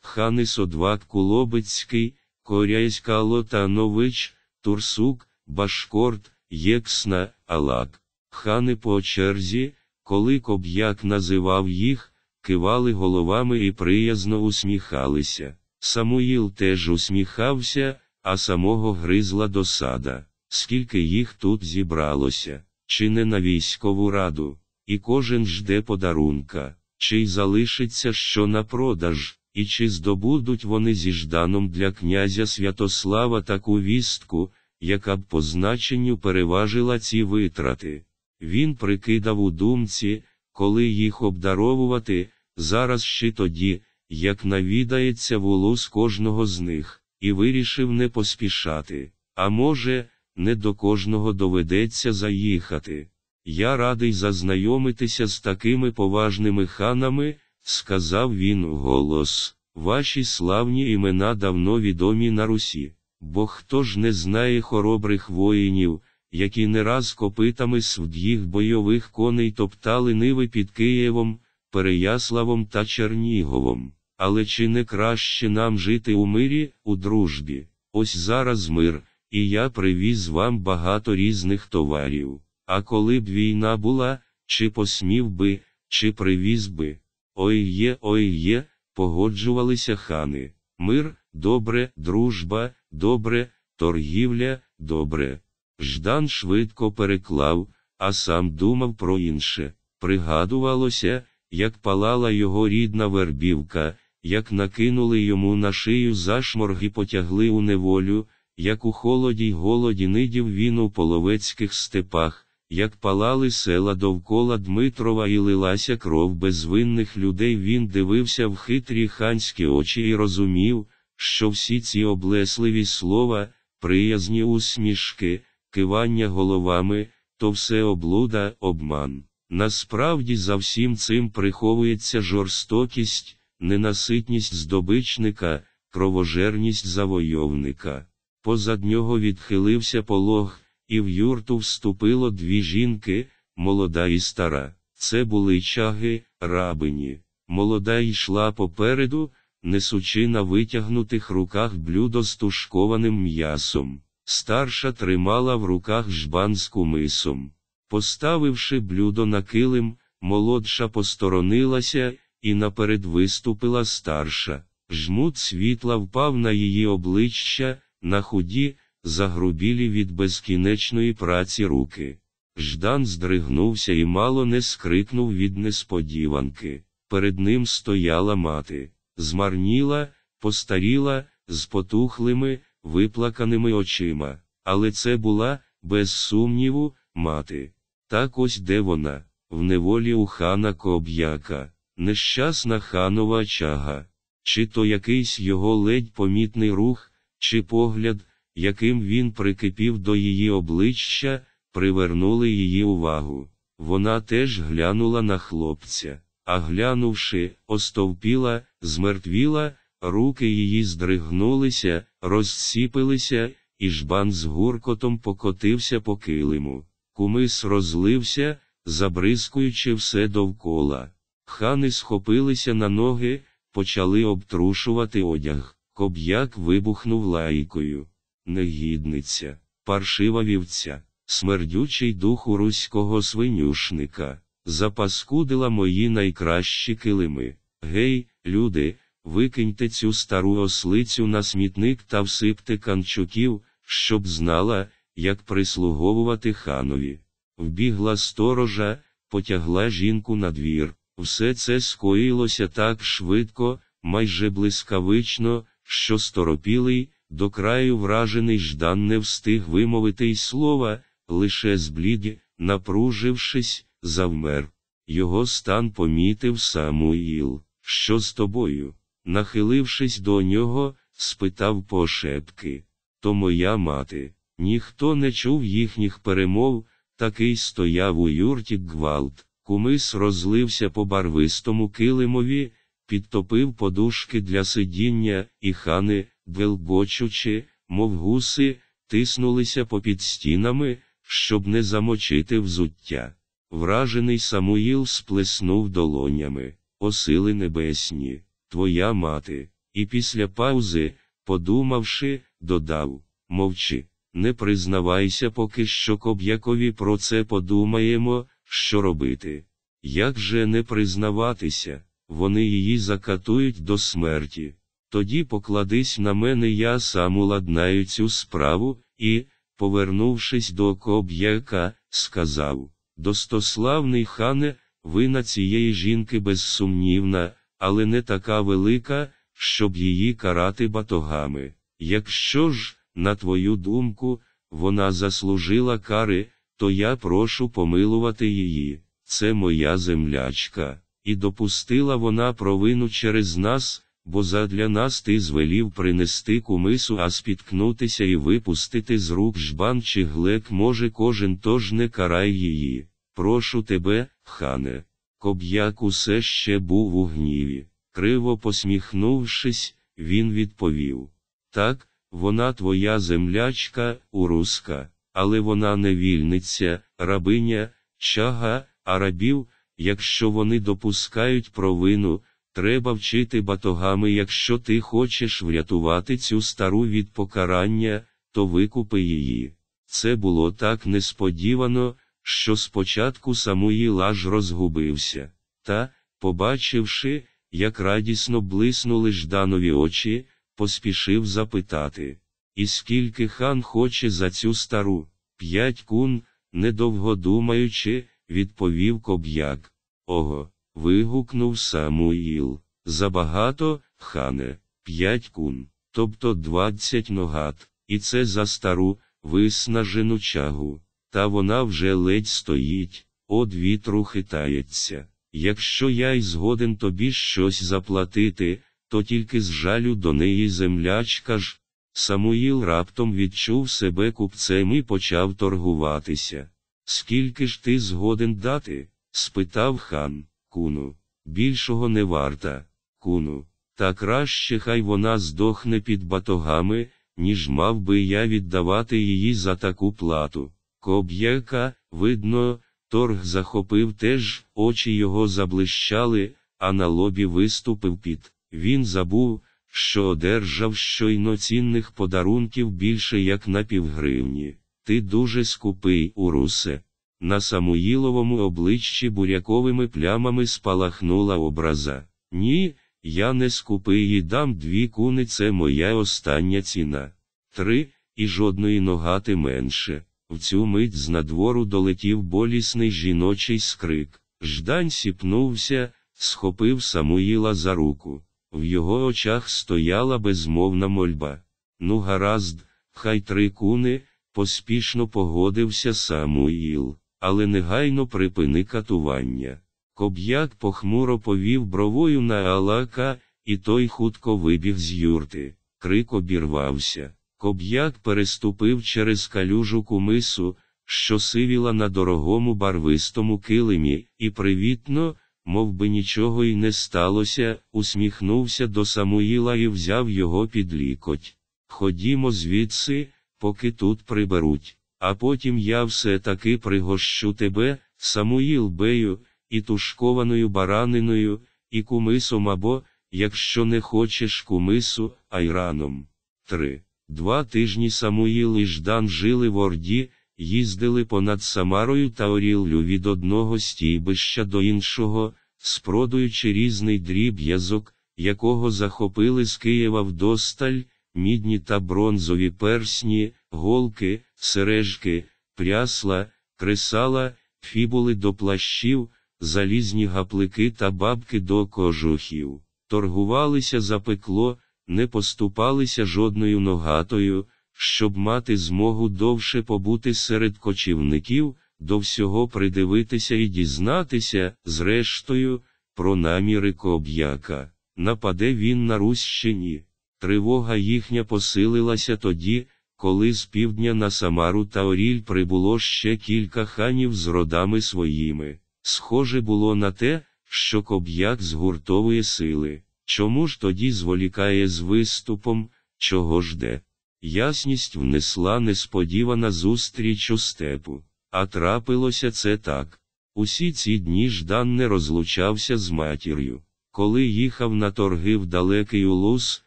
хан Ісодвак Кулобицький, Коряйська Лотанович, Турсук, Башкорт, Єксна, Алак. Хани по черзі, коли коб'як називав їх, кивали головами і приязно усміхалися. Самуїл теж усміхався, а самого гризла досада. Скільки їх тут зібралося, чи не на військову раду, і кожен жде подарунка, чи й залишиться що на продаж, і чи здобудуть вони зі жданом для князя Святослава таку вістку, яка б по значенню переважила ці витрати. Він прикидав у думці, коли їх обдаровувати, зараз ще тоді, як навідається волос кожного з них, і вирішив не поспішати. А може, не до кожного доведеться заїхати. Я радий зазнайомитися з такими поважними ханами, сказав він голос. Ваші славні імена давно відомі на Русі, бо хто ж не знає хоробрих воїнів, які не раз копитами свд'їх бойових коней топтали ниви під Києвом, Переяславом та Черніговом. Але чи не краще нам жити у мирі, у дружбі? Ось зараз мир, і я привіз вам багато різних товарів. А коли б війна була, чи посмів би, чи привіз би. Ой є, ой є, погоджувалися хани. Мир, добре, дружба, добре, торгівля, добре. Ждан швидко переклав, а сам думав про інше. Пригадувалося, як палала його рідна вербівка, як накинули йому на шию зашморг і потягли у неволю, як у холоді й голоді нидів він у половецьких степах, як палали села довкола Дмитрова і лилася кров безвинних людей, він дивився в хитрі ханські очі і розумів, що всі ці облесливі слова, приязні усмішки, кивання головами, то все облуда, обман. Насправді за всім цим приховується жорстокість, ненаситність здобичника, кровожерність завойовника. Позад нього відхилився полог, і в юрту вступило дві жінки, молода і стара. Це були чаги, рабині. Молода йшла попереду, несучи на витягнутих руках блюдо з тушкованим м'ясом. Старша тримала в руках жбан з кумисом. Поставивши блюдо на килим, молодша посторонилася, і наперед виступила старша. Жмут світла впав на її обличчя, на худі, загрубілі від безкінечної праці руки. Ждан здригнувся і мало не скрикнув від несподіванки. Перед ним стояла мати, змарніла, постаріла, з потухлими, виплаканими очима. Але це була, без сумніву, мати. Так ось де вона, в неволі у хана Коб'яка, нещасна ханова чага, чи то якийсь його ледь помітний рух, чи погляд, яким він прикипів до її обличчя, привернули її увагу. Вона теж глянула на хлопця, а глянувши, остовпіла, змертвіла, руки її здригнулися, розсіпилися, і жбан з гуркотом покотився по килиму. Кумис розлився, забризкуючи все довкола. Хани схопилися на ноги, почали обтрушувати одяг. Коб'як вибухнув лайкою. Негідниця, паршива вівця, смердючий дух руського свинюшника, запаскудила мої найкращі килими. Гей, люди, викиньте цю стару ослицю на смітник та всипте канчуків, щоб знала, як прислуговувати ханові. Вбігла сторожа, потягла жінку на двір. Все це скоїлося так швидко, майже блискавично, що сторопілий, до краю вражений Ждан не встиг вимовити й слова, лише зблід, напружившись, завмер. Його стан помітив Самуїл. Що з тобою? Нахилившись до нього, спитав пошепки. то моя мати. Ніхто не чув їхніх перемов, такий стояв у юрті гвалт. Кумис розлився по барвистому килимові, підтопив подушки для сидіння, і хани, гелбочучи, мов гуси, тиснулися попід стінами, щоб не замочити взуття. Вражений Самуїл сплеснув долонями, осили небесні, твоя мати, і після паузи, подумавши, додав мовчи, не признавайся, поки що коб'якові про це подумаємо, що робити. Як же не признаватися, вони її закатують до смерті. Тоді покладись на мене, я сам уладнаю цю справу, і, повернувшись до коб'яка, сказав Достославний хане, вина цієї жінки безсумнівна, але не така велика, щоб її карати батогами. Якщо ж, на твою думку, вона заслужила кари, то я прошу помилувати її. Це моя землячка, і допустила вона провину через нас, бо задля нас ти звелів принести кумису, а спіткнутися і випустити з рук жбан чи глек може кожен, тож не карай її. Прошу тебе, хане. Коб'як усе ще був у гніві. Криво посміхнувшись, він відповів: Так, вона твоя землячка, уруска, але вона не вільниця, рабиня, чага, а рабів, якщо вони допускають провину, треба вчити батогами, якщо ти хочеш врятувати цю стару від покарання, то викупи її. Це було так несподівано, що спочатку Самуїл аж розгубився, та, побачивши, як радісно блиснули жданові очі, поспішив запитати І скільки хан хоче за цю стару? П'ять кун, недовго думаючи, відповів коб'як. Ого. Вигукнув Самуїл. Забагато, хане, п'ять кун, тобто двадцять ногат, і це за стару, виснажену чагу. Та вона вже ледь стоїть, од вітру хитається. Якщо я й згоден тобі щось заплатити, то тільки з жалю до неї землячка ж. Самуїл раптом відчув себе купцем і почав торгуватися. Скільки ж ти згоден дати? спитав хан, куну. Більшого не варта, куну. Та краще хай вона здохне під батогами, ніж мав би я віддавати її за таку плату. Коб'яка, видно, торг захопив теж, очі його заблищали, а на лобі виступив під. Він забув, що одержав щойно цінних подарунків більше як на півгривні. Ти дуже скупий, урусе. На Самуїловому обличчі буряковими плямами спалахнула образа. Ні, я не скупий і дам дві куни, це моя остання ціна. Три, і жодної ногати менше. В цю мить з надвору долетів болісний жіночий скрик. Ждань сіпнувся, схопив Самуїла за руку. В його очах стояла безмовна мольба. Ну, гаразд, хай три куни, поспішно погодився Самуїл, але негайно припини катування. Коб'як похмуро повів бровою на Алака, і той хутко вибіг з юрти. Крик обірвався. Коб'як переступив через калюжу кумису, що сивіла на дорогому барвистому килимі, і привітно, мов би нічого й не сталося, усміхнувся до Самуїла і взяв його під лікоть. Ходімо звідси, поки тут приберуть, а потім я все таки пригощу тебе, Самуїл бею, і тушкованою бараниною, і кумисом або, якщо не хочеш кумису, айраном. 3. Два тижні Самуїл і Ждан жили в Орді, їздили понад Самарою та Оріллю від одного стійбища до іншого, спродуючи різний дріб'язок, якого захопили з Києва вдосталь, мідні та бронзові персні, голки, сережки, прясла, кресала, фібули до плащів, залізні гаплики та бабки до кожухів. Торгувалися за пекло, не поступалися жодною ногатою, щоб мати змогу довше побути серед кочівників, до всього придивитися і дізнатися, зрештою, про наміри коб'яка. Нападе він на Русь чи ні. Тривога їхня посилилася тоді, коли з півдня на Самару та Оріль прибуло ще кілька ханів з родами своїми. Схоже було на те, що коб'як згуртовує сили. Чому ж тоді зволікає з виступом, чого жде? Ясність внесла несподівана зустріч у степу. А трапилося це так. Усі ці дні Ждан не розлучався з матір'ю. Коли їхав на торги в далекий улус,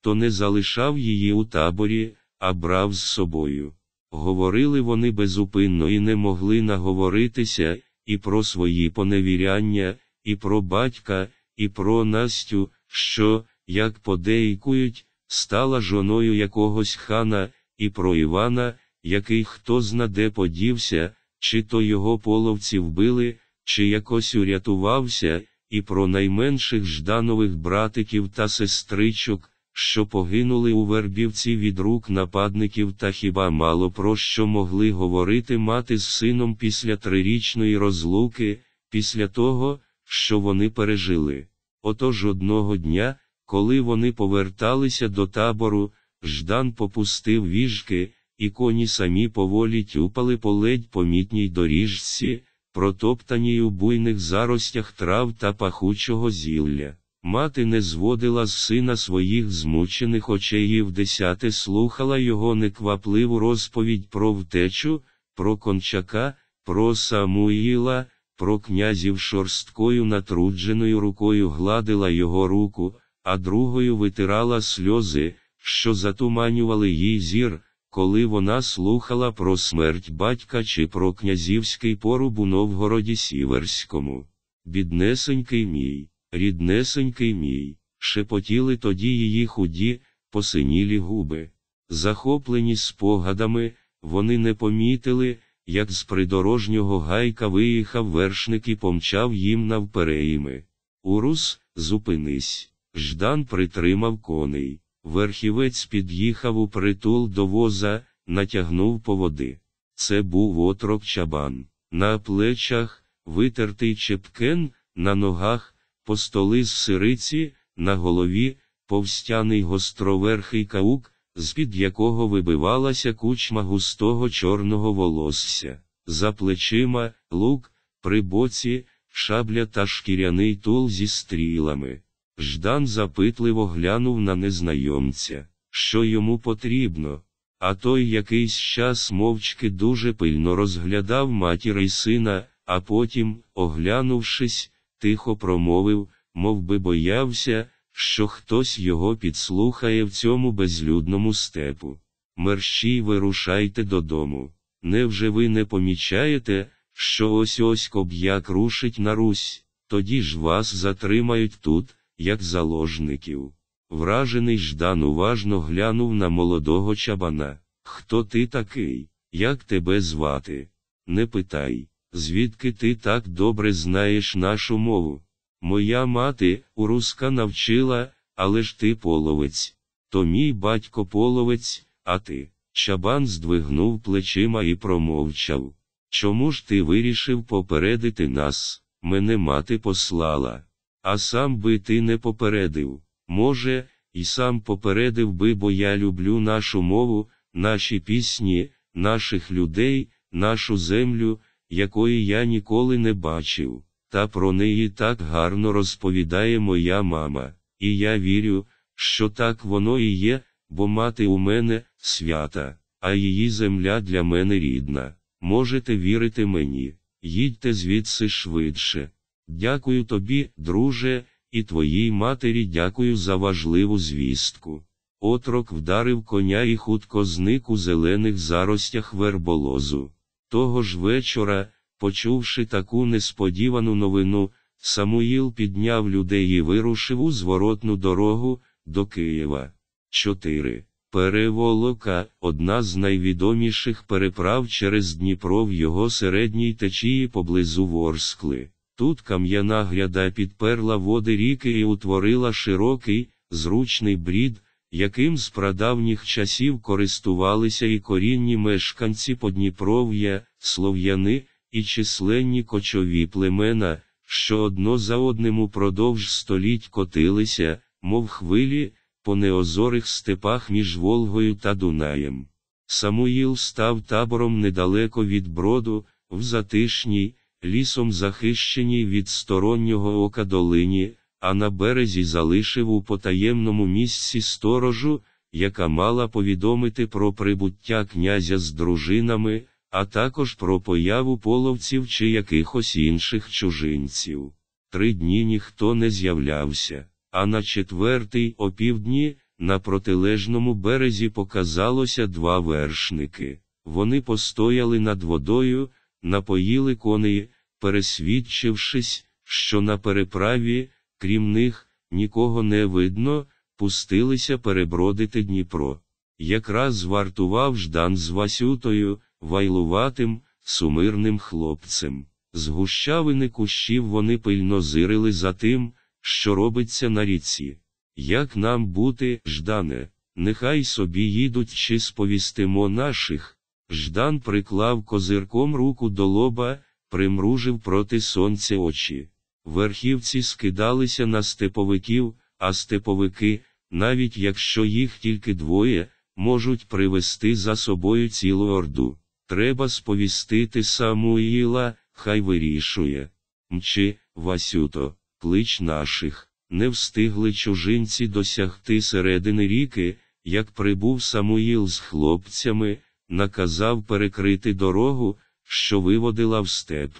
то не залишав її у таборі, а брав з собою. Говорили вони безупинно і не могли наговоритися і про свої поневіряння, і про батька, і про Настю, що, як подейкують, стала жоною якогось хана, і про Івана, який хто знаде подівся, чи то його половці вбили, чи якось урятувався, і про найменших жданових братиків та сестричок, що погинули у вербівці від рук нападників, та хіба мало про що могли говорити мати з сином після трирічної розлуки, після того, що вони пережили. Отож одного дня, коли вони поверталися до табору, Ждан попустив віжки, і коні самі поволі тюпали по ледь помітній доріжці, протоптаній у буйних заростях трав та пахучого зілля. Мати не зводила з сина своїх змучених очей і в десяте слухала його неквапливу розповідь про втечу, про кончака, про Самуїла, про князів шорсткою натрудженою рукою гладила його руку, а другою витирала сльози, що затуманювали їй зір, коли вона слухала про смерть батька чи про князівський поруб у Новгороді Сіверському. Біднесенький мій, ріднесенький мій, шепотіли тоді її худі, посинілі губи. Захоплені спогадами, вони не помітили, як з придорожнього гайка виїхав вершник і помчав їм навпереїми. Урус, зупинись. Ждан притримав коней. Верхівець під'їхав у притул до воза, натягнув поводи. Це був отрок чабан. На плечах, витертий чепкен, на ногах, постоли з сириці, на голові, повстяний гостроверхий каук, з-під якого вибивалася кучма густого чорного волосся, за плечима, лук, при боці, шабля та шкіряний тул зі стрілами. Ждан запитливо глянув на незнайомця, що йому потрібно. А той якийсь час мовчки дуже пильно розглядав матір і сина, а потім, оглянувшись, тихо промовив, мов би боявся, що хтось його підслухає в цьому безлюдному степу. Мерщій вирушайте додому. Невже ви не помічаєте, що ось ось коб'як рушить на Русь, тоді ж вас затримають тут, як заложників. Вражений Ждан уважно глянув на молодого чабана. Хто ти такий? Як тебе звати? Не питай, звідки ти так добре знаєш нашу мову? Моя мати, уруска навчила, але ж ти половець. То мій батько половець, а ти. Чабан здвигнув плечима і промовчав. Чому ж ти вирішив попередити нас? Мене мати послала. А сам би ти не попередив. Може, і сам попередив би, бо я люблю нашу мову, наші пісні, наших людей, нашу землю, якої я ніколи не бачив. Та про неї так гарно розповідає моя мама, і я вірю, що так воно і є, бо мати у мене свята, а її земля для мене рідна. Можете вірити мені, їдьте звідси швидше. Дякую тобі, друже, і твоїй матері дякую за важливу звістку. Отрок вдарив коня і хутко зник у зелених заростях верболозу. Того ж вечора, почувши таку несподівану новину, Самуїл підняв людей і вирушив у зворотну дорогу до Києва. 4. Переволока одна з найвідоміших переправ через Дніпро в його середній течії поблизу Ворскли. Тут кам'яна гряда підперла води ріки і утворила широкий, зручний брід, яким з прадавніх часів користувалися і корінні мешканці Подніпров'я, слов'яни, і численні кочові племена, що одно за одним упродовж століть котилися, мов хвилі, по неозорих степах між Волгою та Дунаєм. Самуїл став табором недалеко від броду, в затишній, лісом захищеній від стороннього ока долині, а на березі залишив у потаємному місці сторожу, яка мала повідомити про прибуття князя з дружинами, а також про появу половців чи якихось інших чужинців. Три дні ніхто не з'являвся, а на четвертий опівдні, на протилежному березі показалося два вершники. Вони постояли над водою, напоїли коней, пересвідчившись, що на переправі, крім них, нікого не видно, пустилися перебродити Дніпро. Якраз звартував Ждан з Васютою, вайлуватим, сумирним хлопцем. З гущавини кущів вони пильно зирили за тим, що робиться на ріці. Як нам бути, Ждане, нехай собі їдуть чи сповістимо наших. Ждан приклав козирком руку до лоба, примружив проти сонця очі. Верхівці скидалися на степовиків, а степовики, навіть якщо їх тільки двоє, можуть привести за собою цілу орду. Треба сповістити Самуїла, хай вирішує. Мчи, Васюто, клич наших. Не встигли чужинці досягти середини ріки, як прибув Самуїл з хлопцями, наказав перекрити дорогу, що виводила в степ.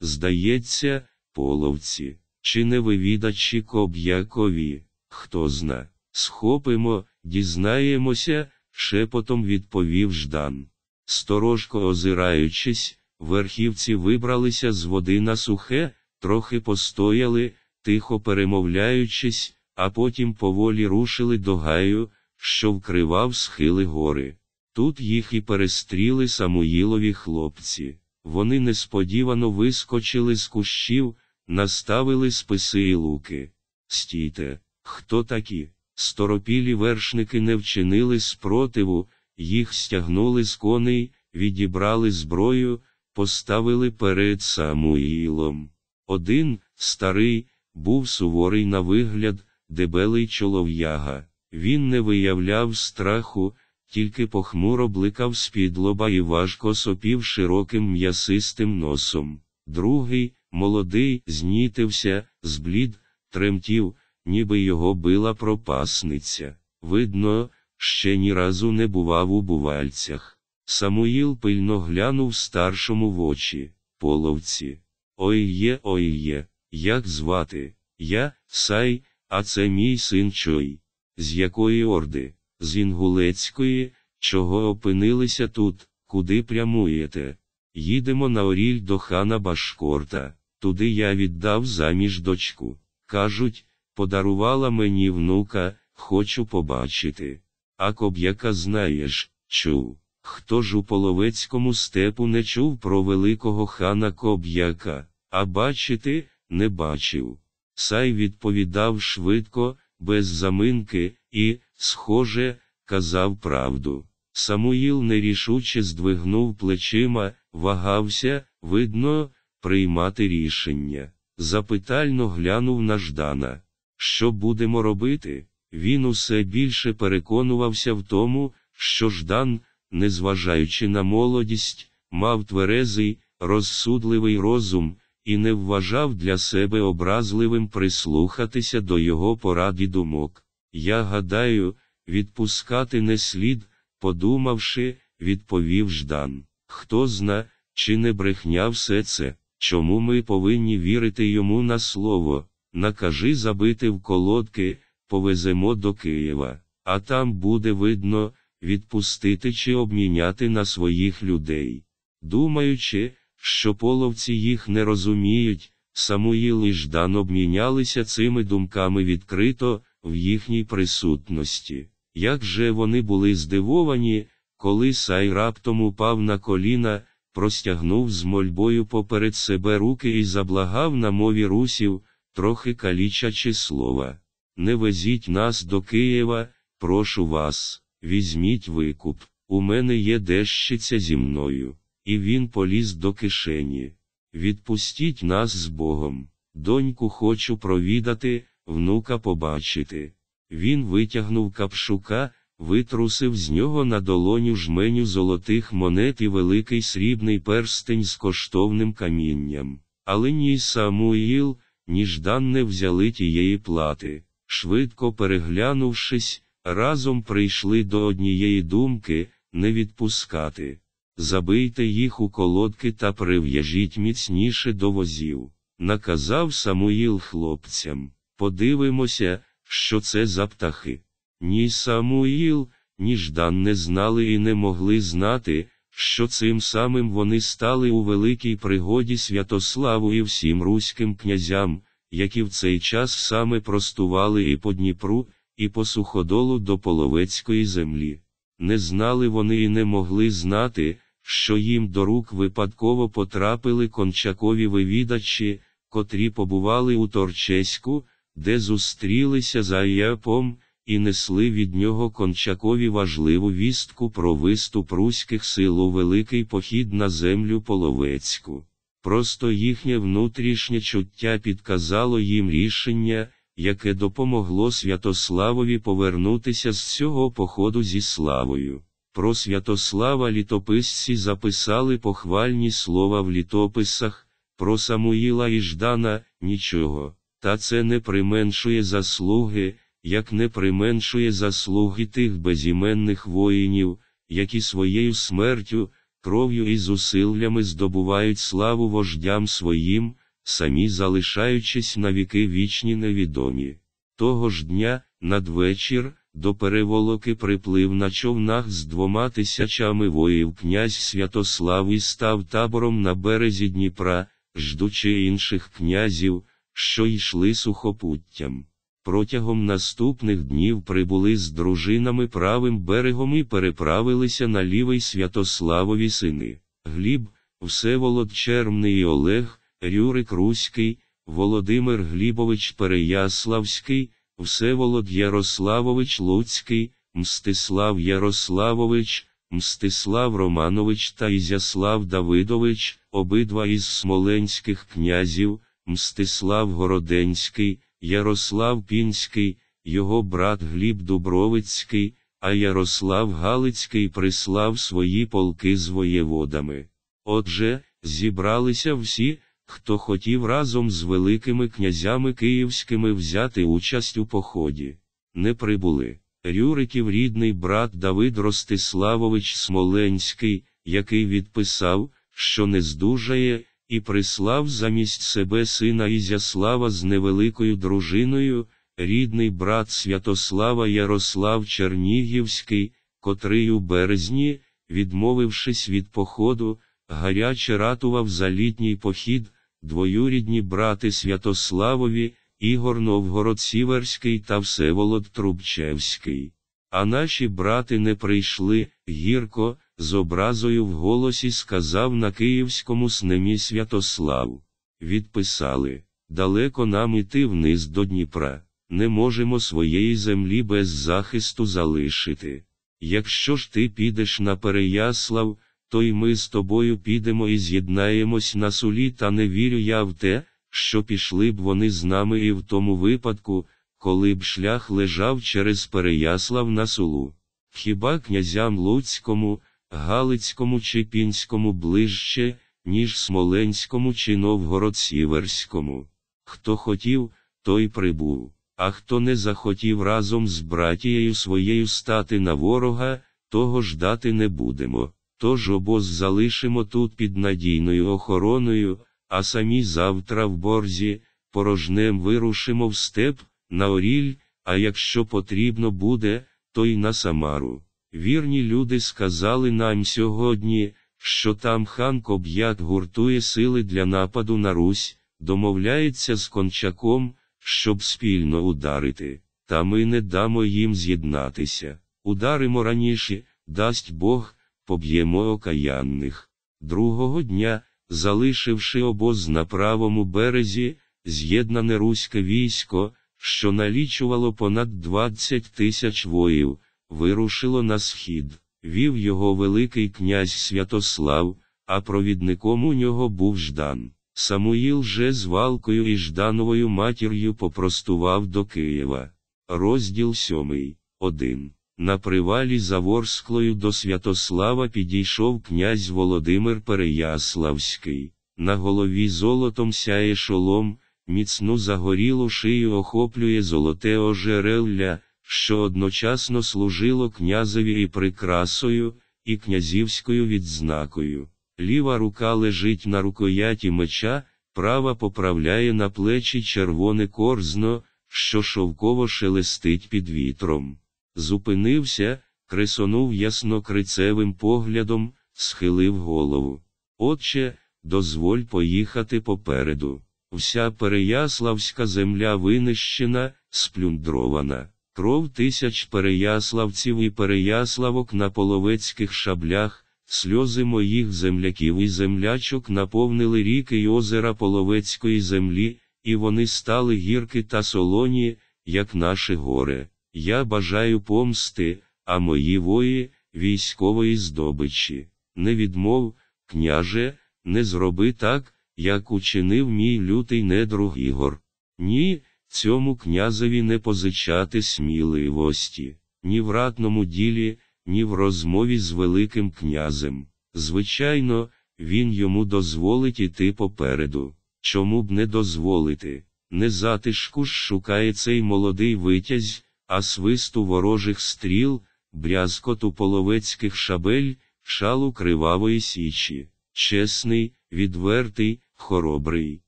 Здається, половці, чи не вивідачі коб'якові, хто зна. Схопимо, дізнаємося, шепотом відповів Ждан. Сторожко озираючись, верхівці вибралися з води на сухе, трохи постояли, тихо перемовляючись, а потім поволі рушили до гаю, що вкривав схили гори. Тут їх і перестріли Самуїлові хлопці. Вони несподівано вискочили з кущів, наставили списи і луки. Стійте, хто такі? Сторопілі вершники не вчинили спротиву, їх стягнули з коней, відібрали зброю, поставили перед Самуїлом. Один, старий, був суворий на вигляд, дебелий чолов'яга. Він не виявляв страху, тільки похмуро бликав з-під лоба і важко сопів широким м'ясистим носом. Другий, молодий, знітився, зблід, тремтів, ніби його била пропасниця. Видно, ще ні разу не бував у бувальцях. Самуїл пильно глянув старшому в очі, половці. Ой є, ой є, як звати? Я, Сай, а це мій син Чой. З якої орди? З Інгулецької, чого опинилися тут, куди прямуєте? Їдемо на оріль до хана Башкорта, туди я віддав заміж дочку. Кажуть, подарувала мені внука, хочу побачити. А коб'яка знаєш, чув. Хто ж у половецькому степу не чув про великого хана коб'яка, а бачити, не бачив. Сай відповідав швидко, без заминки, і, схоже, казав правду. Самуїл нерішуче здвигнув плечима, вагався, видно, приймати рішення. Запитально глянув на Ждана. Що будемо робити? Він усе більше переконувався в тому, що Ждан, незважаючи на молодість, мав тверезий, розсудливий розум, і не вважав для себе образливим прислухатися до його порад і думок. Я гадаю, відпускати не слід, подумавши, відповів Ждан. Хто зна, чи не брехня все це, чому ми повинні вірити йому на слово, накажи забити в колодки, повеземо до Києва, а там буде видно, відпустити чи обміняти на своїх людей. Думаючи, що половці їх не розуміють, Самуїл і Ждан обмінялися цими думками відкрито, в їхній присутності. Як же вони були здивовані, коли Сай раптом упав на коліна, простягнув з мольбою поперед себе руки і заблагав на мові русів, трохи калічачи слова. Не везіть нас до Києва, прошу вас, візьміть викуп, у мене є дещиця зі мною. І він поліз до кишені. Відпустіть нас з Богом. Доньку хочу провідати, внука побачити. Він витягнув капшука, витрусив з нього на долоню жменю золотих монет і великий срібний перстень з коштовним камінням. Але ні Самуїл, ні Ждан не взяли тієї плати. Швидко переглянувшись, разом прийшли до однієї думки не відпускати. Забийте їх у колодки та прив'яжіть міцніше до возів. Наказав Самуїл хлопцям. Подивимося, що це за птахи. Ні Самуїл, ні Ждан не знали і не могли знати, що цим самим вони стали у великій пригоді Святославу і всім руським князям, які в цей час саме простували і по Дніпру, і по суходолу до Половецької землі. Не знали вони і не могли знати, що їм до рук випадково потрапили кончакові вивідачі, котрі побували у Торчеську, де зустрілися за Єпом, і несли від нього кончакові важливу вістку про виступ руських сил у великий похід на землю Половецьку. Просто їхнє внутрішнє чуття підказало їм рішення, яке допомогло Святославові повернутися з цього походу зі славою. Про Святослава літописці записали похвальні слова в літописах, про Самуїла і Ждана нічого, та це не применшує заслуги, як не применшує заслуги тих безіменних воїнів, які своєю смертю, кров'ю і зусиллями здобувають славу вождям своїм, самі залишаючись навіки вічні невідомі. Того ж дня, надвечір, до переволоки приплив на човнах з двома тисячами воїв князь Святослав і став табором на березі Дніпра, ждучи інших князів, що йшли сухопуттям. Протягом наступних днів прибули з дружинами правим берегом і переправилися на лівий Святославові сини. Гліб, Всеволод Чермний і Олег, Рюрик Руський, Володимир Глібович Переяславський, Всеволод Ярославович Луцький, Мстислав Ярославович, Мстислав Романович та Ізяслав Давидович, обидва із смоленських князів, Мстислав Городенський, Ярослав Пінський, його брат Гліб Дубровицький, а Ярослав Галицький прислав свої полки з воєводами. Отже, зібралися всі, хто хотів разом з великими князями київськими взяти участь у поході. Не прибули. Рюриків рідний брат Давид Ростиславович Смоленський, який відписав, що не здужає, і прислав замість себе сина Ізяслава з невеликою дружиною, рідний брат Святослава Ярослав Чернігівський, котрий у березні, відмовившись від походу, гаряче ратував за літній похід, двоюрідні брати Святославові, Ігор Новгород-Сіверський та Всеволод Трубчевський. А наші брати не прийшли, гірко, з образою в голосі сказав на київському снемі Святослав. Відписали далеко нам іти вниз до Дніпра, не можемо своєї землі без захисту залишити. Якщо ж ти підеш на Переяслав, то й ми з тобою підемо і з'єднаємось на сулі, та не вірю я в те, що пішли б вони з нами і в тому випадку, коли б шлях лежав через Переяслав на сулу. Хіба князям Луцькому, Галицькому чи Пінському ближче, ніж Смоленському чи Новгород-Сіверському? Хто хотів, той прибув, а хто не захотів разом з братією своєю стати на ворога, того ждати не будемо. Тож обоз залишимо тут під надійною охороною, а самі завтра в борзі, порожнем вирушимо в степ, на оріль, а якщо потрібно буде, то й на Самару. Вірні люди сказали нам сьогодні, що там хан Коб'ят гуртує сили для нападу на Русь, домовляється з кончаком, щоб спільно ударити, та ми не дамо їм з'єднатися. Ударимо раніше, дасть Бог, поб'ємо окаянних. Другого дня, залишивши обоз на правому березі, з'єднане руське військо, що налічувало понад 20 тисяч воїв, вирушило на схід, вів його Великий князь Святослав, а провідником у нього був Ждан. Самуїл же з Валкою і Ждановою матір'ю попростував до Києва. Розділ сьомий. 1. На привалі за Ворсклою до Святослава підійшов князь Володимир Переяславський. На голові золотом сяє шолом, міцну загорілу шию охоплює золоте ожерелля, що одночасно служило князеві і прикрасою, і князівською відзнакою. Ліва рука лежить на рукояті меча, права поправляє на плечі червоне корзно, що шовково шелестить під вітром. Зупинився, кресонув яснокрицевим поглядом, схилив голову. Отче, дозволь поїхати попереду. Вся Переяславська земля винищена, сплюндрована. Кров тисяч переяславців і переяславок на половецьких шаблях, сльози моїх земляків і землячок наповнили ріки й озера половецької землі, і вони стали гірки та солоні, як наше горе. Я бажаю помсти, а мої вої, військової здобичі. Не відмов, княже, не зроби так, як учинив мій лютий недруг Ігор. Ні, цьому князеві не позичати сміливості, ні в ратному ділі, ні в розмові з Великим князем. Звичайно, він йому дозволить іти попереду. Чому б не дозволити? Не затишку ж шукає цей молодий витязь, а свисту ворожих стріл, брязкоту половецьких шабель, шалу кривавої січі, чесний, відвертий, хоробрий.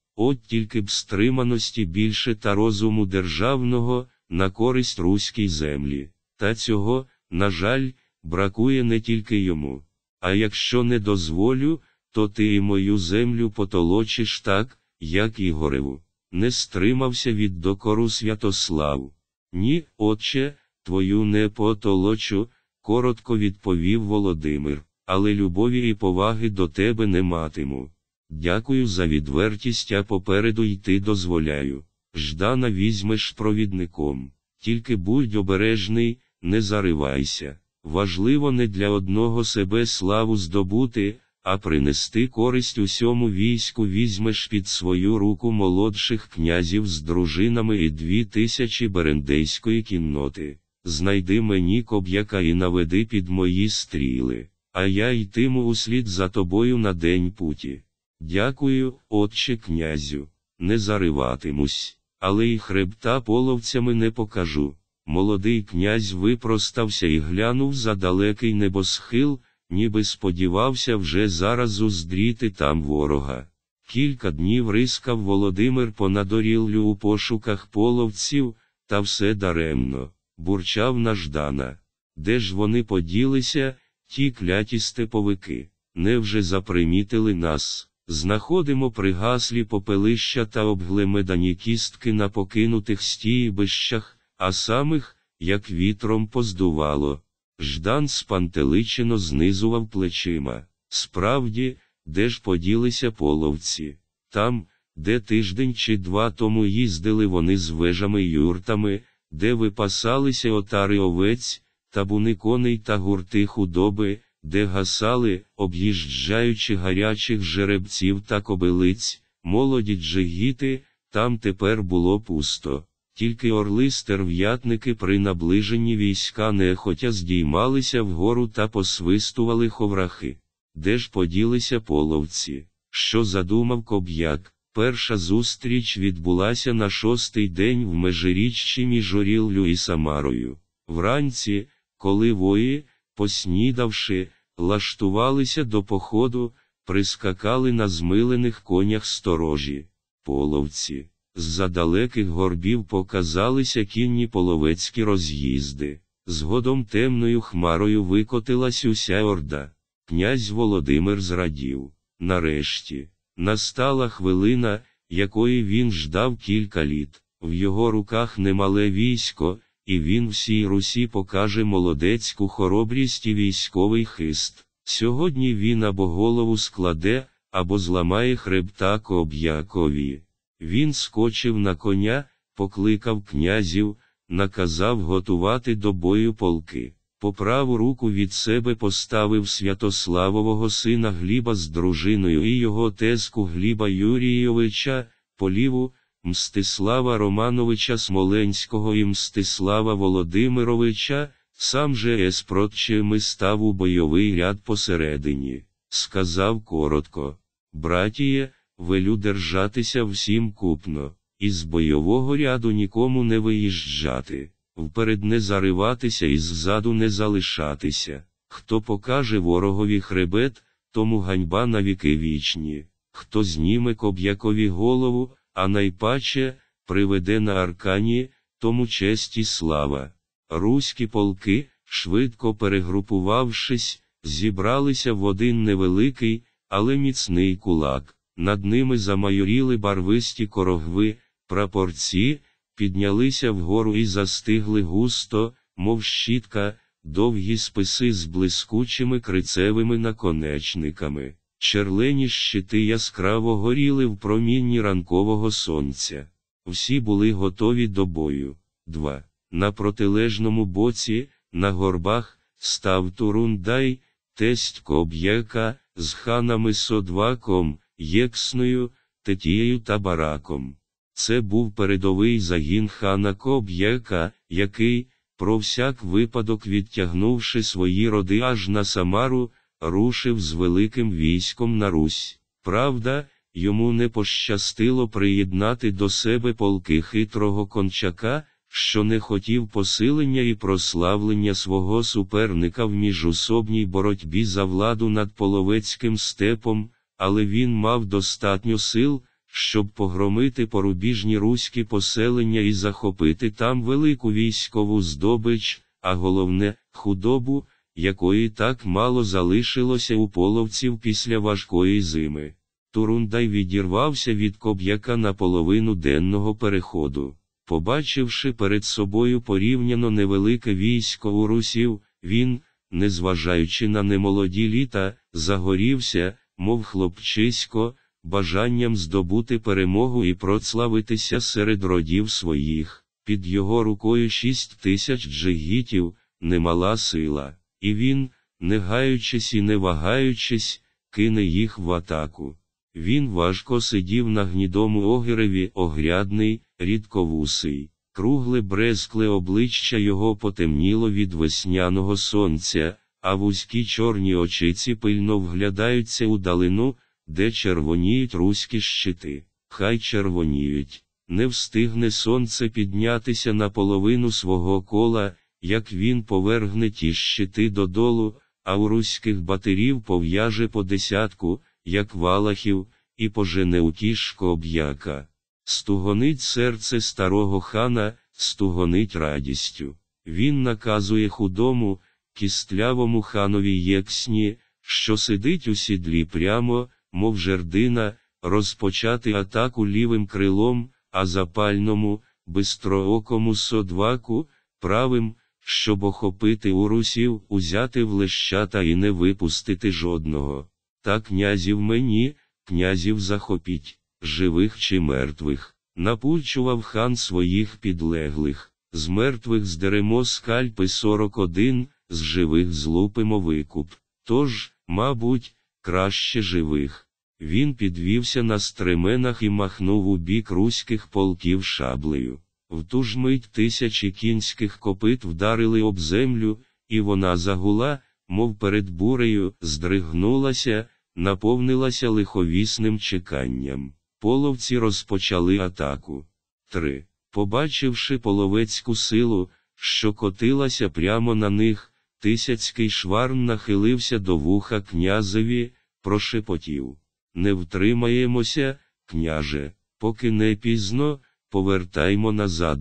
От тільки б стриманості більше та розуму державного на користь руській землі. Та цього, на жаль, бракує не тільки йому. А якщо не дозволю, то ти і мою землю потолочиш так, як Ігореву. Не стримався від докору Святославу. Ні, отче, твою не потолочу, коротко відповів Володимир, але любові і поваги до тебе не матиму. Дякую за відвертість, а попереду йти дозволяю. Ждана візьмеш провідником. Тільки будь обережний, не заривайся. Важливо не для одного себе славу здобути, а принести користь усьому війську візьмеш під свою руку молодших князів з дружинами і дві тисячі берендейської кінноти. Знайди мені коб'яка і наведи під мої стріли, а я йтиму услід за тобою на день путі. Дякую, отче князю, не зариватимусь, але й хребта половцями не покажу. Молодий князь випростався і глянув за далекий небосхил, ніби сподівався вже зараз уздріти там ворога. Кілька днів рискав Володимир понад оріллю у пошуках половців, та все даремно, бурчав на Ждана. Де ж вони поділися, ті кляті степовики, невже запримітили нас? Знаходимо пригаслі попелища та обглемедані кістки на покинутих стійбищах, а самих, як вітром поздувало. Ждан спантеличено знизував плечима. Справді, де ж поділися половці? Там, де тиждень чи два тому їздили вони з вежами юртами, де випасалися отари овець, табуни коней та гурти худоби, де гасали, об'їжджаючи гарячих жеребців та кобилиць, молоді джигіти, там тепер було пусто. Тільки орли стерв'ятники при наближенні війська нехотя здіймалися вгору та посвистували ховрахи. Де ж поділися половці? Що задумав коб'як? Перша зустріч відбулася на шостий день в межиріччі між Оріллю і Самарою. Вранці, коли вої, поснідавши, лаштувалися до походу, прискакали на змилених конях сторожі, половці. З-за далеких горбів показалися кінні половецькі роз'їзди. Згодом темною хмарою викотилась уся орда. Князь Володимир зрадів. Нарешті, настала хвилина, якої він ждав кілька літ. В його руках немале військо, і він всій Русі покаже молодецьку хоробрість і військовий хист. Сьогодні він або голову складе, або зламає хребта Коб'якові. Він скочив на коня, покликав князів, наказав готувати до бою полки. По праву руку від себе поставив Святославового сина Гліба з дружиною і його тезку Гліба Юрійовича, по ліву Мстислава Романовича Смоленського і Мстислава Володимировича, Сам же еспротчими став у бойовий ряд посередині. Сказав коротко: Братіє, велю держатися всім купно, із бойового ряду нікому не виїжджати, вперед не зариватися і ззаду не залишатися. Хто покаже ворогові хребет, тому ганьба на віки вічні, хто зніме коб'якові голову, а найпаче приведе на аркані, тому честь і слава. Руські полки, швидко перегрупувавшись, зібралися в один невеликий, але міцний кулак. Над ними замайоріли барвисті корогви, прапорці, піднялися вгору і застигли густо, мов щітка, довгі списи з блискучими крицевими наконечниками. Черлені щити яскраво горіли в промінні ранкового сонця. Всі були готові до бою. 2. На протилежному боці, на горбах, став Турундай, тесть Коб'єка, з ханами Содваком, Єксною, Тетією та Бараком. Це був передовий загін хана Коб'єка, який, про всяк випадок відтягнувши свої роди аж на Самару, рушив з великим військом на Русь. Правда, йому не пощастило приєднати до себе полки хитрого кончака, що не хотів посилення і прославлення свого суперника в міжусобній боротьбі за владу над половецьким степом, але він мав достатньо сил, щоб погромити порубіжні руські поселення і захопити там велику військову здобич, а головне, худобу, якої так мало залишилося у половців після важкої зими. Турундай відірвався від коб'яка на половину денного переходу. Побачивши перед собою порівняно невелике військо у русів, він, незважаючи на немолоді літа, загорівся, мов хлопчисько, бажанням здобути перемогу і прославитися серед родів своїх. Під його рукою шість тисяч джигітів, немала сила, і він, не гаючись і не вагаючись, кине їх в атаку. Він важко сидів на гнідому огіреві, огрядний, рідковусий, кругле брезкле обличчя його потемніло від весняного сонця, а вузькі чорні очиці пильно вглядаються у далину, де червоніють руські щити. Хай червоніють, не встигне сонце піднятися на половину свого кола, як він повергне ті щити додолу, а у руських батерів пов'яже по десятку, як валахів, і пожене у кішко об'яка. Стугонить серце старого хана, стугонить радістю. Він наказує худому, кістлявому ханові Єксні, що сидить у сідлі прямо, мов жердина, розпочати атаку лівим крилом, а запальному, бистроокому содваку, правим, щоб охопити у русів, узяти в лещата і не випустити жодного. Та князів мені, князів захопіть, живих чи мертвих, напучував хан своїх підлеглих, з мертвих здеремо скальпи 41, з живих злупимо викуп. Тож, мабуть, краще живих. Він підвівся на стременах і махнув у бік руських полків шаблею. В ту ж мить тисячі кінських копит вдарили об землю, і вона загула, мов перед бурею, здригнулася, наповнилася лиховісним чеканням. Половці розпочали атаку. 3. Побачивши половецьку силу, що котилася прямо на них, тисяцький шварн нахилився до вуха князеві, прошепотів. Не втримаємося, княже, поки не пізно, повертаймо назад.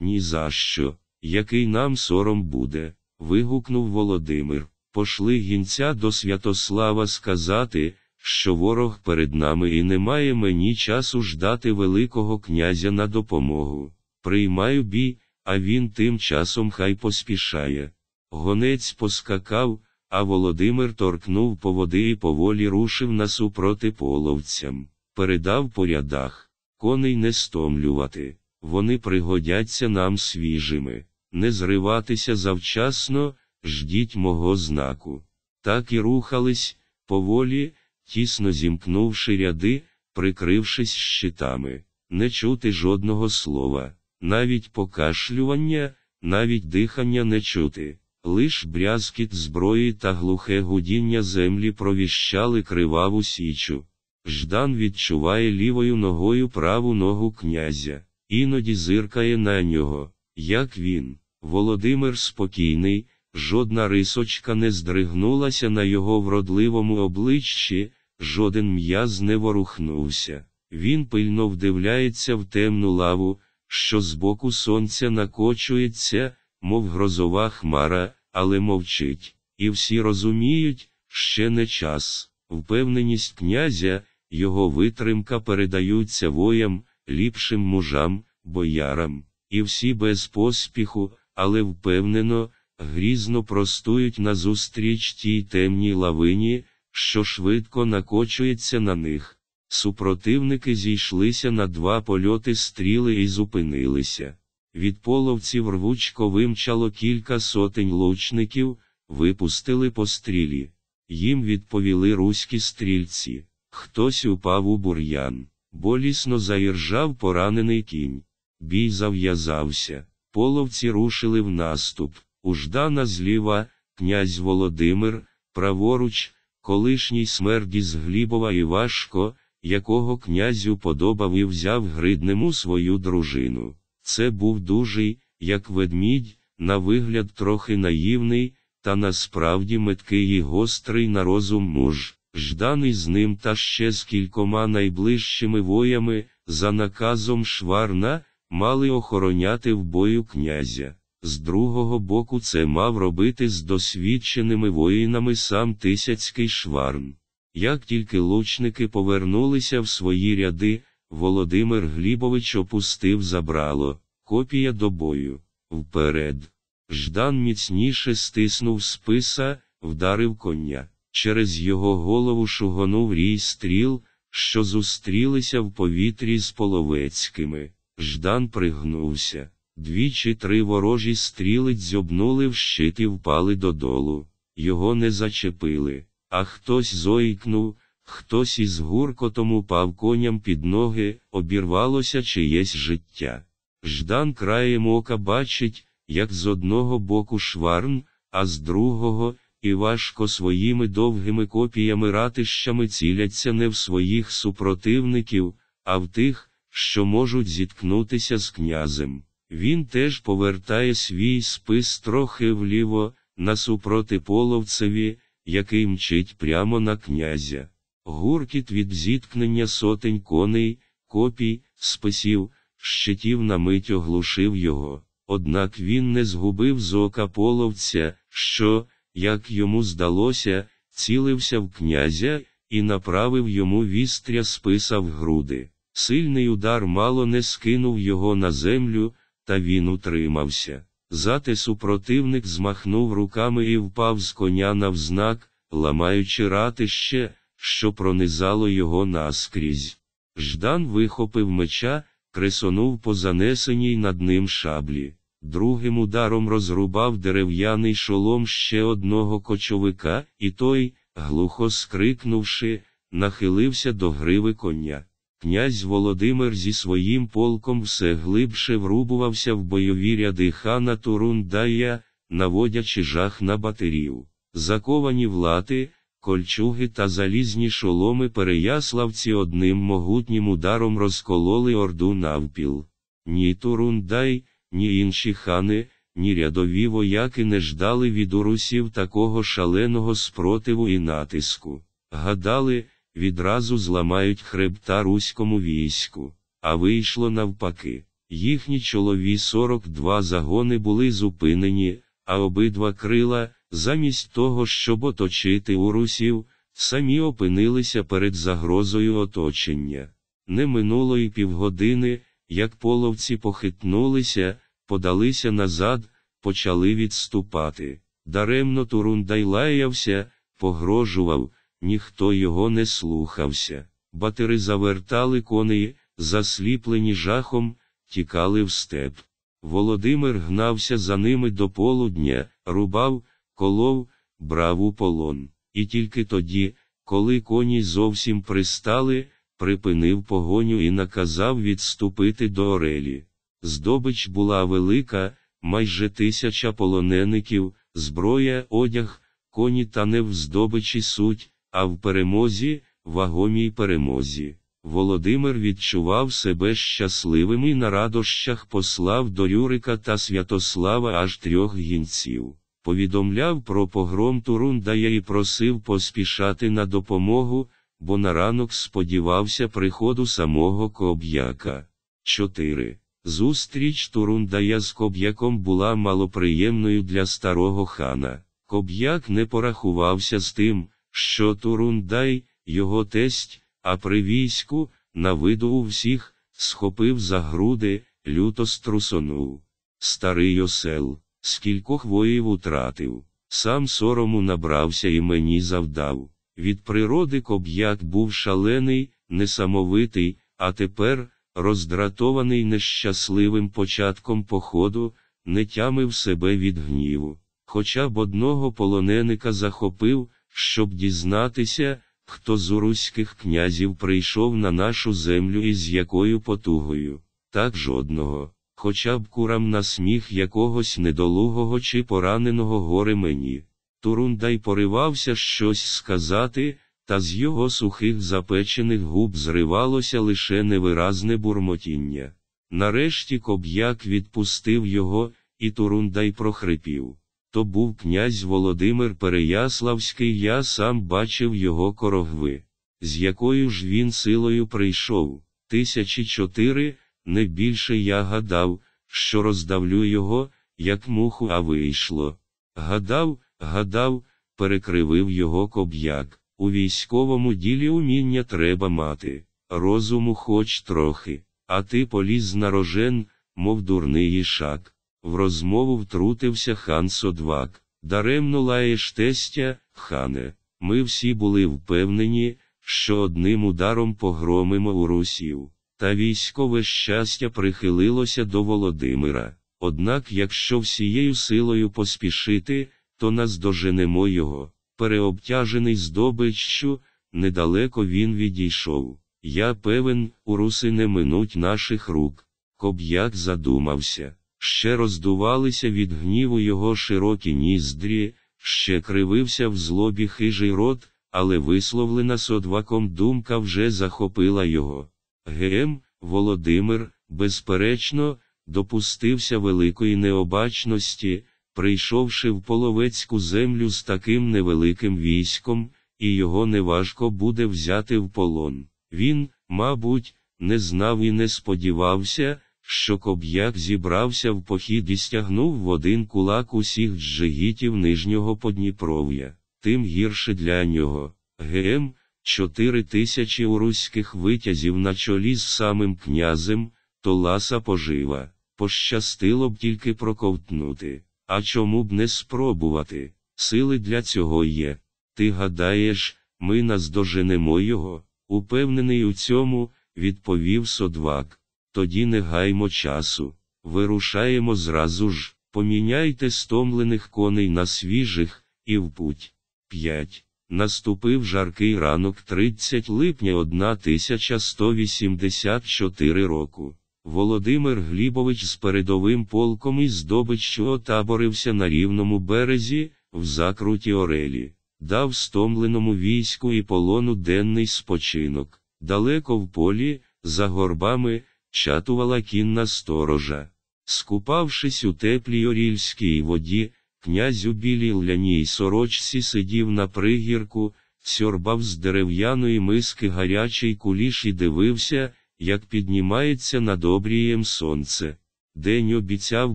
«Ні за що, який нам сором буде. вигукнув Володимир. Пошли гінця до Святослава сказати, що ворог перед нами і немає мені часу ждати Великого князя на допомогу. Приймаю бій, а він тим часом хай поспішає. Гонець поскакав, а Володимир торкнув по води і поволі рушив насупроти половцям. Передав по рядах. Коней не стомлювати, вони пригодяться нам свіжими, не зриватися завчасно, ждіть мого знаку. Так і рухались, поволі, тісно зімкнувши ряди, прикрившись щитами, не чути жодного слова, навіть покашлювання, навіть дихання не чути. лиш брязкіт зброї та глухе гудіння землі провіщали криваву січу. Ждан відчуває лівою ногою праву ногу князя, іноді зиркає на нього, як він. Володимир спокійний, жодна рисочка не здригнулася на його вродливому обличчі, жоден м'яз не ворухнувся. Він пильно вдивляється в темну лаву, що збоку сонця накочується, мов грозова хмара, але мовчить. І всі розуміють, ще не час. Впевненість князя, його витримка передаються воям, ліпшим мужам, боярам, і всі без поспіху, але впевнено, грізно простують назустріч тій темній лавині, що швидко накочується на них. Супротивники зійшлися на два польоти стріли і зупинилися. Від половців рвучко вимчало кілька сотень лучників, випустили по стрілі. Їм відповіли руські стрільці. Хтось упав у бур'ян, болісно заіржав поранений кінь. Бій зав'язався. Половці рушили в наступ. У Ждана зліва, князь Володимир, праворуч, колишній смерді з Глібова і Важко, якого князю подобав і взяв гриднему свою дружину. Це був дужий, як ведмідь, на вигляд трохи наївний, та насправді меткий і гострий на розум муж. Ждан із ним та ще з кількома найближчими воями, за наказом Шварна, мали охороняти в бою князя. З другого боку, це мав робити з досвідченими воїнами сам тисяцький шварн. Як тільки лучники повернулися в свої ряди, Володимир Глібович опустив забрало, копія до бою. Вперед. Ждан міцніше стиснув списа, вдарив коня. Через його голову шугонув рій стріл, що зустрілися в повітрі з половецькими. Ждан пригнувся. Дві чи три ворожі стріли дзьобнули в щит і впали додолу. Його не зачепили, а хтось зойкнув, хтось із гуркотом упав коням під ноги, обірвалося чиєсь життя. Ждан краєм ока бачить, як з одного боку шварн, а з другого, і важко своїми довгими копіями ратищами ціляться не в своїх супротивників, а в тих, що можуть зіткнутися з князем. Він теж повертає свій спис трохи вліво, насупроти половцеві, який мчить прямо на князя. Гуркіт від зіткнення сотень коней, копій, списів, щитів на мить оглушив його. Однак він не згубив з ока половця, що, як йому здалося, цілився в князя і направив йому вістря списа в груди. Сильний удар мало не скинув його на землю, та він утримався. Зате супротивник змахнув руками і впав з коня навзнак, ламаючи ратище, що пронизало його наскрізь. Ждан вихопив меча, кресонув по занесеній над ним шаблі. Другим ударом розрубав дерев'яний шолом ще одного кочовика, і той, глухо скрикнувши, нахилився до гриви коня. Князь Володимир зі своїм полком все глибше врубувався в бойові ряди хана Турундая, наводячи жах на батерів. Заковані в лати, кольчуги та залізні шоломи переяславці одним могутнім ударом розкололи орду навпіл. Ні Турундай, ні інші хани, ні рядові вояки не ждали від урусів такого шаленого спротиву і натиску. Гадали, відразу зламають хребта руському війську, а вийшло навпаки. Їхні чолові 42 загони були зупинені, а обидва крила, замість того, щоб оточити урусів, самі опинилися перед загрозою оточення. Не минуло й півгодини, як половці похитнулися, подалися назад, почали відступати. Даремно Турундай лаявся, погрожував, ніхто його не слухався. Батери завертали коней, засліплені жахом, тікали в степ. Володимир гнався за ними до полудня, рубав, колов, брав у полон. І тільки тоді, коли коні зовсім пристали, припинив погоню і наказав відступити до Орелі. Здобич була велика, майже тисяча полонеників, зброя, одяг, коні та не в здобичі суть, а в перемозі, вагомій перемозі. Володимир відчував себе щасливим і на радощах послав до Юрика та Святослава аж трьох гінців. Повідомляв про погром Турундая і просив поспішати на допомогу, бо на ранок сподівався приходу самого Коб'яка. 4. Зустріч Турундая з Коб'яком була малоприємною для старого хана. Коб'як не порахувався з тим, що Турундай, його тесть, а при війську, на виду у всіх, схопив за груди, люто струсонув. Старий осел, скількох воїв утратив, сам сорому набрався і мені завдав. Від природи коб'як був шалений, несамовитий, а тепер, роздратований нещасливим початком походу, не тямив себе від гніву. Хоча б одного полоненика захопив, щоб дізнатися, хто з уруських князів прийшов на нашу землю і з якою потугою, так жодного, хоча б курам на сміх якогось недолугого чи пораненого горе мені. Турундай поривався щось сказати, та з його сухих запечених губ зривалося лише невиразне бурмотіння. Нарешті коб'як відпустив його, і Турундай прохрипів. То був князь Володимир Переяславський, я сам бачив його корогви, з якою ж він силою прийшов. Тисячі чотири, не більше я гадав, що роздавлю його, як муху, а вийшло. Гадав, гадав, перекривив його коб'як. У військовому ділі уміння треба мати, розуму хоч трохи, а ти поліз на рожен, мов дурний ішак. В розмову втрутився хан Содвак. Даремно лаєш тестя, хане. Ми всі були впевнені, що одним ударом погромимо у русів. Та військове щастя прихилилося до Володимира. Однак, якщо всією силою поспішити, то наздоженемо його. Переобтяжений здобиччю, недалеко він відійшов. Я певен, у руси не минуть наших рук. Коб'як задумався. Ще роздувалися від гніву його широкі ніздрі, ще кривився в злобі хижий рот, але висловлена содваком думка вже захопила його. Гем, Володимир, безперечно, допустився великої необачності, прийшовши в половецьку землю з таким невеликим військом, і його неважко буде взяти в полон. Він, мабуть, не знав і не сподівався, що коб'як зібрався в похід і стягнув в один кулак усіх джигітів нижнього Подніпров'я, тим гірше для нього. ГМ, чотири тисячі уруських витязів на чолі з самим князем, то ласа пожива, пощастило б тільки проковтнути. А чому б не спробувати? Сили для цього є. Ти гадаєш, ми наздоженемо його, упевнений у цьому, відповів Содвак. Тоді не гаймо часу. Вирушаємо зразу ж, поміняйте стомлених коней на свіжих, і в путь. 5. Наступив жаркий ранок 30 липня 1184 року. Володимир Глібович з передовим полком із здобиччю отаборився на рівному березі, в закруті Орелі, дав стомленому війську і полону денний спочинок. Далеко в полі, за горбами, чатувала кінна сторожа. Скупавшись у теплій орільській воді, князь у білій ляній сорочці сидів на пригірку, сьорбав з дерев'яної миски гарячий куліш і дивився, як піднімається над обрієм сонце. День обіцяв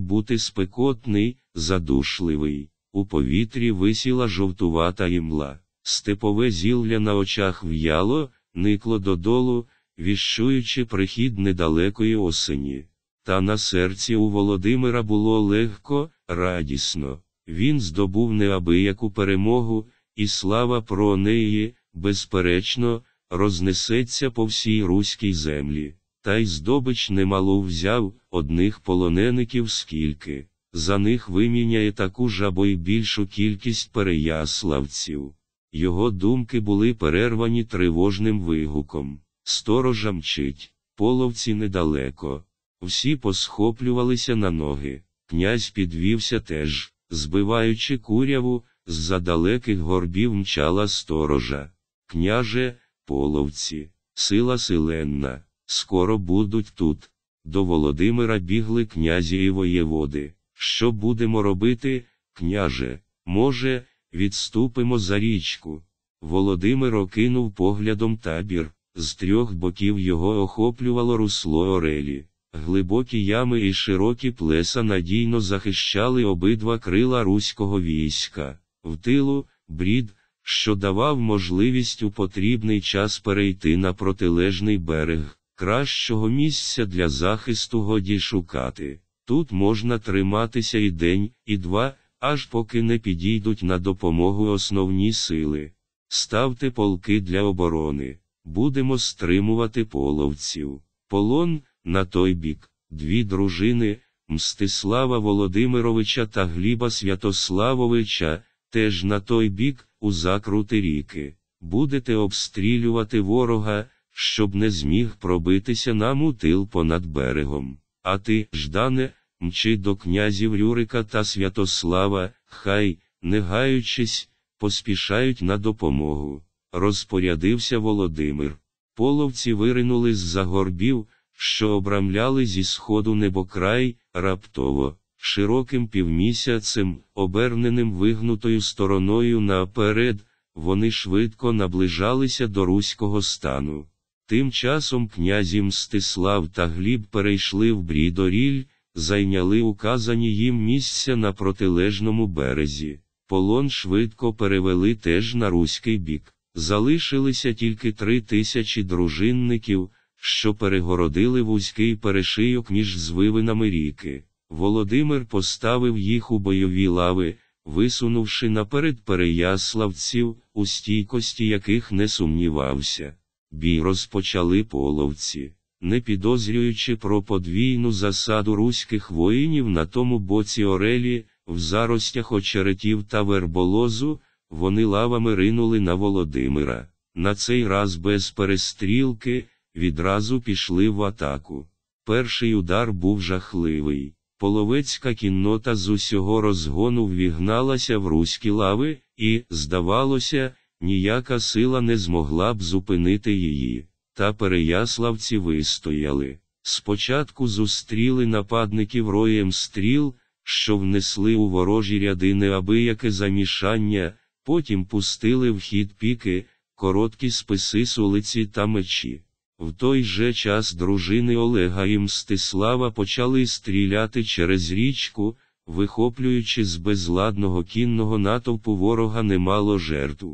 бути спекотний, задушливий. У повітрі висіла жовтувата імла. Степове зілля на очах в'яло, никло додолу, віщуючи прихід недалекої осені. Та на серці у Володимира було легко, радісно. Він здобув неабияку перемогу, і слава про неї, безперечно, рознесеться по всій руській землі. Та й здобич немало взяв, одних полонеників скільки. За них виміняє таку ж або й більшу кількість переяславців. Його думки були перервані тривожним вигуком. Сторожа мчить, половці недалеко. Всі посхоплювалися на ноги. Князь підвівся теж. збиваючи куряву, з-за далеких горбів мчала сторожа. Княже, половці, сила силенна, скоро будуть тут. До Володимира бігли князі і воєводи. Що будемо робити, княже? Може, відступимо за річку. Володимир окинув поглядом табір, з трьох боків його охоплювало русло Орелі. Глибокі ями і широкі плеса надійно захищали обидва крила руського війська, в тилу, брід, що давав можливість у потрібний час перейти на протилежний берег, кращого місця для захисту годі шукати. Тут можна триматися і день, і два, аж поки не підійдуть на допомогу основні сили. Ставте полки для оборони, будемо стримувати половців. Полон, на той бік, дві дружини, Мстислава Володимировича та Гліба Святославовича, теж на той бік, у закрути ріки. Будете обстрілювати ворога, щоб не зміг пробитися нам у тил понад берегом. А ти, Ждане, мчи до князів Рюрика та Святослава, хай, не гаючись, поспішають на допомогу. Розпорядився Володимир. Половці виринули з за горбів, що обрамляли зі сходу небокрай, раптово, широким півмісяцем, оберненим вигнутою стороною наперед, вони швидко наближалися до руського стану. Тим часом князі Мстислав та Гліб перейшли в Брідоріль, зайняли указані їм місця на протилежному березі. Полон швидко перевели теж на руський бік. Залишилися тільки три тисячі дружинників, що перегородили вузький перешийок між звивинами ріки. Володимир поставив їх у бойові лави, висунувши наперед переяславців, у стійкості яких не сумнівався. Бій розпочали половці, не підозрюючи про подвійну засаду руських воїнів на тому боці Орелі, в заростях очеретів та верболозу, вони лавами ринули на Володимира. На цей раз без перестрілки, відразу пішли в атаку. Перший удар був жахливий. Половецька кіннота з усього розгону ввігналася в руські лави, і, здавалося, ніяка сила не змогла б зупинити її. Та переяславці вистояли. Спочатку зустріли нападників роєм стріл, що внесли у ворожі ряди неабияке замішання, потім пустили в хід піки, короткі списи сулиці та мечі. В той же час дружини Олега і Мстислава почали стріляти через річку, вихоплюючи з безладного кінного натовпу ворога немало жертв.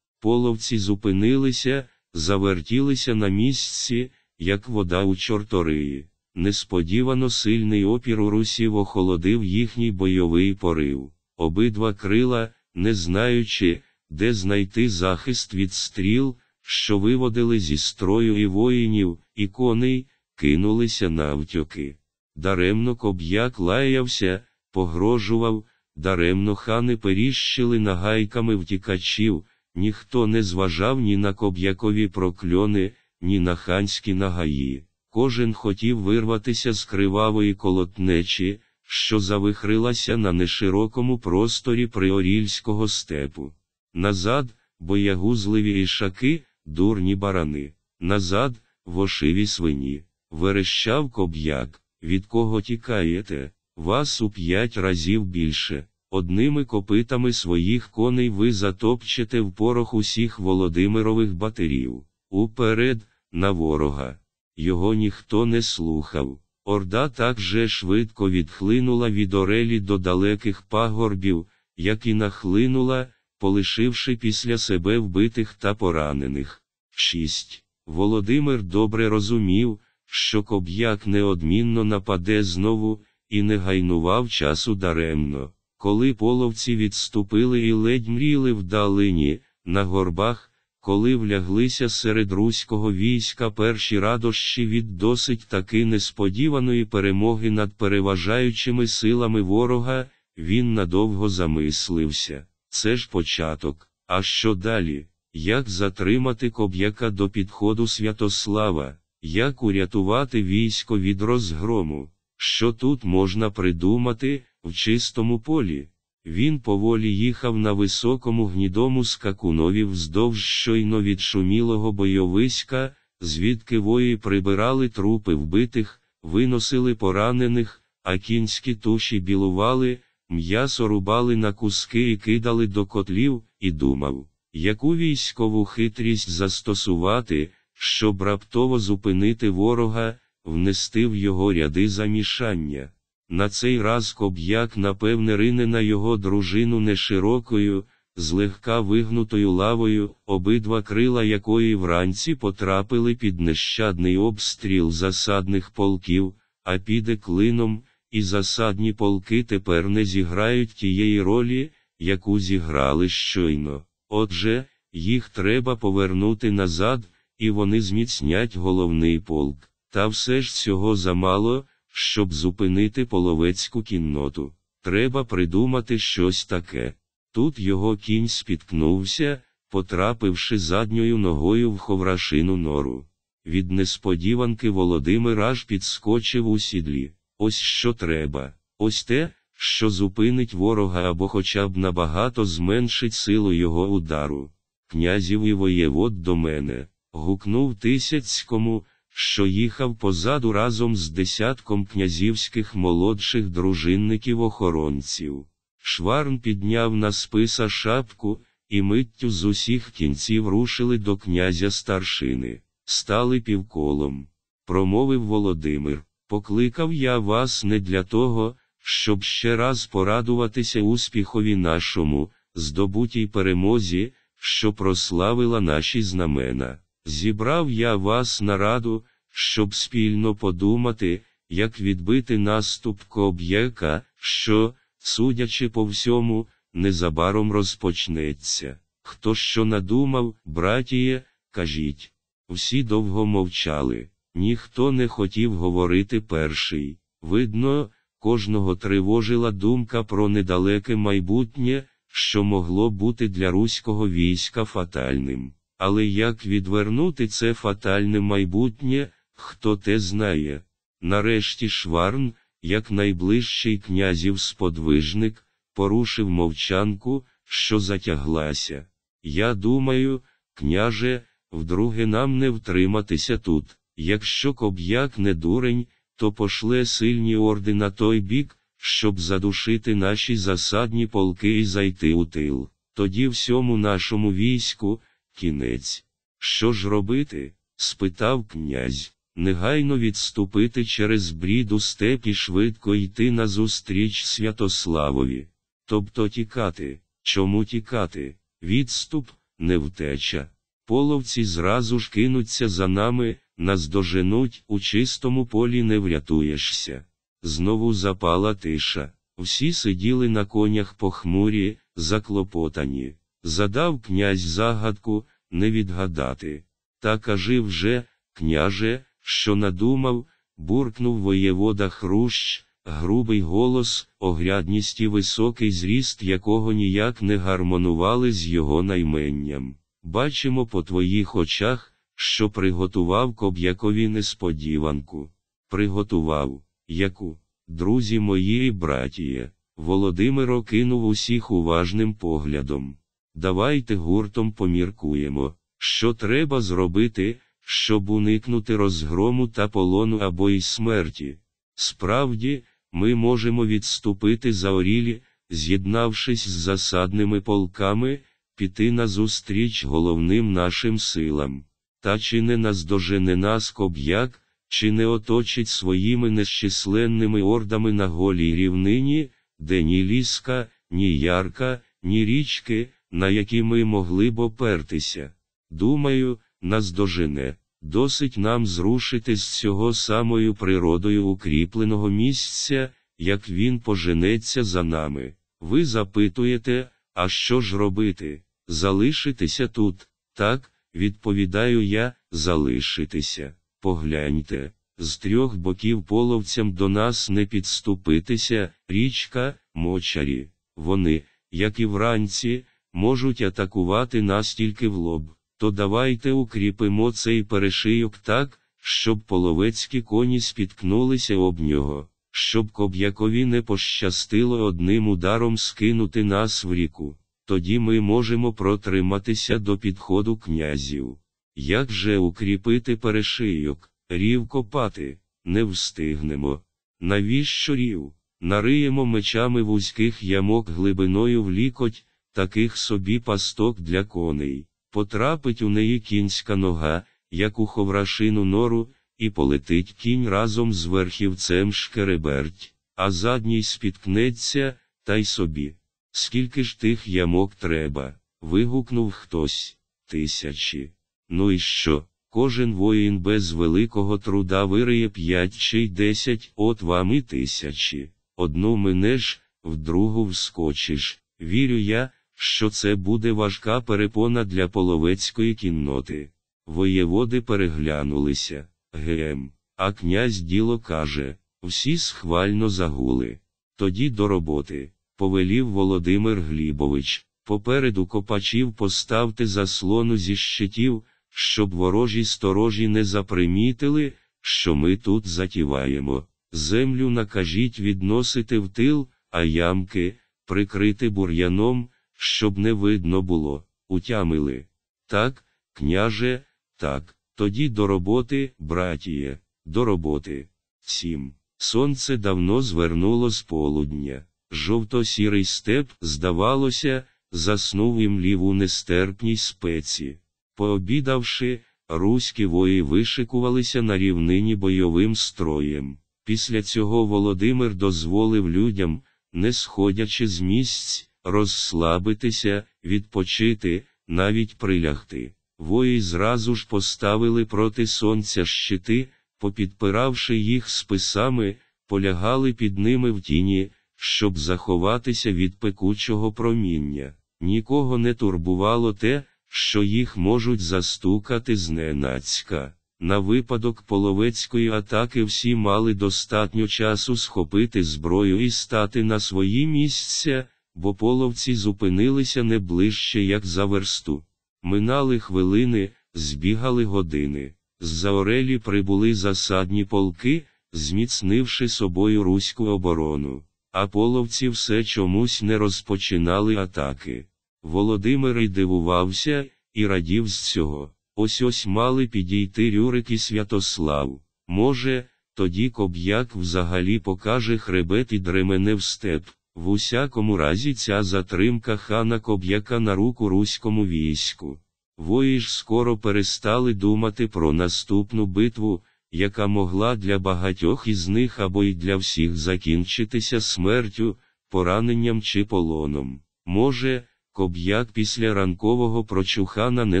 Половці зупинилися, завертілися на місці, як вода у чорториї. Несподівано сильний опір у русів охолодив їхній бойовий порив. Обидва крила, не знаючи, де знайти захист від стріл, що виводили зі строю і воїнів, і коней, кинулися навтьоки. Даремно коб'як лаявся, погрожував, даремно хани періщили нагайками втікачів, ніхто не зважав ні на коб'якові прокльони, ні на ханські нагаї. Кожен хотів вирватися з кривавої колотнечі, що завихрилася на неширокому просторі приорільського степу. Назад, боягузливі ішаки, дурні барани, назад, вошиві свині, верещав коб'як, від кого тікаєте, вас у п'ять разів більше. Одними копитами своїх коней ви затопчете в порох усіх Володимирових батерів. Уперед, на ворога. Його ніхто не слухав. Орда так же швидко відхлинула від Орелі до далеких пагорбів, як і нахлинула, полишивши після себе вбитих та поранених. 6. Володимир добре розумів, що коб'як неодмінно нападе знову, і не гайнував часу даремно. Коли половці відступили і ледь мріли вдалині, на горбах, коли вляглися серед руського війська перші радощі від досить таки несподіваної перемоги над переважаючими силами ворога, він надовго замислився. Це ж початок. А що далі? Як затримати коб'яка до підходу Святослава, як урятувати військо від розгрому? Що тут можна придумати в чистому полі? Він поволі їхав на високому гнідому скакунові вздовж щойно відшумілого бойовиська, звідки вої прибирали трупи вбитих, виносили поранених, а кінські туші білували, м'ясо рубали на куски і кидали до котлів, і думав, яку військову хитрість застосувати, щоб раптово зупинити ворога, внести в його ряди замішання. На цей раз коб'як, напевне, рине на його дружину неширокою, злегка вигнутою лавою, обидва крила якої вранці потрапили під нещадний обстріл засадних полків, а піде клином, і засадні полки тепер не зіграють тієї ролі, яку зіграли щойно. Отже, їх треба повернути назад, і вони зміцнять головний полк. Та все ж цього замало, щоб зупинити половецьку кінноту. Треба придумати щось таке. Тут його кінь спіткнувся, потрапивши задньою ногою в ховрашину нору. Від несподіванки Володимир аж підскочив у сідлі. Ось що треба. Ось те, що зупинить ворога або хоча б набагато зменшить силу його удару. Князів і воєвод до мене. гукнув Тисяцькому, що їхав позаду разом з десятком князівських молодших дружинників охоронців. Шварн підняв на списа шапку, і миттю з усіх кінців рушили до князя старшини, стали півколом. Промовив Володимир, покликав я вас не для того, щоб ще раз порадуватися успіхові нашому, здобутій перемозі, що прославила наші знамена. Зібрав я вас на раду, щоб спільно подумати, як відбити наступ Коб'єка, що, судячи по всьому, незабаром розпочнеться. Хто що надумав, братіє, кажіть. Всі довго мовчали, ніхто не хотів говорити перший. Видно, кожного тривожила думка про недалеке майбутнє, що могло бути для руського війська фатальним. Але як відвернути це фатальне майбутнє, хто те знає? Нарешті Шварн, як найближчий князів сподвижник, порушив мовчанку, що затяглася. Я думаю, княже, вдруге нам не втриматися тут. Якщо коб'як не дурень, то пошле сильні орди на той бік, щоб задушити наші засадні полки і зайти у тил. Тоді всьому нашому війську, кінець. Що ж робити? спитав князь. Негайно відступити через брід у степ і швидко йти назустріч Святославові. Тобто тікати. Чому тікати? Відступ, не втеча. Половці зразу ж кинуться за нами, нас доженуть, у чистому полі не врятуєшся. Знову запала тиша. Всі сиділи на конях похмурі, заклопотані. Задав князь загадку, не відгадати. Та кажи вже, княже, що надумав, буркнув воєвода Хрущ, грубий голос, огрядність і високий зріст якого ніяк не гармонували з його найменням. Бачимо по твоїх очах, що приготував коб'якові несподіванку. Приготував, яку, друзі мої і братіє, Володимир окинув усіх уважним поглядом. Давайте гуртом поміркуємо, що треба зробити, щоб уникнути розгрому та полону або й смерті. Справді, ми можемо відступити за орілі, з'єднавшись з засадними полками, піти назустріч головним нашим силам. Та чи не наздожене нас коб'як, чи не оточить своїми нещисленними ордами на голій рівнині, де ні ліска, ні ярка, ні річки, на які ми могли б опертися. Думаю, нас дожене. Досить нам зрушити з цього самою природою укріпленого місця, як він поженеться за нами. Ви запитуєте, а що ж робити? Залишитися тут, так, відповідаю я, залишитися. Погляньте, з трьох боків половцям до нас не підступитися, річка, мочарі. Вони, як і вранці, можуть атакувати нас тільки в лоб то давайте укріпимо цей перешийок так, щоб половецькі коні спіткнулися об нього. щоб коб'якові не пощастило одним ударом скинути нас в ріку. Тоді ми можемо протриматися до підходу князів. Як же укріпити перешийок, рів копати, не встигнемо. Навіщо рів? Нариємо мечами вузьких ямок глибиною в лікоть, таких собі пасток для коней. Потрапить у неї кінська нога, як у ховрашину нору, і полетить кінь разом з верхівцем шкереберть, а задній спіткнеться, та й собі. Скільки ж тих ямок треба? вигукнув хтось. Тисячі. Ну і що? Кожен воїн без великого труда вириє п'ять чи десять, от вам і тисячі. Одну минеш, в другу вскочиш. Вірю я, що це буде важка перепона для половецької кінноти. Воєводи переглянулися. Гем. А князь діло каже, всі схвально загули. Тоді до роботи, повелів Володимир Глібович, попереду копачів поставте заслону зі щитів, щоб ворожі сторожі не запримітили, що ми тут затіваємо. Землю накажіть відносити в тил, а ямки, прикрити бур'яном, щоб не видно було, утямили. Так, княже, так. Тоді до роботи, братіє, до роботи. Сім. Сонце давно звернуло з полудня. Жовто-сірий степ, здавалося, заснув їм ліву нестерпній спеці. Пообідавши, руські вої вишикувалися на рівнині бойовим строєм. Після цього Володимир дозволив людям, не сходячи з місць, розслабитися, відпочити, навіть прилягти. Вої зразу ж поставили проти сонця щити, попідпиравши їх списами, полягали під ними в тіні, щоб заховатися від пекучого проміння. Нікого не турбувало те, що їх можуть застукати зненацька. На випадок половецької атаки всі мали достатньо часу схопити зброю і стати на свої місця, бо половці зупинилися не ближче, як за версту. Минали хвилини, збігали години. З-за Орелі прибули засадні полки, зміцнивши собою руську оборону. А половці все чомусь не розпочинали атаки. Володимир й дивувався, і радів з цього. Ось ось мали підійти Рюрик і Святослав. Може, тоді коб'як взагалі покаже хребет і дремене в степ. В усякому разі ця затримка хана Коб'яка на руку руському війську. Вої ж скоро перестали думати про наступну битву, яка могла для багатьох із них або й для всіх закінчитися смертю, пораненням чи полоном. Може, Коб'як після ранкового прочухана не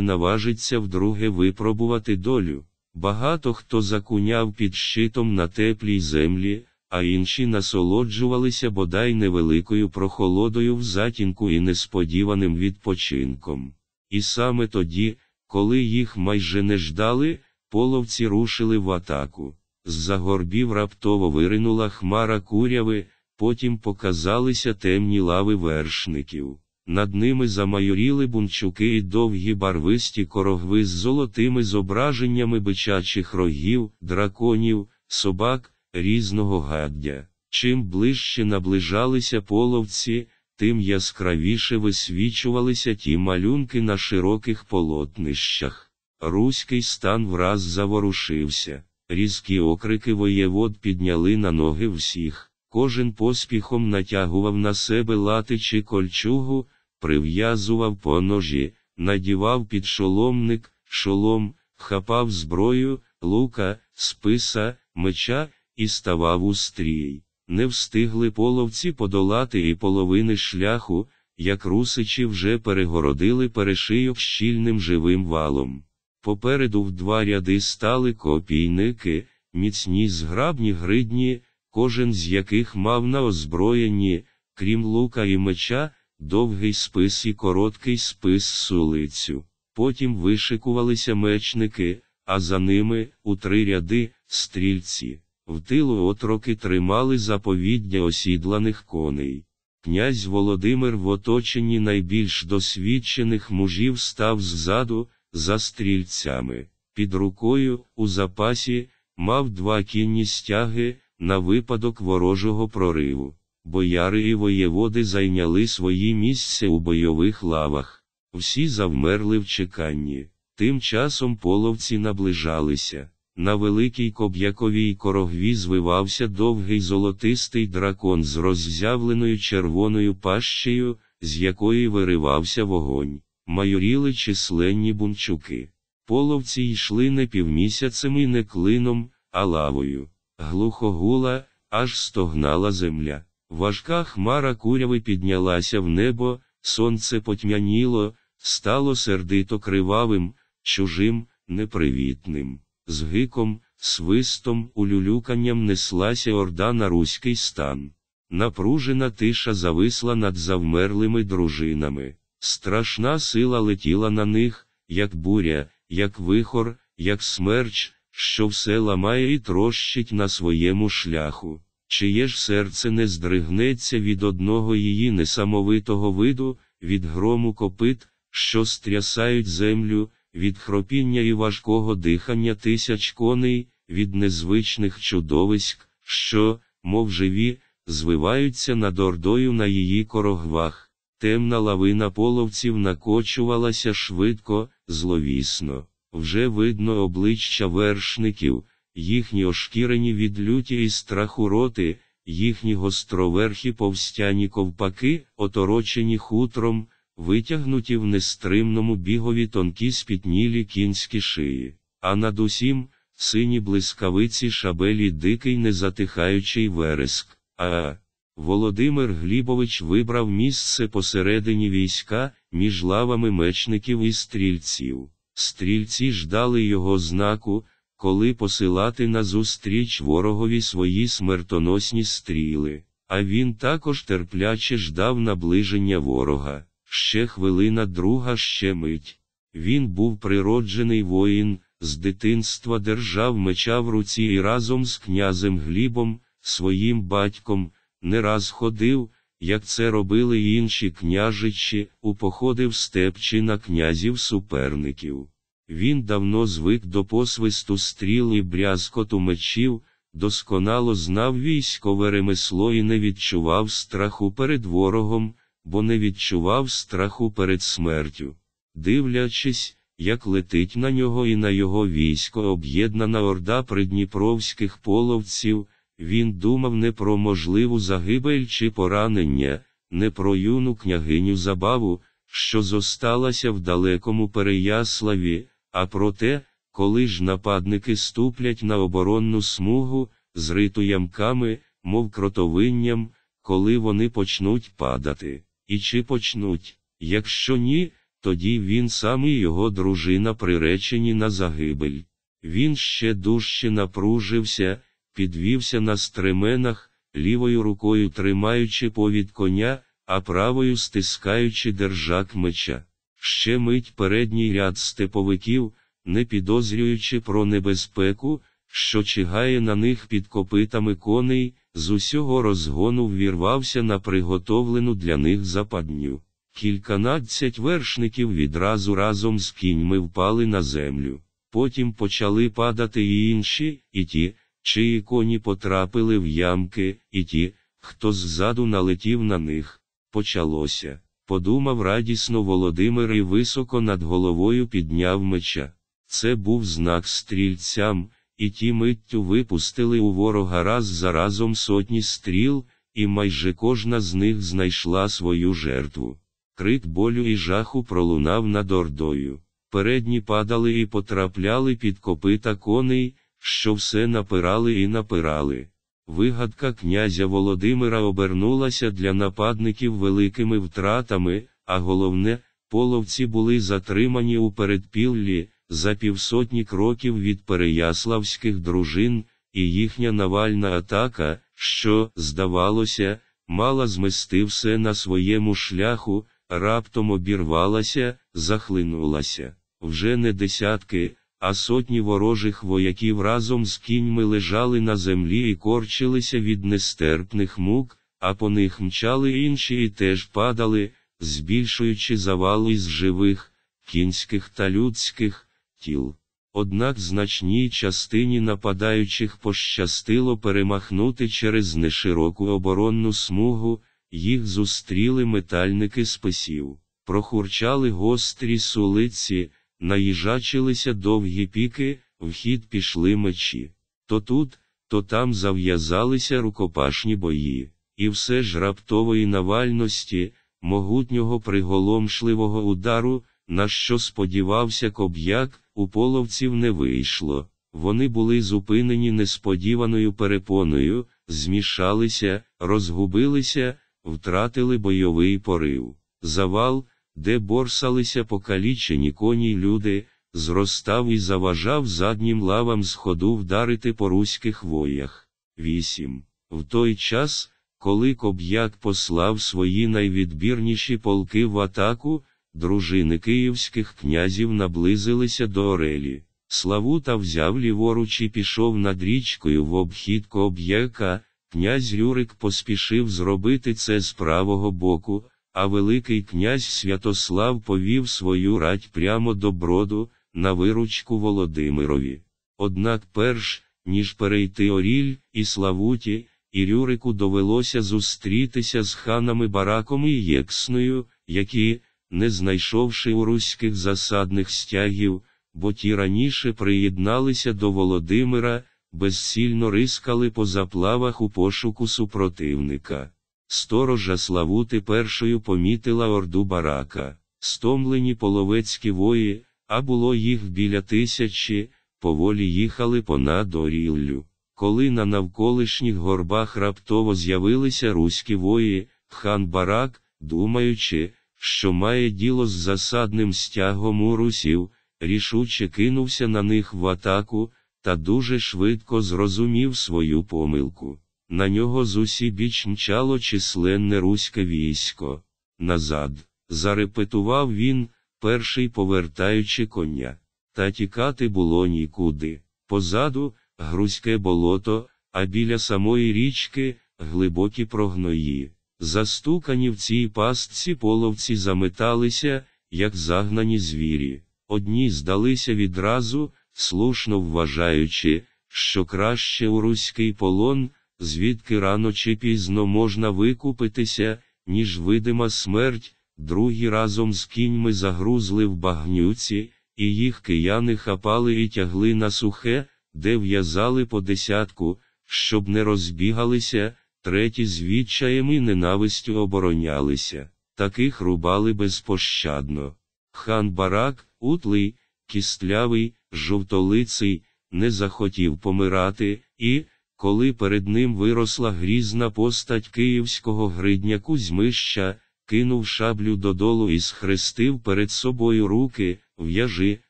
наважиться вдруге випробувати долю. Багато хто закуняв під щитом на теплій землі а інші насолоджувалися бодай невеликою прохолодою в затінку і несподіваним відпочинком. І саме тоді, коли їх майже не ждали, половці рушили в атаку. З-за горбів раптово виринула хмара куряви, потім показалися темні лави вершників. Над ними замайоріли бунчуки і довгі барвисті корогви з золотими зображеннями бичачих рогів, драконів, собак, різного гаддя. Чим ближче наближалися половці, тим яскравіше висвічувалися ті малюнки на широких полотнищах. Руський стан враз заворушився, різкі окрики воєвод підняли на ноги всіх, кожен поспіхом натягував на себе лати чи кольчугу, прив'язував по ножі, надівав під шоломник, шолом, хапав зброю, лука, списа, меча і ставав у стрій. Не встигли половці подолати і половини шляху, як русичі вже перегородили перешийок щільним живим валом. Попереду в два ряди стали копійники, міцні зграбні гридні, кожен з яких мав на озброєнні, крім лука і меча, довгий спис і короткий спис сулицю. Потім вишикувалися мечники, а за ними, у три ряди, стрільці. В тилу отроки тримали заповіддя осідланих коней. Князь Володимир в оточенні найбільш досвідчених мужів став ззаду, за стрільцями. Під рукою, у запасі, мав два кінні стяги, на випадок ворожого прориву. Бояри і воєводи зайняли свої місця у бойових лавах. Всі завмерли в чеканні. Тим часом половці наближалися. На великій коб'яковій корогві звивався довгий золотистий дракон з роззявленою червоною пащею, з якої виривався вогонь. Майоріли численні бунчуки. Половці йшли не півмісяцем і не клином, а лавою. Глухо гула, аж стогнала земля. Важка хмара куряви піднялася в небо, сонце потьмяніло, стало сердито кривавим, чужим, непривітним. З гиком, свистом, улюлюканням неслася орда на руський стан. Напружена тиша зависла над завмерлими дружинами. Страшна сила летіла на них, як буря, як вихор, як смерч, що все ламає і трощить на своєму шляху. Чиє ж серце не здригнеться від одного її несамовитого виду, від грому копит, що стрясають землю, від хропіння і важкого дихання тисяч коней, від незвичних чудовиськ, що, мов живі, звиваються над ордою на її корогвах. Темна лавина половців накочувалася швидко, зловісно. Вже видно обличчя вершників, їхні ошкірені від люті і страху роти, їхні гостроверхі повстяні ковпаки, оторочені хутром, витягнуті в нестримному бігові тонкі спітнілі кінські шиї, а над усім сині блискавиці шабелі дикий незатихаючий вереск. А Володимир Глібович вибрав місце посередині війська, між лавами мечників і стрільців. Стрільці ждали його знаку, коли посилати назустріч ворогові свої смертоносні стріли, а він також терпляче ждав наближення ворога. Ще хвилина друга ще мить. Він був природжений воїн, з дитинства держав меча в руці і разом з князем Глібом, своїм батьком, не раз ходив, як це робили інші княжичі, у походи в степ на князів суперників. Він давно звик до посвисту стріл і брязкоту мечів, досконало знав військове ремесло і не відчував страху перед ворогом, бо не відчував страху перед смертю. Дивлячись, як летить на нього і на його військо об'єднана орда придніпровських половців, він думав не про можливу загибель чи поранення, не про юну княгиню забаву, що зосталася в далекому Переяславі, а про те, коли ж нападники ступлять на оборонну смугу, зриту ямками, мов кротовинням, коли вони почнуть падати. І чи почнуть, якщо ні, тоді він сам і його дружина приречені на загибель. Він ще дужче напружився, підвівся на стременах, лівою рукою тримаючи повід коня, а правою стискаючи держак меча. Ще мить передній ряд степовиків, не підозрюючи про небезпеку, що чигає на них під копитами коней, з усього розгону ввірвався на приготовлену для них западню. Кільканадцять вершників відразу разом з кіньми впали на землю. Потім почали падати і інші, і ті, чиї коні потрапили в ямки, і ті, хто ззаду налетів на них. Почалося. Подумав радісно Володимир і високо над головою підняв меча. Це був знак стрільцям, і ті миттю випустили у ворога раз за разом сотні стріл, і майже кожна з них знайшла свою жертву. Крик болю і жаху пролунав над ордою. Передні падали і потрапляли під копита коней, що все напирали і напирали. Вигадка князя Володимира обернулася для нападників великими втратами, а головне, половці були затримані у передпіллі, за півсотні кроків від переяславських дружин, і їхня навальна атака, що, здавалося, мала змести все на своєму шляху, раптом обірвалася, захлинулася. Вже не десятки, а сотні ворожих вояків разом з кіньми лежали на землі і корчилися від нестерпних мук, а по них мчали інші і теж падали, збільшуючи завал із живих, кінських та людських тіл. Однак значній частині нападаючих пощастило перемахнути через нешироку оборонну смугу, їх зустріли метальники списів, прохурчали гострі сулиці, наїжачилися довгі піки, в хід пішли мечі. То тут, то там зав'язалися рукопашні бої, і все ж раптової навальності, могутнього приголомшливого удару, на що сподівався коб'як, у половців не вийшло. Вони були зупинені несподіваною перепоною, змішалися, розгубилися, втратили бойовий порив. Завал, де борсалися покалічені коні й люди, зростав і заважав заднім лавам з ходу вдарити по руських воях. 8. В той час, коли Коб'як послав свої найвідбірніші полки в атаку, дружини київських князів наблизилися до Орелі. Славута взяв ліворуч і пішов над річкою в обхід Коб'яка, князь Рюрик поспішив зробити це з правого боку, а Великий князь Святослав повів свою рать прямо до броду, на виручку Володимирові. Однак перш, ніж перейти Оріль і Славуті, і Рюрику довелося зустрітися з ханами Бараком і Єксною, які, не знайшовши у руських засадних стягів, бо ті раніше приєдналися до Володимира, безсильно рискали по заплавах у пошуку супротивника. Сторожа Славути першою помітила орду барака, стомлені половецькі вої, а було їх біля тисячі, поволі їхали понад Оріллю. Коли на навколишніх горбах раптово з'явилися руські вої, хан барак, думаючи, що має діло з засадним стягом урусів, рішуче кинувся на них в атаку, та дуже швидко зрозумів свою помилку. На нього з усі біч мчало численне руське військо. Назад, зарепетував він, перший повертаючи коня. Та тікати було нікуди. Позаду грузьке болото, а біля самої річки глибокі прогної. Застукані в цій пастці половці заметалися, як загнані звірі. Одні здалися відразу, слушно вважаючи, що краще у руський полон, звідки рано чи пізно можна викупитися, ніж видима смерть, другі разом з кіньми загрузли в багнюці, і їх кияни хапали і тягли на сухе, де в'язали по десятку, щоб не розбігалися, треті з відчаєм і ненавистю оборонялися, таких рубали безпощадно. Хан Барак, утлий, кістлявий, жовтолиций, не захотів помирати, і, коли перед ним виросла грізна постать київського гридня Кузьмища, кинув шаблю додолу і схрестив перед собою руки, в'яжи,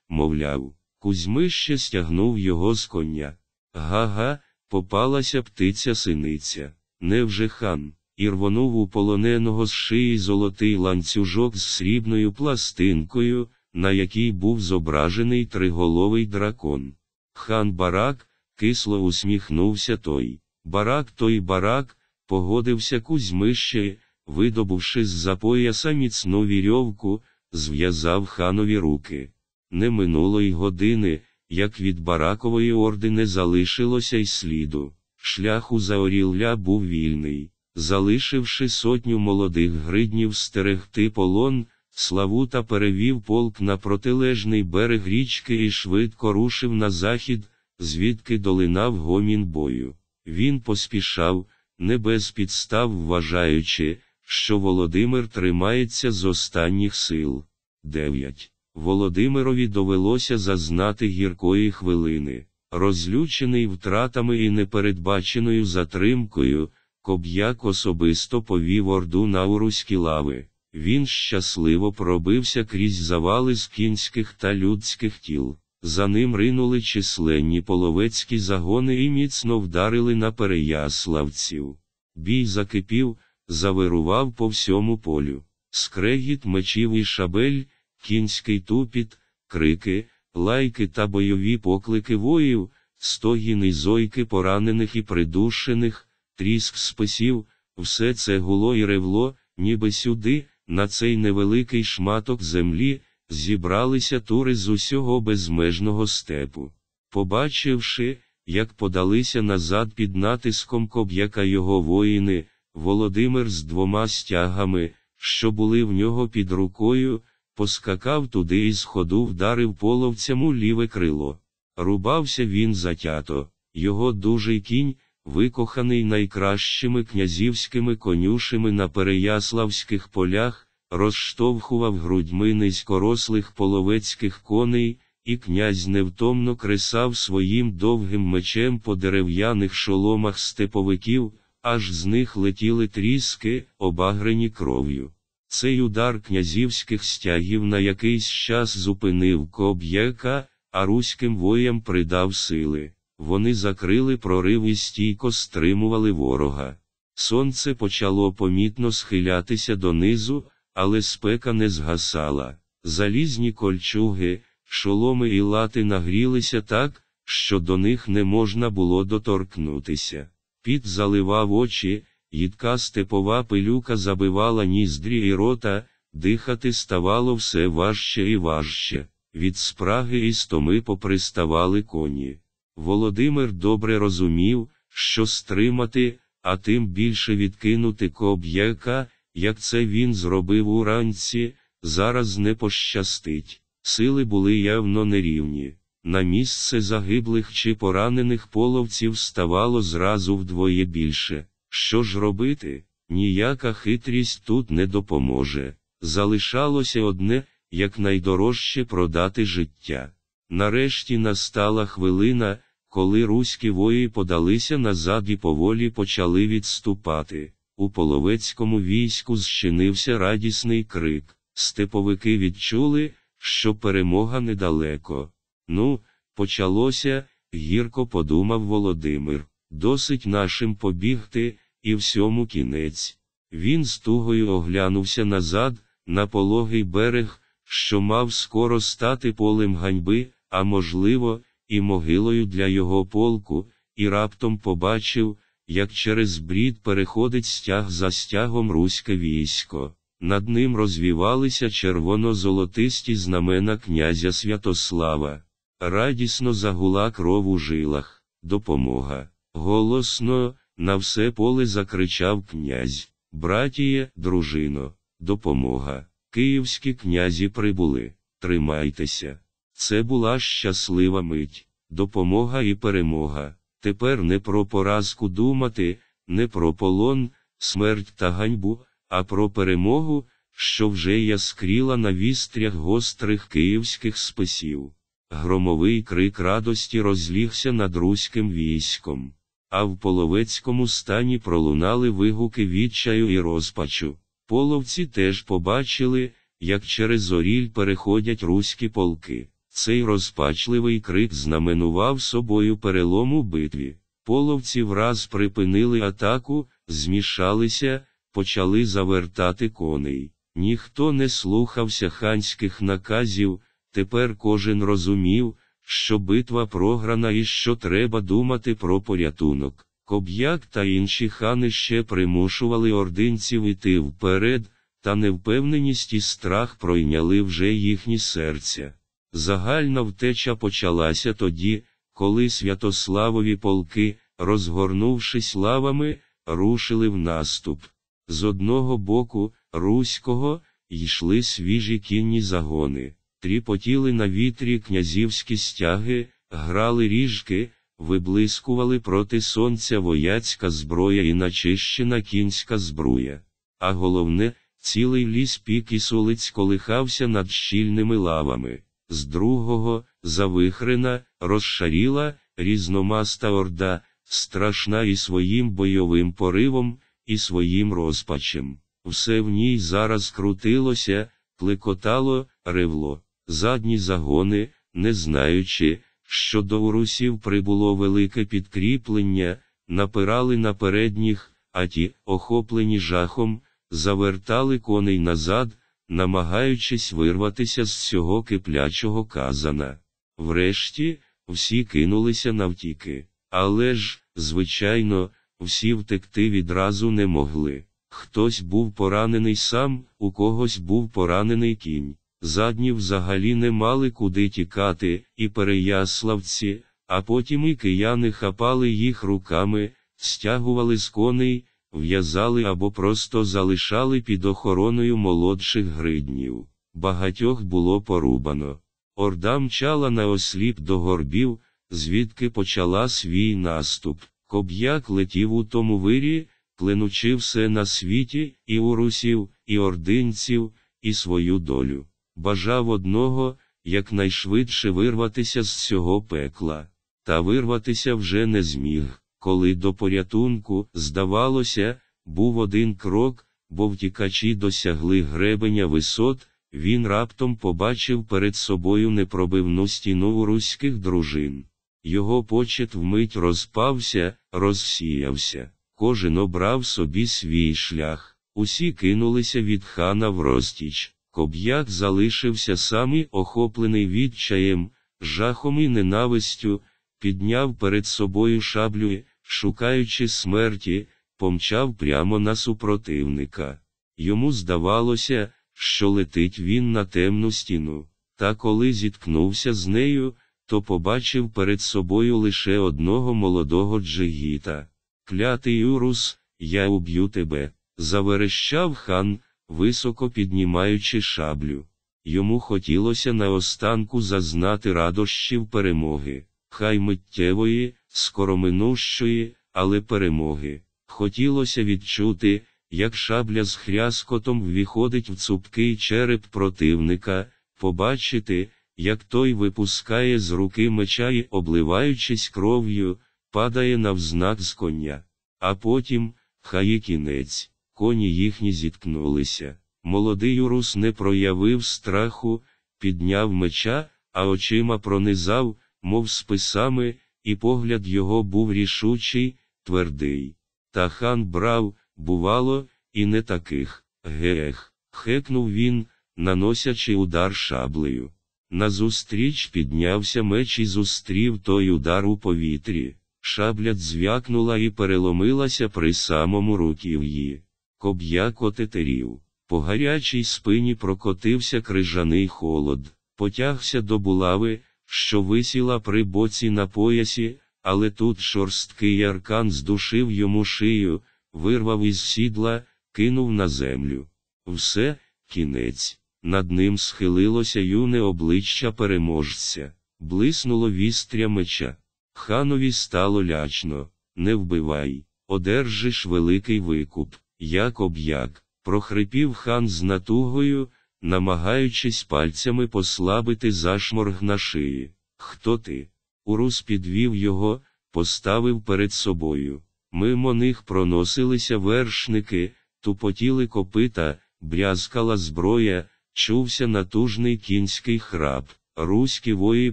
мовляв. Кузьмище стягнув його з коня. Га-га, попалася птиця синиця. Невже хан, і рвонув у полоненого з шиї золотий ланцюжок з срібною пластинкою, на якій був зображений триголовий дракон. Хан барак, кисло усміхнувся той. Барак той барак, погодився Кузьмище, видобувши з за пояса міцну вірьовку, зв'язав ханові руки. Не минуло й години, як від баракової орди не залишилося й сліду. Шлях у заорілля був вільний. Залишивши сотню молодих гриднів стерегти полон, Славута перевів полк на протилежний берег річки і швидко рушив на захід, звідки долинав гомін бою. Він поспішав, не без підстав вважаючи, що Володимир тримається з останніх сил. 9. Володимирові довелося зазнати гіркої хвилини. Розлючений втратами і непередбаченою затримкою, Коб'як особисто повів орду на уруські лави. Він щасливо пробився крізь завали з кінських та людських тіл. За ним ринули численні половецькі загони і міцно вдарили на переяславців. Бій закипів, завирував по всьому полю. Скрегіт мечів і шабель, кінський тупіт, крики, лайки та бойові поклики воїв, стогіни зойки поранених і придушених, тріск списів, все це гуло і ревло, ніби сюди, на цей невеликий шматок землі, зібралися тури з усього безмежного степу. Побачивши, як подалися назад під натиском коб'яка його воїни, Володимир з двома стягами, що були в нього під рукою, поскакав туди і з ходу вдарив половцям у ліве крило. Рубався він затято, його дужий кінь, викоханий найкращими князівськими конюшами на переяславських полях, розштовхував грудьми низькорослих половецьких коней, і князь невтомно кресав своїм довгим мечем по дерев'яних шоломах степовиків, аж з них летіли тріски, обагрені кров'ю. Цей удар князівських стягів на якийсь час зупинив коб'єка, а руським воям придав сили. Вони закрили прорив і стійко стримували ворога. Сонце почало помітно схилятися донизу, але спека не згасала. Залізні кольчуги, шоломи і лати нагрілися так, що до них не можна було доторкнутися. Піт заливав очі, їдка степова пилюка забивала ніздрі і рота, дихати ставало все важче і важче. Від спраги і стоми поприставали коні. Володимир добре розумів, що стримати, а тим більше відкинути коб'яка, як це він зробив уранці, зараз не пощастить. Сили були явно нерівні. На місце загиблих чи поранених половців ставало зразу вдвоє більше. Що ж робити? Ніяка хитрість тут не допоможе. Залишалося одне, як найдорожче продати життя. Нарешті настала хвилина, коли руські вої подалися назад і поволі почали відступати. У половецькому війську зчинився радісний крик. Степовики відчули, що перемога недалеко. Ну, почалося, гірко подумав Володимир. Досить нашим побігти, і всьому кінець. Він з тугою оглянувся назад, на пологий берег, що мав скоро стати полем ганьби, а можливо, і могилою для його полку, і раптом побачив, як через брід переходить стяг за стягом руське військо. Над ним розвівалися червоно-золотисті знамена князя Святослава. Радісно загула кров у жилах, допомога. Голосно, на все поле закричав князь. Братіє, дружино, допомога. Київські князі прибули. Тримайтеся. Це була щаслива мить, допомога і перемога. Тепер не про поразку думати, не про полон, смерть та ганьбу, а про перемогу, що вже яскріла на вістрях гострих київських списів. Громовий крик радості розлігся над руським військом, а в половецькому стані пролунали вигуки відчаю і розпачу. Половці теж побачили, як через оріль переходять руські полки. Цей розпачливий крик знаменував собою перелом у битві. Половці враз припинили атаку, змішалися, почали завертати коней. Ніхто не слухався ханських наказів, тепер кожен розумів, що битва програна і що треба думати про порятунок. Коб'як та інші хани ще примушували ординців іти вперед, та невпевненість і страх пройняли вже їхні серця. Загальна втеча почалася тоді, коли Святославові полки, розгорнувшись лавами, рушили в наступ. З одного боку, руського, йшли свіжі кінні загони, тріпотіли на вітрі князівські стяги, грали ріжки, виблискували проти сонця вояцька зброя і начищена кінська збруя. А головне, цілий ліс пік і сулиць колихався над щільними лавами з другого, завихрена, розшаріла, різномаста орда, страшна і своїм бойовим поривом, і своїм розпачем. Все в ній зараз крутилося, плекотало, ревло, задні загони, не знаючи, що до урусів прибуло велике підкріплення, напирали на передніх, а ті, охоплені жахом, завертали коней назад, намагаючись вирватися з цього киплячого казана. Врешті, всі кинулися навтіки. Але ж, звичайно, всі втекти відразу не могли. Хтось був поранений сам, у когось був поранений кінь. задні взагалі не мали куди тікати, і переяславці, а потім і кияни хапали їх руками, стягували з коней, в'язали або просто залишали під охороною молодших гриднів. Багатьох було порубано. Орда мчала на осліп до горбів, звідки почала свій наступ. Коб'як летів у тому вирі, клинучи все на світі, і урусів, і ординців, і свою долю. Бажав одного якнайшвидше вирватися з цього пекла. Та вирватися вже не зміг, коли до порятунку, здавалося, був один крок, бо втікачі досягли гребеня висот, він раптом побачив перед собою непробивну стіну руських дружин. Його почет вмить розпався, розсіявся, кожен обрав собі свій шлях, усі кинулися від хана в розтіч. Коб'як залишився самий охоплений відчаєм, жахом і ненавистю, підняв перед собою шаблю, шукаючи смерті, помчав прямо на супротивника. Йому здавалося, що летить він на темну стіну, та коли зіткнувся з нею, то побачив перед собою лише одного молодого джигіта. Клятий Юрус, я уб'ю тебе, заверещав хан, високо піднімаючи шаблю. Йому хотілося наостанку зазнати радощів перемоги, хай миттєвої, скороминущої, але перемоги. Хотілося відчути, як шабля з хряскотом ввіходить в цупкий череп противника, побачити, як той випускає з руки меча і, обливаючись кров'ю, падає навзнак з коня. А потім, хай і кінець, коні їхні зіткнулися. Молодий Юрус не проявив страху, підняв меча, а очима пронизав, мов списами, і погляд його був рішучий, твердий. Та хан брав, бувало, і не таких. Гех, хекнув він, наносячи удар шаблею. Назустріч піднявся меч і зустрів той удар у повітрі. Шабля дзвякнула і переломилася при самому руків'ї. Коб'як отетерів. По гарячій спині прокотився крижаний холод, потягся до булави, що висіла при боці на поясі, але тут шорсткий аркан здушив йому шию, вирвав із сідла, кинув на землю. Все, кінець. Над ним схилилося юне обличчя переможця, блиснуло вістря меча. Ханові стало лячно, не вбивай, одержиш великий викуп, як об'як, прохрипів хан з натугою, намагаючись пальцями послабити зашморг на шиї. Хто ти? Урус підвів його, поставив перед собою. Мимо них проносилися вершники, тупотіли копита, брязкала зброя, чувся натужний кінський храп. Руські вої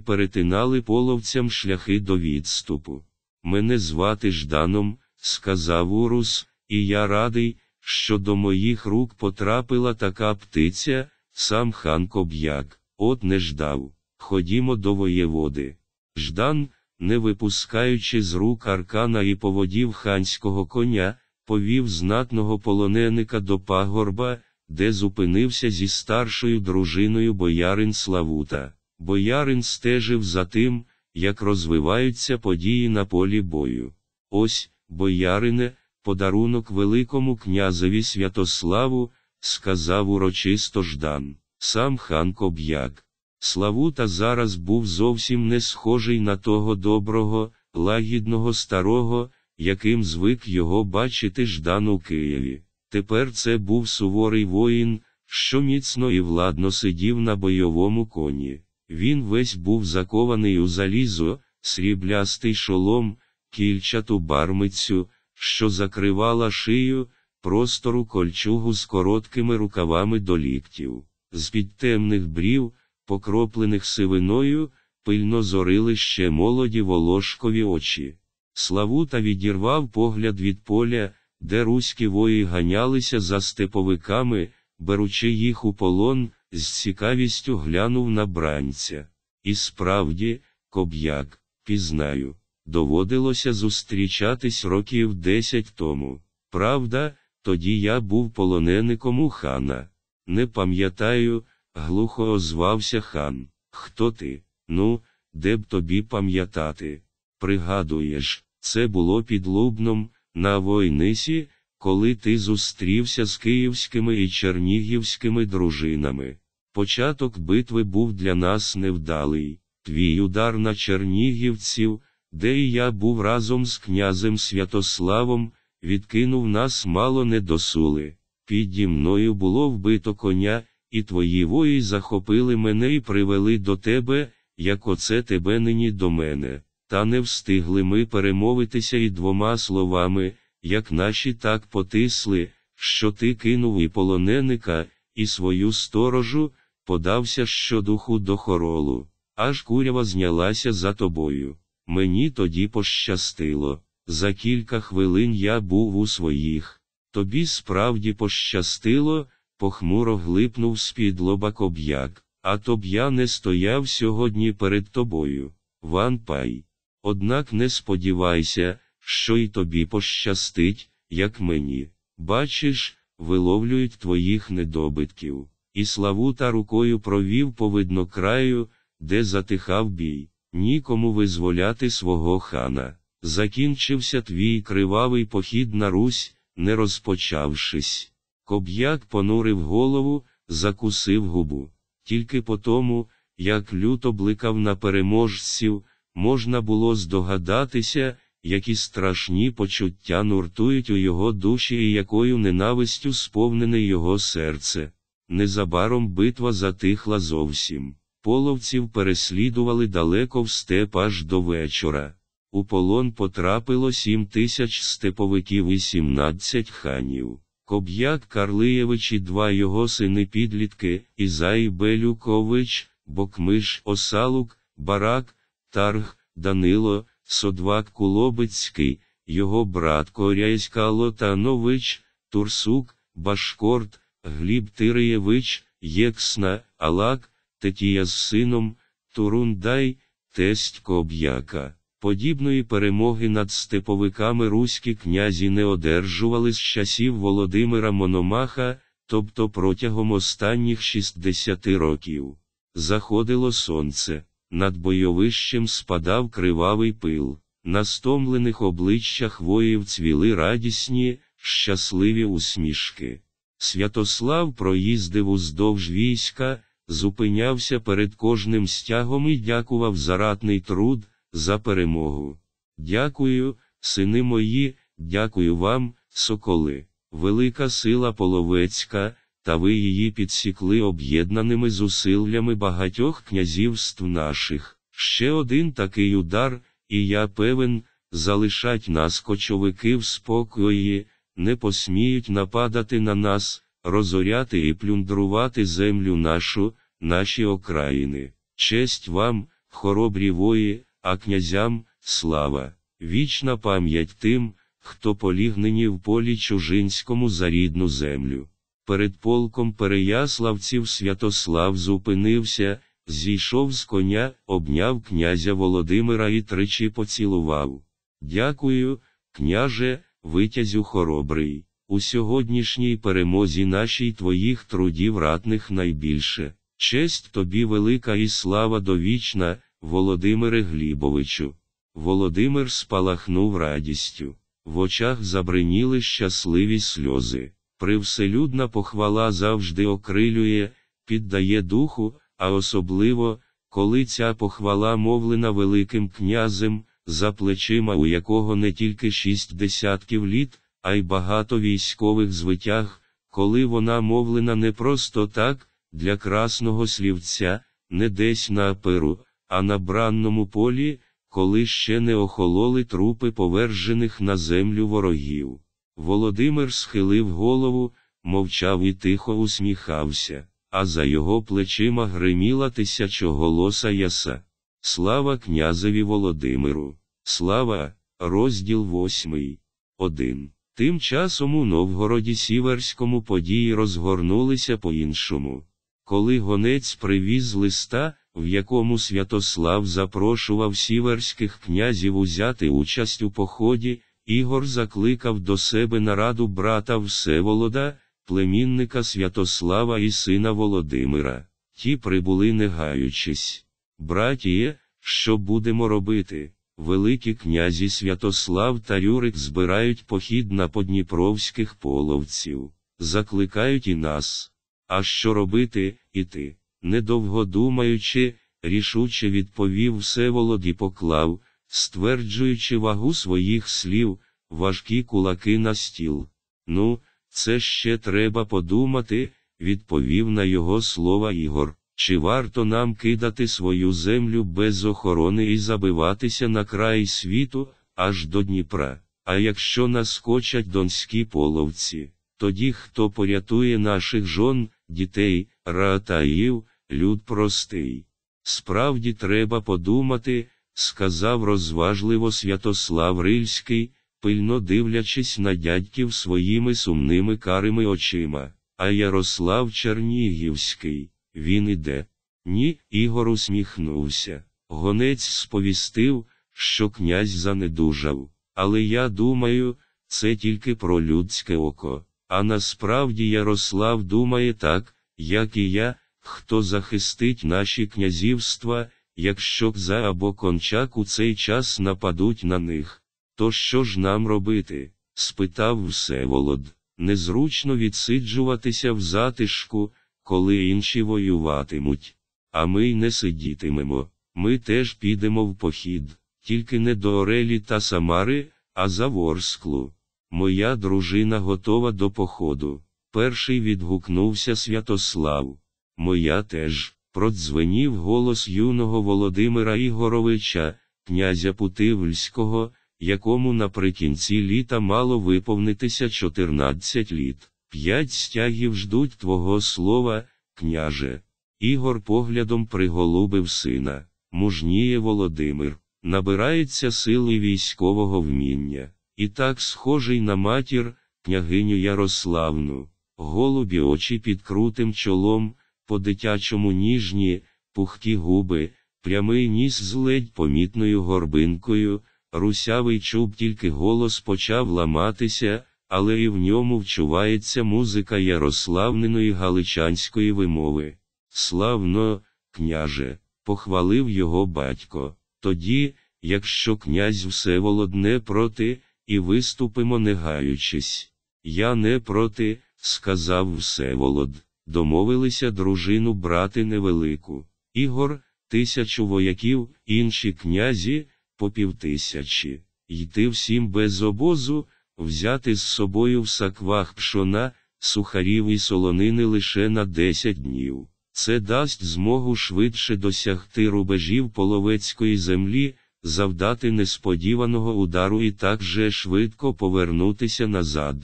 перетинали половцям шляхи до відступу. Мене звати Жданом, сказав Урус, і я радий, що до моїх рук потрапила така птиця, сам хан Коб'як, от не ждав. Ходімо до воєводи. Ждан, не випускаючи з рук аркана і поводів ханського коня, повів знатного полоненика до пагорба, де зупинився зі старшою дружиною боярин Славута. Боярин стежив за тим, як розвиваються події на полі бою. Ось, боярине, подарунок Великому князеві Святославу, сказав урочисто Ждан, сам хан Коб'як. Славута зараз був зовсім не схожий на того доброго, лагідного старого, яким звик його бачити Ждан у Києві. Тепер це був суворий воїн, що міцно і владно сидів на бойовому коні. Він весь був закований у залізо, сріблястий шолом, кільчату бармицю, що закривала шию, простору кольчугу з короткими рукавами до ліктів. З під темних брів, покроплених сивиною, пильно зорили ще молоді волошкові очі. Славута відірвав погляд від поля, де руські вої ганялися за степовиками, беручи їх у полон, з цікавістю глянув на бранця. І справді, коб'як, пізнаю, доводилося зустрічатись років десять тому. Правда, тоді я був полонеником у хана. Не пам'ятаю, глухо озвався хан. Хто ти? Ну, де б тобі пам'ятати? Пригадуєш, це було під Лубном, на Войнисі, коли ти зустрівся з київськими і чернігівськими дружинами. Початок битви був для нас невдалий. Твій удар на чернігівців, де і я був разом з князем Святославом, відкинув нас мало не до сули. Піді мною було вбито коня, і твої вої захопили мене і привели до тебе, як оце тебе нині до мене. Та не встигли ми перемовитися і двома словами, як наші так потисли, що ти кинув і полоненика, і свою сторожу, подався щодуху до хоролу. Аж курява знялася за тобою. Мені тоді пощастило. За кілька хвилин я був у своїх. Тобі справді пощастило, похмуро глипнув з-під лоба коб'як, а то б я не стояв сьогодні перед тобою. Ван Пай. Однак не сподівайся, що й тобі пощастить, як мені. Бачиш, виловлюють твоїх недобитків. І Славута рукою провів по виднокраю, де затихав бій. Нікому визволяти свого хана. Закінчився твій кривавий похід на Русь, не розпочавшись. Коб'як понурив голову, закусив губу. Тільки по тому, як люто бликав на переможців, можна було здогадатися, які страшні почуття нуртують у його душі і якою ненавистю сповнене його серце. Незабаром битва затихла зовсім. Половців переслідували далеко в степ аж до вечора. У полон потрапило сім тисяч степовиків і сімнадцять ханів. Коб'як Карлиєвич і два його сини підлітки, Ізай Белюкович, Бокмиш, Осалук, Барак, Тарг, Данило, Содвак Кулобицький, його брат Коряйська Лотанович, Турсук, Башкорт, Гліб Тиреєвич, Єксна, Алак, Тетія з сином, Турундай, тесть Коб'яка. Подібної перемоги над степовиками руські князі не одержували з часів Володимира Мономаха, тобто протягом останніх 60 років. Заходило сонце, над бойовищем спадав кривавий пил, на стомлених обличчях воїв цвіли радісні, щасливі усмішки. Святослав проїздив уздовж війська, зупинявся перед кожним стягом і дякував за ратний труд за перемогу. Дякую, сини мої, дякую вам, соколи, велика сила половецька, та ви її підсікли об'єднаними зусиллями багатьох князівств наших. Ще один такий удар, і я певен, залишать нас кочовики в спокої, не посміють нападати на нас, розоряти і плюндрувати землю нашу, наші окраїни. Честь вам, хоробрі вої, а князям слава, вічна пам'ять тим, хто поліг нині в полі чужинському за рідну землю. Перед полком Переяславців Святослав зупинився, зійшов з коня, обняв князя Володимира і тричі поцілував. Дякую, княже, витязю хоробрий. У сьогоднішній перемозі нашій твоїх трудів ратних найбільше. Честь тобі велика і слава довічна, Володимире Глібовичу. Володимир спалахнув радістю. В очах забриніли щасливі сльози. Привселюдна похвала завжди окрилює, піддає духу, а особливо, коли ця похвала мовлена Великим князем, за плечима у якого не тільки шість десятків літ, а й багато військових звитяг, коли вона мовлена не просто так, для красного слівця, не десь на аперу, а на бранному полі, коли ще не охололи трупи повержених на землю ворогів. Володимир схилив голову, мовчав і тихо усміхався, а за його плечима гриміла тисячоголоса яса. Слава князеві Володимиру! Слава, розділ восьмий. Один. Тим часом у Новгороді Сіверському події розгорнулися по-іншому. Коли гонець привіз листа, в якому Святослав запрошував сіверських князів узяти участь у поході, Ігор закликав до себе на раду брата Всеволода, племінника Святослава і сина Володимира. Ті прибули не гаючись. Братіє, що будемо робити? Великі князі Святослав та Рюрик збирають похід на подніпровських половців, закликають і нас. А що робити, іти? Недовго думаючи, рішуче відповів Всеволод і поклав, стверджуючи вагу своїх слів, важкі кулаки на стіл. Ну, це ще треба подумати, відповів на його слова Ігор. Чи варто нам кидати свою землю без охорони і забиватися на край світу, аж до Дніпра? А якщо наскочать донські половці, тоді хто порятує наших жон, дітей, ратаїв, люд простий? Справді треба подумати, сказав розважливо Святослав Рильський, пильно дивлячись на дядьків своїми сумними карими очима, а Ярослав Чернігівський. Він іде. Ні, Ігор усміхнувся. Гонець сповістив, що князь занедужав. Але я думаю, це тільки про людське око. А насправді Ярослав думає так, як і я, хто захистить наші князівства, якщо Кза або Кончак у цей час нападуть на них. То що ж нам робити? спитав Всеволод. Незручно відсиджуватися в затишку, коли інші воюватимуть. А ми й не сидітимемо. Ми теж підемо в похід, тільки не до Орелі та Самари, а за Ворсклу. Моя дружина готова до походу. Перший відгукнувся Святослав. Моя теж, продзвенів голос юного Володимира Ігоровича, князя Путивльського, якому наприкінці літа мало виповнитися 14 літ. П'ять стягів ждуть твого слова, княже. Ігор поглядом приголубив сина. Мужніє Володимир, набирається сили військового вміння, і так схожий на матір, княгиню Ярославну, голубі очі під крутим чолом, по дитячому ніжні, пухкі губи, прямий ніс з ледь помітною горбинкою, русявий чуб тільки голос почав ламатися, але і в ньому вчувається музика Ярославниної галичанської вимови. Славно, княже, похвалив його батько. Тоді, якщо князь Всеволод не проти, і виступимо не гаючись. Я не проти, сказав Всеволод. Домовилися дружину брати невелику. Ігор, тисячу вояків, інші князі, по півтисячі. Йти всім без обозу, взяти з собою в саквах пшона, сухарів і солонини лише на 10 днів. Це дасть змогу швидше досягти рубежів половецької землі, завдати несподіваного удару і так же швидко повернутися назад.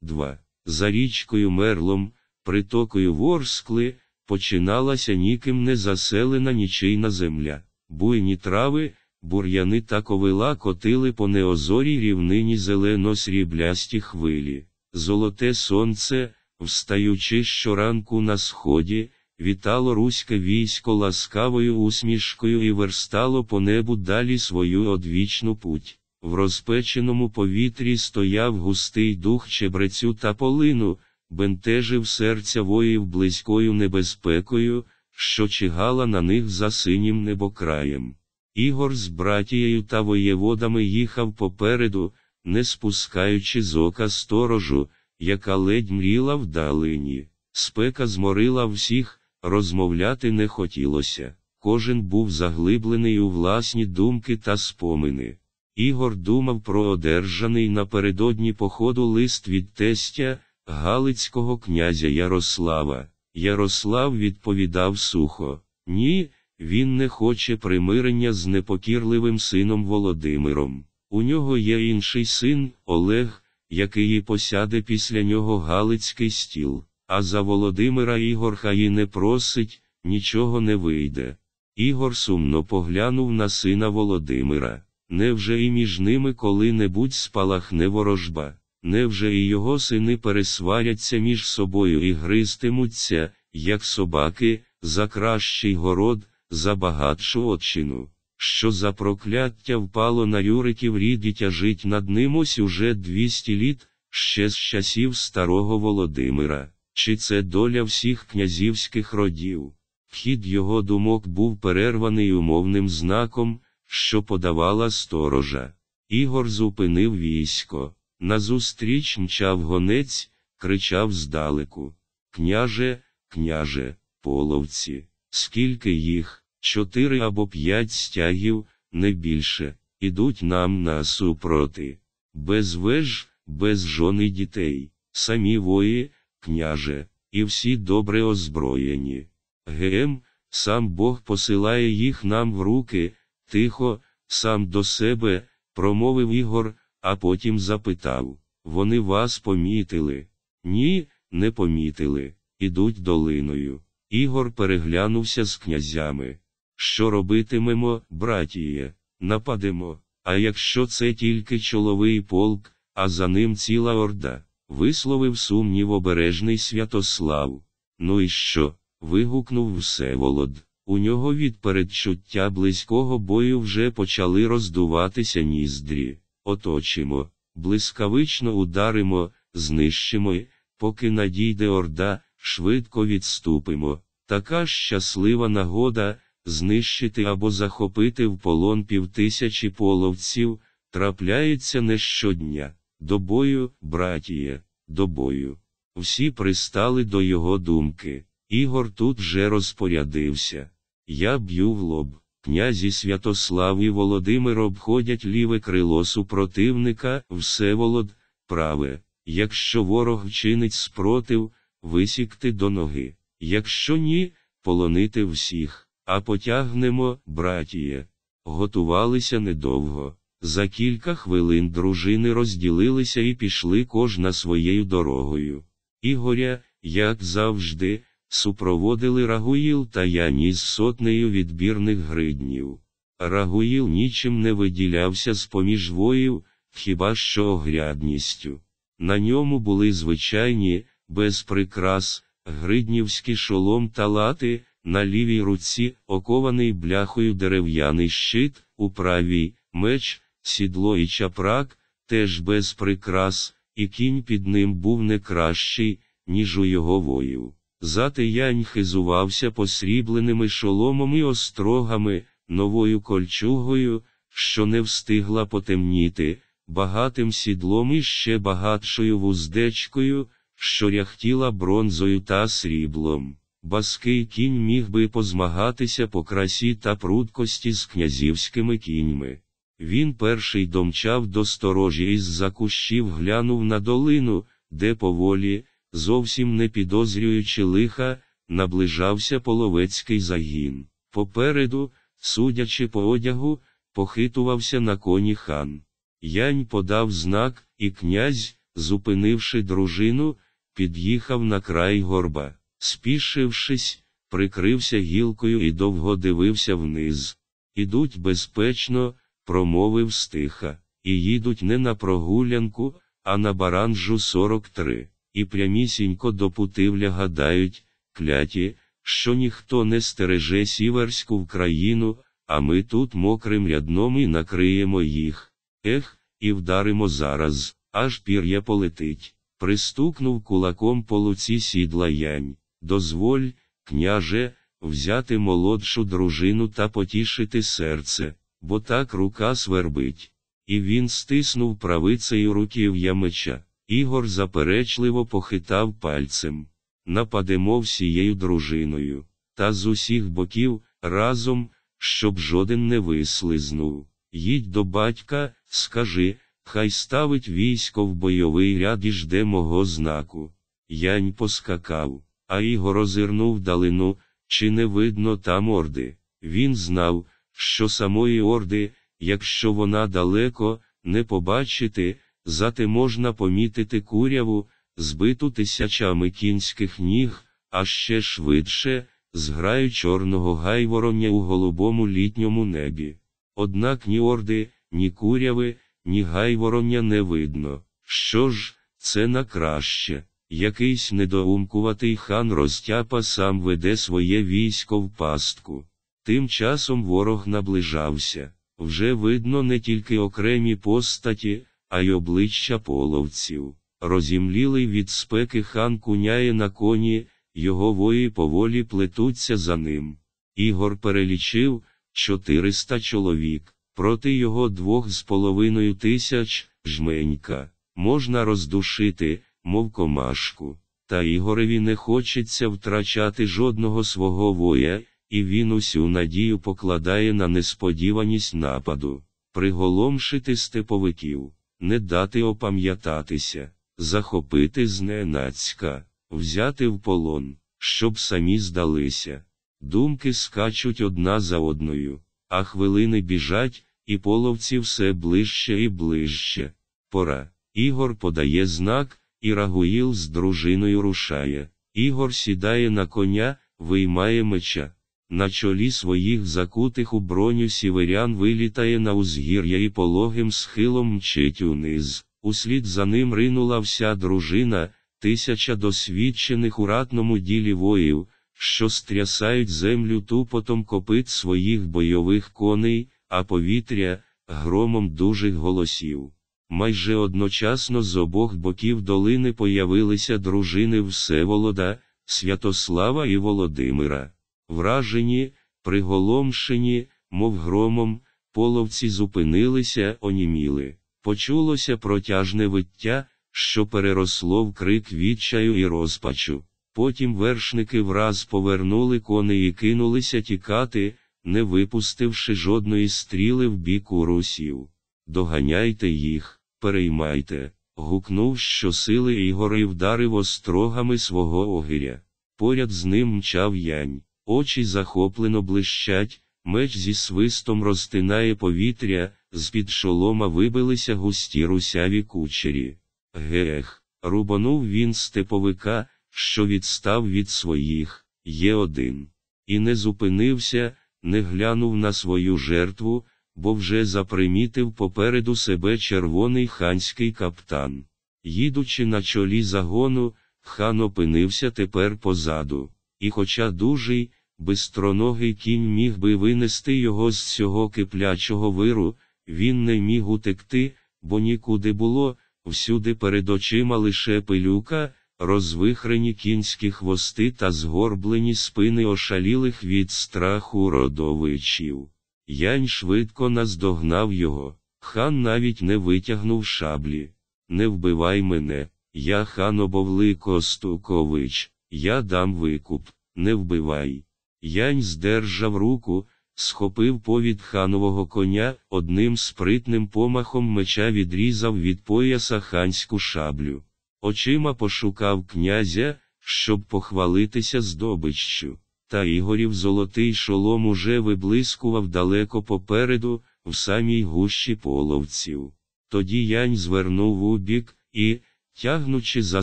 2. За річкою Мерлом, притокою Ворскли, починалася ніким не заселена нічийна земля. Буйні трави, бур'яни та ковила котили по неозорій рівнині зелено-сріблясті хвилі. Золоте сонце, встаючи щоранку на сході, вітало руське військо ласкавою усмішкою і верстало по небу далі свою одвічну путь. В розпеченому повітрі стояв густий дух чебрецю та полину, бентежив серця воїв близькою небезпекою, що чигала на них за синім небокраєм. Ігор з братією та воєводами їхав попереду, не спускаючи з ока сторожу, яка ледь мріла вдалині. Спека зморила всіх, розмовляти не хотілося. Кожен був заглиблений у власні думки та спомини. Ігор думав про одержаний напередодні походу лист від тестя, Галицького князя Ярослава. Ярослав відповідав сухо: Ні, він не хоче примирення з непокірливим сином Володимиром. У нього є інший син, Олег, який і посяде після нього Галицький стіл. А за Володимира Ігор хай не просить, нічого не вийде. Ігор сумно поглянув на сина Володимира. Невже і між ними коли-небудь спалахне ворожба? Невже і його сини пересваряться між собою і гристимуться, як собаки, за кращий город, за багатшу отчину? Що за прокляття впало на Юриків рід тяжить над ним ось уже двісті літ, ще з часів старого Володимира? Чи це доля всіх князівських родів? Хід його думок був перерваний умовним знаком, що подавала сторожа. Ігор зупинив військо. Назустріч мчав гонець, кричав здалеку. Княже, княже, половці, скільки їх, чотири або п'ять стягів, не більше, ідуть нам насупроти. Без веж, без жони дітей, самі вої, княже, і всі добре озброєні. Гем, сам Бог посилає їх нам в руки, тихо, сам до себе, промовив Ігор, а потім запитав вони вас помітили? Ні, не помітили. Ідуть долиною. Ігор переглянувся з князями. Що робитимемо, братіє? Нападемо. А якщо це тільки чоловий полк, а за ним ціла орда, висловив сумнів обережний Святослав. Ну і що? вигукнув Всеволод. У нього від передчуття близького бою вже почали роздуватися ніздрі. Оточимо, блискавично ударимо, знищимо, поки надійде орда, швидко відступимо. Така щаслива нагода знищити або захопити в полон півтисячі половців, трапляється не щодня. До бою, братіє, до бою. Всі пристали до його думки. Ігор тут же розпорядився. Я б'ю в лоб. Князі Святослав і Володимир обходять ліве крило супротивника, Всеволод, праве. Якщо ворог вчинить спротив, висікти до ноги. Якщо ні, полонити всіх, а потягнемо, братіє. Готувалися недовго. За кілька хвилин дружини розділилися і пішли кожна своєю дорогою. Ігоря, як завжди, супроводили Рагуїл та Яні з сотнею відбірних гриднів. Рагуїл нічим не виділявся з поміж воїв, хіба що огрядністю. На ньому були звичайні, без прикрас, гриднівські шолом та лати, на лівій руці окований бляхою дерев'яний щит, у правій меч, сідло і чапрак, теж без прикрас, і кінь під ним був не кращий, ніж у його воїв. Зате янь хизувався посрібленими шоломом і острогами, новою кольчугою, що не встигла потемніти, багатим сідлом і ще багатшою вуздечкою, що ряхтіла бронзою та сріблом. Баский кінь міг би позмагатися по красі та прудкості з князівськими кіньми. Він перший домчав до сторожі із за кущів глянув на долину, де поволі, зовсім не підозрюючи лиха, наближався половецький загін. Попереду, судячи по одягу, похитувався на коні хан. Янь подав знак, і князь, зупинивши дружину, під'їхав на край горба. Спішившись, прикрився гілкою і довго дивився вниз. Ідуть безпечно, промовив стиха, і їдуть не на прогулянку, а на баранжу 43 і прямісінько до путивля гадають, кляті, що ніхто не стереже сіверську в країну, а ми тут мокрим рядном і накриємо їх. Ех, і вдаримо зараз, аж пір'я полетить. Пристукнув кулаком по луці сідла янь. Дозволь, княже, взяти молодшу дружину та потішити серце, бо так рука свербить. І він стиснув правицею руків'я меча. Ігор заперечливо похитав пальцем. Нападемо всією дружиною, та з усіх боків, разом, щоб жоден не вислизнув. Їдь до батька, скажи, хай ставить військо в бойовий ряд і жде мого знаку. Янь поскакав, а Ігор озирнув далину, чи не видно там орди. Він знав, що самої орди, якщо вона далеко, не побачити, Зате можна помітити куряву, збиту тисячами кінських ніг, а ще швидше, зграю чорного гайвороння у голубому літньому небі. Однак ні орди, ні куряви, ні гайвороння не видно. Що ж, це на краще. Якийсь недоумкуватий хан Розтяпа сам веде своє військо в пастку. Тим часом ворог наближався. Вже видно не тільки окремі постаті, а й обличчя половців. Розімлілий від спеки хан куняє на коні, його вої поволі плетуться за ним. Ігор перелічив 400 чоловік, проти його двох з половиною тисяч жменька, можна роздушити, мов комашку. Та Ігореві не хочеться втрачати жодного свого воя, і він усю надію покладає на несподіваність нападу, приголомшити степовиків, не дати опам'ятатися, захопити зненацька, взяти в полон, щоб самі здалися. Думки скачуть одна за одною, а хвилини біжать, і половці все ближче і ближче. Пора. Ігор подає знак, і Рагуїл з дружиною рушає. Ігор сідає на коня, виймає меча. На чолі своїх закутих у броню сіверян вилітає на узгір'я і пологим схилом мчить униз. Услід за ним ринула вся дружина, тисяча досвідчених у ратному ділі воїв, що стрясають землю тупотом копит своїх бойових коней, а повітря громом дужих голосів. Майже одночасно з обох боків долини появилися дружини Всеволода, Святослава і Володимира. Вражені, приголомшені, мов громом, половці зупинилися, оніміли. Почулося протяжне виття, що переросло в крик відчаю і розпачу. Потім вершники враз повернули коней і кинулися тікати, не випустивши жодної стріли в бік урусів. Доганяйте їх, переймайте, гукнув щосили Ігор і вдарив острогами свого огиря. Поряд з ним мчав янь, очі захоплено блищать, меч зі свистом розтинає повітря, з-під шолома вибилися густі русяві кучері. Гех, рубанув він степовика, що відстав від своїх, є один. І не зупинився, не глянув на свою жертву, бо вже запримітив попереду себе червоний ханський каптан. Їдучи на чолі загону, хан опинився тепер позаду, і, хоча дужий, бистроногий кінь міг би винести його з цього киплячого виру, він не міг утекти, бо нікуди було, всюди перед очима лише пилюка, розвихрені кінські хвости та згорблені спини ошалілих від страху родовичів. Янь швидко наздогнав його, хан навіть не витягнув шаблі. Не вбивай мене, я хан Обовли Костукович, я дам викуп, не вбивай. Янь здержав руку, схопив повід ханового коня, одним спритним помахом меча відрізав від пояса ханську шаблю. Очима пошукав князя, щоб похвалитися здобиччю. Та Ігорів золотий шолом уже виблискував далеко попереду, в самій гущі половців. Тоді янь звернув у бік і, тягнучи за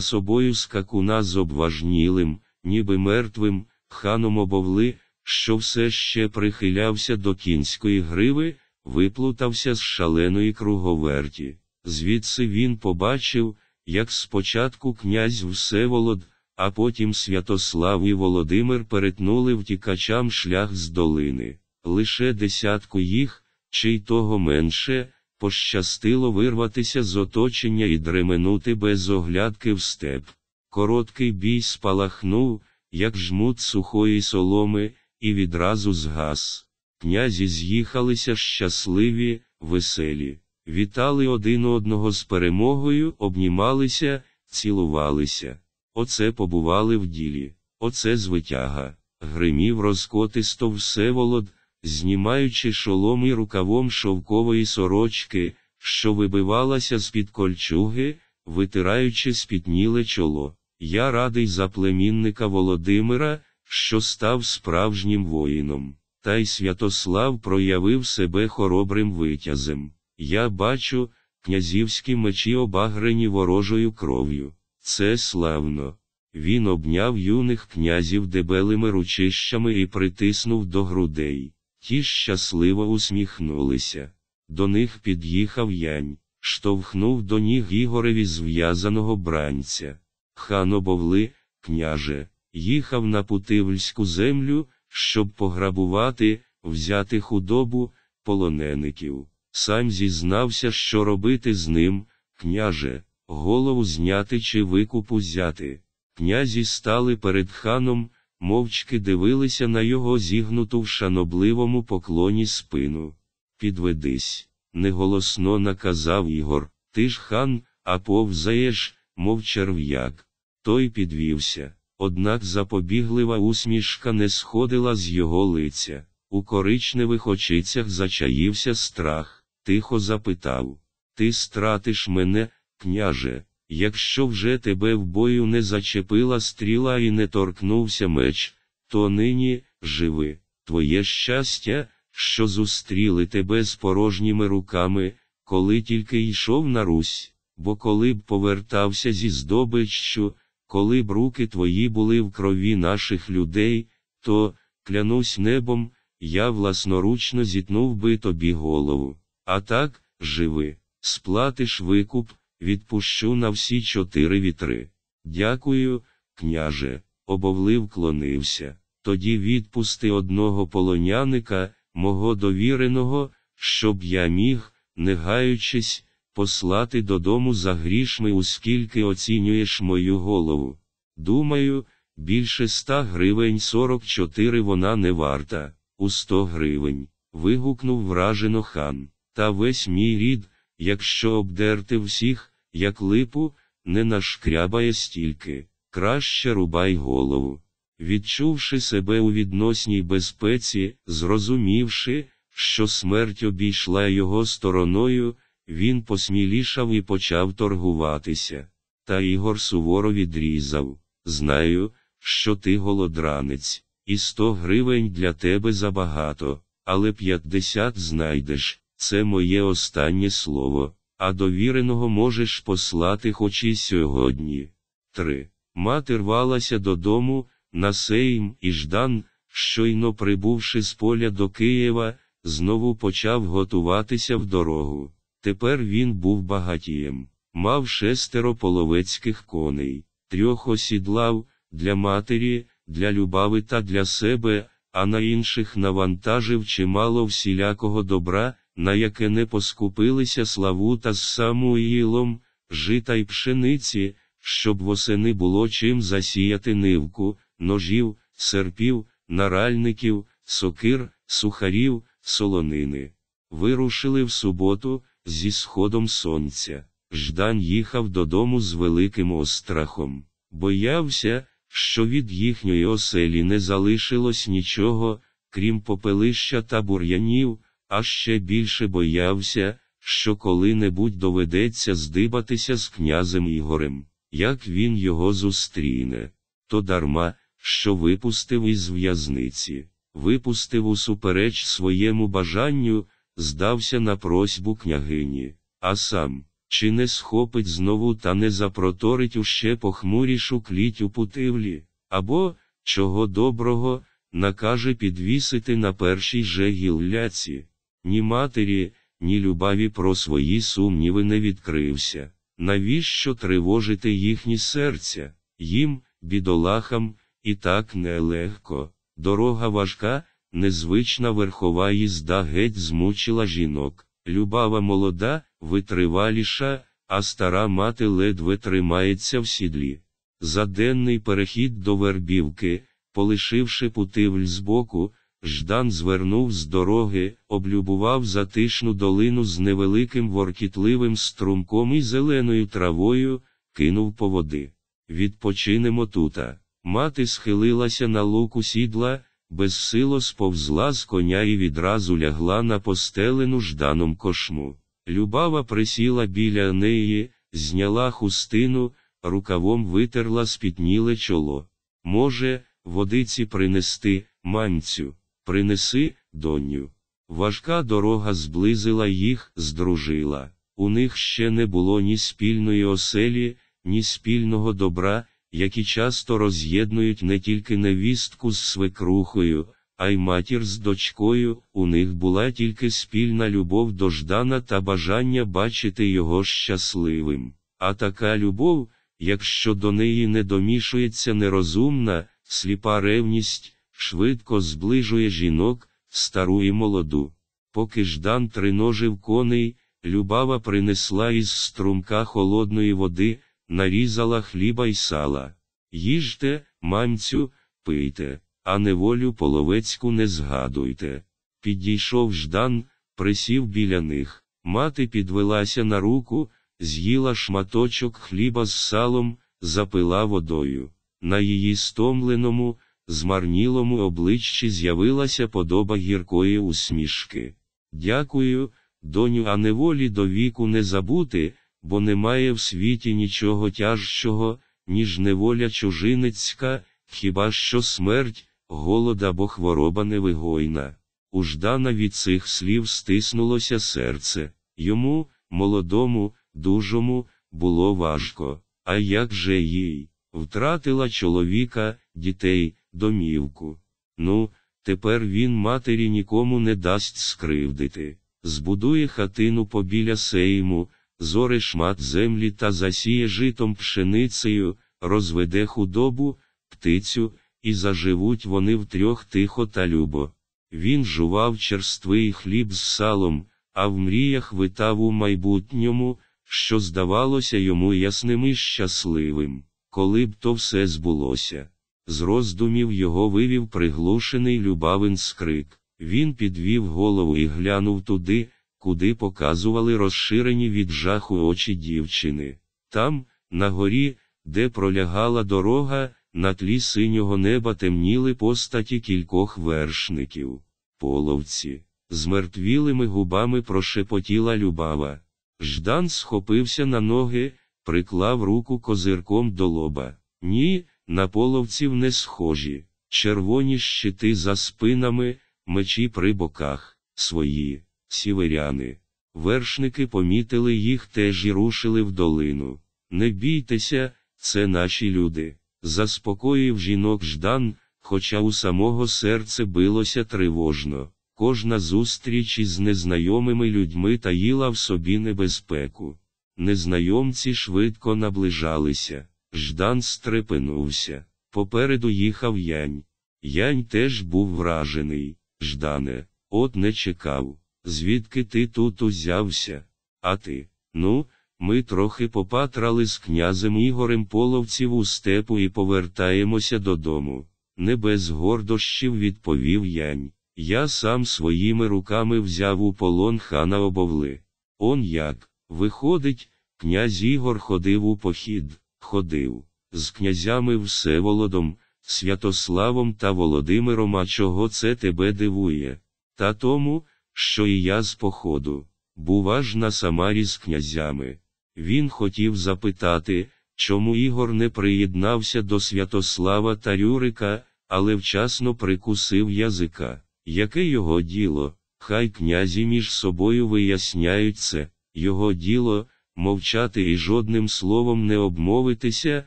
собою скакуна з обважнілим, ніби мертвим, ханом обовли, що все ще прихилявся до кінської гриви, виплутався з шаленої круговерті. Звідси він побачив, як спочатку князь Всеволод, а потім Святослав і Володимир перетнули втікачам шлях з долини. Лише десятку їх, чи й того менше, пощастило вирватися з оточення і дременути без оглядки в степ. Короткий бій спалахнув, як жмут сухої соломи, і відразу згас. Князі з'їхалися щасливі, веселі, вітали один одного з перемогою, обнімалися, цілувалися. Оце побували в ділі, оце звитяга. Гримів розкотисто Всеволод, знімаючи шолом і рукавом шовкової сорочки, що вибивалася з-під кольчуги, витираючи спітніле чоло. Я радий за племінника Володимира, що став справжнім воїном. Та й Святослав проявив себе хоробрим витязем. Я бачу, князівські мечі обагрені ворожою кров'ю. Це славно. Він обняв юних князів дебелими ручищами і притиснув до грудей. Ті щасливо усміхнулися. До них під'їхав янь, штовхнув до ніг Ігореві зв'язаного бранця. Хан обовли, княже, їхав на Путивльську землю, щоб пограбувати, взяти худобу, полонеників. Сам зізнався, що робити з ним, княже голову зняти чи викуп узяти. Князі стали перед ханом, мовчки дивилися на його зігнуту в шанобливому поклоні спину. Підведись, неголосно наказав Ігор, ти ж хан, а повзаєш, мов черв'як. Той підвівся, однак запобіглива усмішка не сходила з його лиця. У коричневих очицях зачаївся страх, тихо запитав Ти стратиш мене, княже, якщо вже тебе в бою не зачепила стріла і не торкнувся меч, то нині живи, твоє щастя, що зустріли тебе з порожніми руками, коли тільки йшов на Русь, бо коли б повертався зі здобиччю, коли б руки твої були в крові наших людей, то, клянусь небом, я власноручно зітнув би тобі голову. А так, живи, сплатиш викуп, відпущу на всі чотири вітри. Дякую, княже, обовлив клонився. Тоді відпусти одного полоняника, мого довіреного, щоб я міг, не гаючись, послати додому за грішми, оскільки оцінюєш мою голову. Думаю, більше ста гривень 44 вона не варта, у сто гривень. вигукнув вражено хан. Та весь мій рід, якщо обдерти всіх, як липу, не нашкрябає стільки, краще рубай голову. Відчувши себе у відносній безпеці, зрозумівши, що смерть обійшла його стороною, він посмілішав і почав торгуватися. Та Ігор суворо відрізав Знаю, що ти голодранець, і сто гривень для тебе забагато, але п'ятдесят знайдеш, це моє останнє слово, а довіреного можеш послати хоч і сьогодні. 3. Мати рвалася додому, на Сейм і Ждан, щойно прибувши з поля до Києва, знову почав готуватися в дорогу. Тепер він був багатієм, мав шестеро половецьких коней, трьох осідлав для матері, для любави та для себе, а на інших навантажив чимало всілякого добра, на яке не поскупилися Славута з Самуїлом, жита й пшениці, щоб восени було чим засіяти нивку, ножів, серпів, наральників, сокир, сухарів, солонини. Вирушили в суботу, зі сходом сонця. Ждан їхав додому з великим острахом. Боявся, що від їхньої оселі не залишилось нічого, крім попелища та бур'янів, а ще більше боявся, що коли-небудь доведеться здибатися з князем Ігорем, як він його зустріне, то дарма, що випустив із в'язниці, випустив усупереч своєму бажанню, здався на просьбу княгині, а сам, чи не схопить знову та не запроторить уще похмурішу кліть у путивлі, або, чого доброго, накаже підвісити на першій же гілляці. Ні матері, ні любаві про свої сумніви не відкрився. Навіщо тривожити їхні серця, їм, бідолахам, і так нелегко. Дорога важка, незвична верхова їзда геть змучила жінок. Любава молода, витриваліша, а стара мати ледве тримається в сідлі. За денний перехід до вербівки, полишивши путивль збоку, Ждан звернув з дороги, облюбував затишну долину з невеликим воркітливим струмком і зеленою травою, кинув по води. Відпочинемо тута. Мати схилилася на луку сідла, безсило сповзла з коня і відразу лягла на постелену жданом кошму. Любава присіла біля неї, зняла хустину, рукавом витерла спітніле чоло. Може, водиці принести, манцю, принеси, доню. Важка дорога зблизила їх, здружила. У них ще не було ні спільної оселі, ні спільного добра, які часто роз'єднують не тільки невістку з свекрухою, а й матір з дочкою, у них була тільки спільна любов до Ждана та бажання бачити його щасливим. А така любов, якщо до неї не домішується нерозумна, сліпа ревність, швидко зближує жінок, стару і молоду. Поки Ждан триножив коней, Любава принесла із струмка холодної води, нарізала хліба й сала. Їжте, мамцю, пийте, а неволю половецьку не згадуйте. Підійшов Ждан, присів біля них. Мати підвелася на руку, з'їла шматочок хліба з салом, запила водою. На її стомленому, змарнілому обличчі з'явилася подоба гіркої усмішки. Дякую, доню, а неволі до віку не забути, бо немає в світі нічого тяжчого, ніж неволя чужинецька, хіба що смерть, голод або хвороба невигойна. У Ждана від цих слів стиснулося серце. Йому, молодому, дужому, було важко. А як же їй? Втратила чоловіка, дітей, домівку. Ну, тепер він матері нікому не дасть скривдити. Збудує хатину побіля сейму, зоре шмат землі та засіє житом пшеницею, розведе худобу, птицю, і заживуть вони втрьох тихо та любо. Він жував черствий хліб з салом, а в мріях витав у майбутньому, що здавалося йому ясним і щасливим, коли б то все збулося. З роздумів його вивів приглушений любавин скрик. Він підвів голову і глянув туди, куди показували розширені від жаху очі дівчини. Там, на горі, де пролягала дорога, на тлі синього неба темніли постаті кількох вершників. Половці, з мертвілими губами прошепотіла любава. Ждан схопився на ноги, приклав руку козирком до лоба. Ні, на половців не схожі, червоні щити за спинами, мечі при боках, свої, сіверяни. Вершники помітили їх теж і рушили в долину. Не бійтеся, це наші люди. Заспокоїв жінок Ждан, хоча у самого серце билося тривожно. Кожна зустріч із незнайомими людьми таїла в собі небезпеку. Незнайомці швидко наближалися. Ждан стрепенувся. Попереду їхав янь. Янь теж був вражений. Ждане, от не чекав. Звідки ти тут узявся? А ти? Ну, ми трохи попатрали з князем Ігорем половців у степу і повертаємося додому. Не без гордощів відповів янь. Я сам своїми руками взяв у полон хана обовли. Он як, виходить, князь Ігор ходив у похід, ходив, з князями Всеволодом, Святославом та Володимиром, а чого це тебе дивує? Та тому, що і я з походу, був аж на Самарі з князями. Він хотів запитати, чому Ігор не приєднався до Святослава та Рюрика, але вчасно прикусив язика. Яке його діло? Хай князі між собою виясняють це, його діло, мовчати і жодним словом не обмовитися,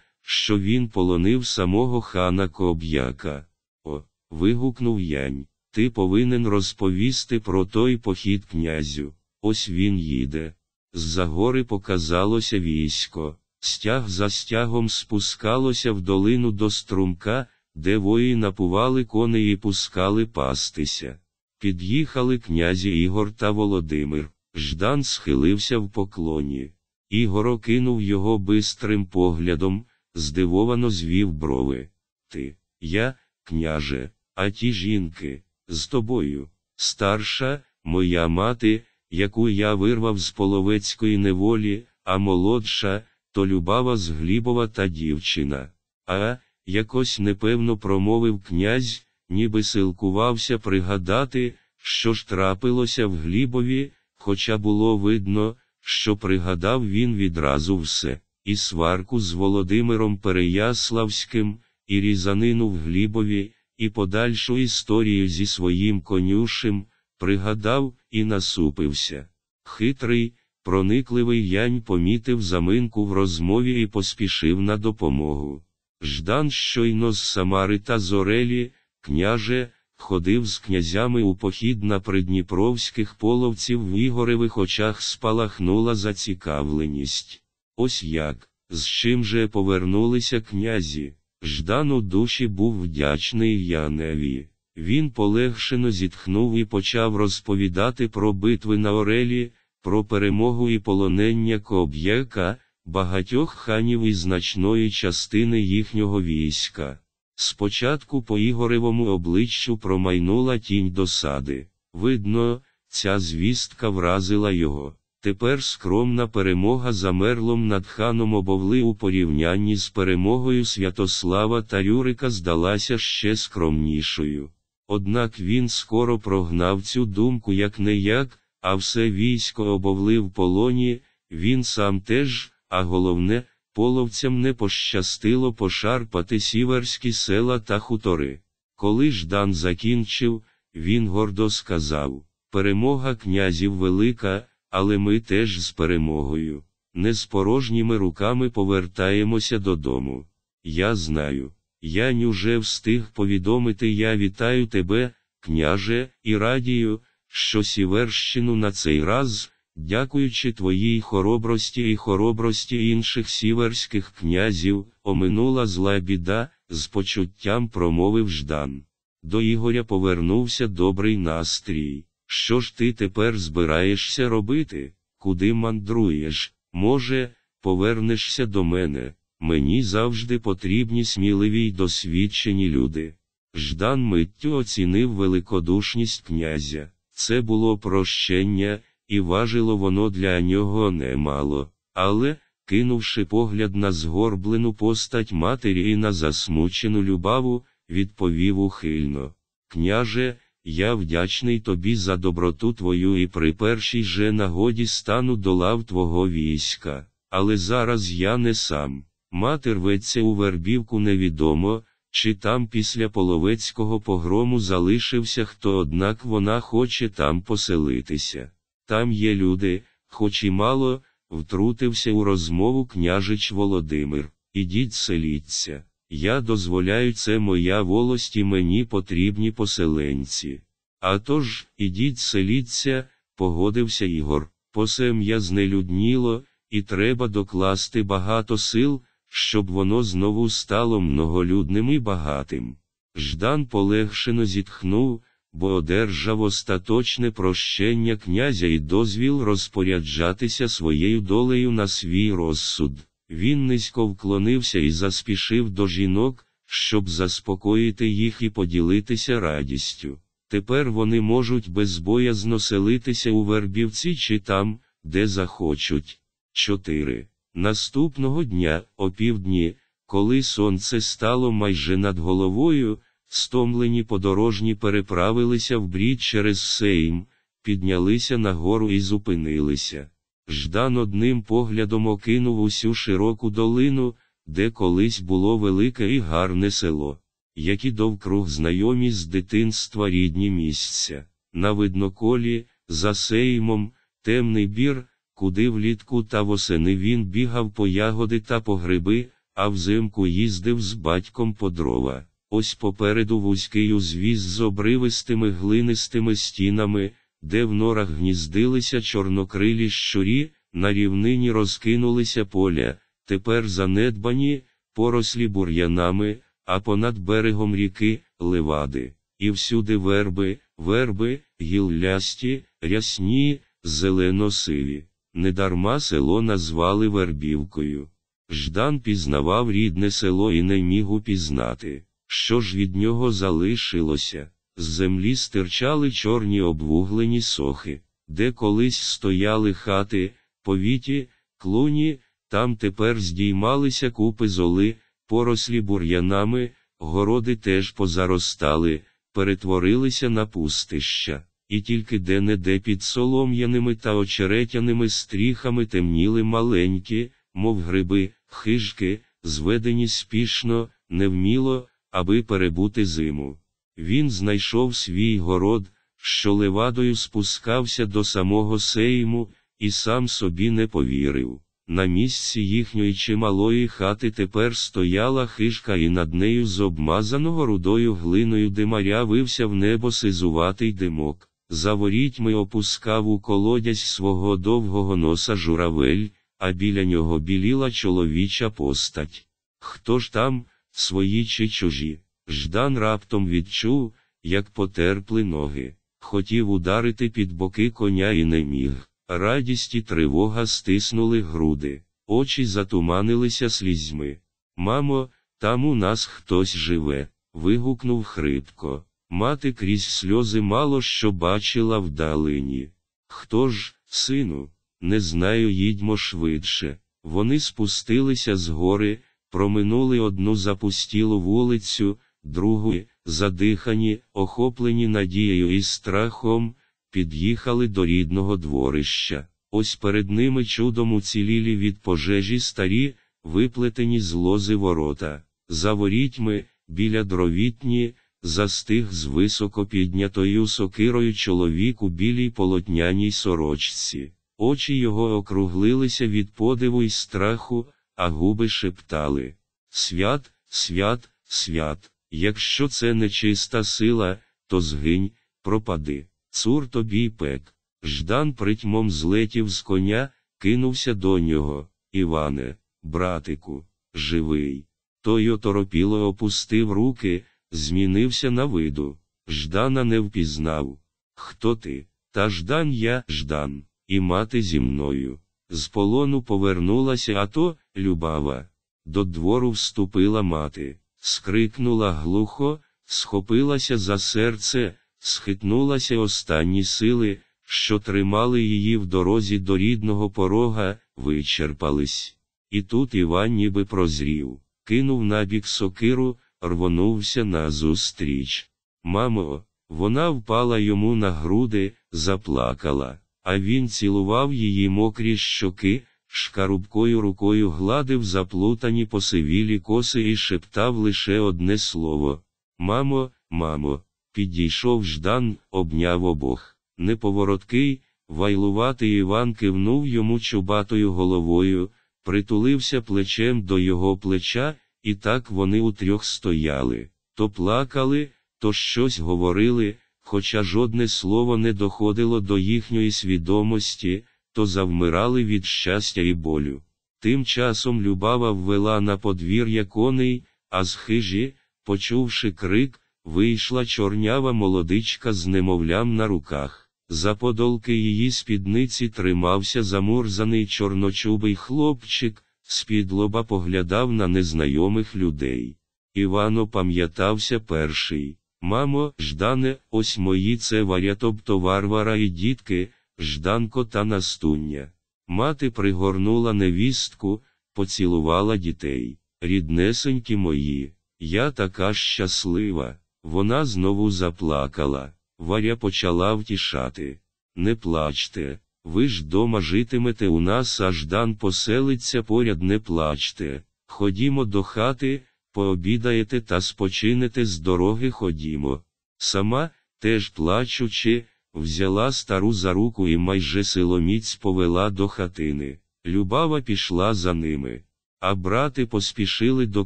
що він полонив самого хана Коб'яка. О, вигукнув янь, ти повинен розповісти про той похід князю. Ось він їде. З-за гори показалося військо, стяг за стягом спускалося в долину до струмка, де вої напували коней і пускали пастися. Під'їхали князі Ігор та Володимир. Ждан схилився в поклоні. Ігор окинув його бистрим поглядом, здивовано звів брови. Ти, я, княже, а ті жінки, з тобою, старша, моя мати, яку я вирвав з половецької неволі, а молодша, то любава з Глібова та дівчина. А, якось непевно промовив князь, ніби силкувався пригадати, що ж трапилося в Глібові, хоча було видно, що пригадав він відразу все, і сварку з Володимиром Переяславським, і різанину в Глібові, і подальшу історію зі своїм конюшем, пригадав і насупився. Хитрий, проникливий янь помітив заминку в розмові і поспішив на допомогу. Ждан щойно з Самари та Зорелі, княже, ходив з князями у похід на придніпровських половців в Ігоревих очах спалахнула зацікавленість. Ось як, з чим же повернулися князі. Ждан у душі був вдячний Яневі. Він полегшено зітхнув і почав розповідати про битви на Орелі, про перемогу і полонення Коб'єка, багатьох ханів і значної частини їхнього війська. Спочатку по Ігоревому обличчю промайнула тінь досади. Видно, ця звістка вразила його. Тепер скромна перемога за над ханом обовли у порівнянні з перемогою Святослава та Рюрика здалася ще скромнішою. Однак він скоро прогнав цю думку як не як, а все військо обовли в полоні, він сам теж, а головне, половцям не пощастило пошарпати сіверські села та хутори. Коли Ждан закінчив, він гордо сказав: Перемога князів велика, але ми теж з перемогою. Не з порожніми руками повертаємося додому. Я знаю. Я уже встиг повідомити я вітаю тебе, княже, і радію, що Сіверщину на цей раз, дякуючи твоїй хоробрості і хоробрості інших сіверських князів, оминула зла біда, з почуттям промовив Ждан. До Ігоря повернувся добрий настрій. Що ж ти тепер збираєшся робити? Куди мандруєш? Може, повернешся до мене? Мені завжди потрібні сміливі й досвідчені люди. Ждан миттю оцінив великодушність князя. Це було прощення, і важило воно для нього немало. Але, кинувши погляд на згорблену постать матері і на засмучену любаву, відповів ухильно: Княже, я вдячний тобі за доброту твою і при першій же нагоді стану до лав твого війська, але зараз я не сам. Мати рветься у вербівку невідомо, чи там після половецького погрому залишився хто, однак вона хоче там поселитися. Там є люди, хоч і мало, втрутився у розмову княжич Володимир. Ідіть селіться. Я дозволяю це моя волость і мені потрібні поселенці. А тож, ідіть селіться, погодився Ігор. Посем'я знелюдніло, і треба докласти багато сил щоб воно знову стало многолюдним і багатим. Ждан полегшено зітхнув, бо одержав остаточне прощення князя і дозвіл розпоряджатися своєю долею на свій розсуд. Він низько вклонився і заспішив до жінок, щоб заспокоїти їх і поділитися радістю. Тепер вони можуть безбоязно селитися у вербівці чи там, де захочуть. 4. Наступного дня, о півдні, коли сонце стало майже над головою, стомлені подорожні переправилися в брід через Сейм, піднялися на гору і зупинилися. Ждан одним поглядом окинув усю широку долину, де колись було велике і гарне село, які довкруг знайомі з дитинства рідні місця. На видноколі, за сеймом, темний бір куди влітку та восени він бігав по ягоди та по гриби, а взимку їздив з батьком по дрова. Ось попереду вузький узвіз з обривистими глинистими стінами, де в норах гніздилися чорнокрилі щурі, на рівнині розкинулися поля, тепер занедбані, порослі бур'янами, а понад берегом ріки левади, і всюди верби, верби, гіллясті, рясні, зелено-сиві. Недарма село назвали Вербівкою. Ждан пізнавав рідне село і не міг упізнати, що ж від нього залишилося. З землі стирчали чорні обвуглені сохи, де колись стояли хати, повіті, клуні, там тепер здіймалися купи золи, порослі бур'янами, городи теж позаростали, перетворилися на пустища і тільки де-не-де під солом'яними та очеретяними стріхами темніли маленькі, мов гриби, хижки, зведені спішно, невміло, аби перебути зиму. Він знайшов свій город, що левадою спускався до самого сейму, і сам собі не повірив. На місці їхньої чималої хати тепер стояла хижка, і над нею з обмазаного рудою глиною димаря вився в небо сизуватий димок. За ворітьми опускав у колодязь свого довгого носа журавель, а біля нього біліла чоловіча постать. Хто ж там, свої чи чужі? Ждан раптом відчув, як потерпли ноги. Хотів ударити під боки коня і не міг. Радість і тривога стиснули груди. очі затуманилися слізьми. Мамо, там у нас хтось живе. вигукнув хрипко. Мати крізь сльози мало що бачила вдалині. Хто ж, сину, не знаю, їдьмо швидше. Вони спустилися з гори, проминули одну запустілу вулицю, другу, задихані, охоплені надією і страхом, під'їхали до рідного дворища. Ось перед ними чудом уцілілі від пожежі старі, виплетені з лози ворота. За ворітьми, біля дровітні, застиг з високо піднятою сокирою чоловік у білій полотняній сорочці. Очі його округлилися від подиву і страху, а губи шептали Свят, свят, свят, якщо це нечиста сила, то згинь, пропади, цур тобі пек. Ждан притьмом злетів з коня, кинувся до нього. Іване, братику, живий. Той оторопіло опустив руки, змінився на виду. Ждана не впізнав. Хто ти? Та Ждан я Ждан, і мати зі мною. З полону повернулася, а то, любава. До двору вступила мати, скрикнула глухо, схопилася за серце, схитнулася останні сили, що тримали її в дорозі до рідного порога, вичерпались. І тут Іван ніби прозрів, кинув набік сокиру, рвонувся назустріч. Мамо, вона впала йому на груди, заплакала, а він цілував її мокрі щоки, шкарубкою рукою гладив заплутані посивілі коси і шептав лише одне слово. Мамо, мамо, підійшов Ждан, обняв обох. Неповороткий, вайлуватий Іван кивнув йому чубатою головою, притулився плечем до його плеча, і так вони утрьох стояли, то плакали, то щось говорили, хоча жодне слово не доходило до їхньої свідомості, то завмирали від щастя і болю. Тим часом Любава ввела на подвір'я коней, а з хижі, почувши крик, вийшла чорнява молодичка з немовлям на руках. За подолки її спідниці тримався замурзаний чорночубий хлопчик, з-під лоба поглядав на незнайомих людей. Івано пам'ятався перший. Мамо, Ждане, ось мої це варя, тобто Варвара і дітки, Жданко та Настуння. Мати пригорнула невістку, поцілувала дітей. Ріднесенькі мої, я така щаслива. Вона знову заплакала. Варя почала втішати. Не плачте, ви ж дома житимете у нас, а Ждан поселиться поряд, не плачте. Ходімо до хати, пообідаєте та спочинете з дороги ходімо. Сама, теж плачучи, взяла стару за руку і майже силоміць повела до хатини. Любава пішла за ними. А брати поспішили до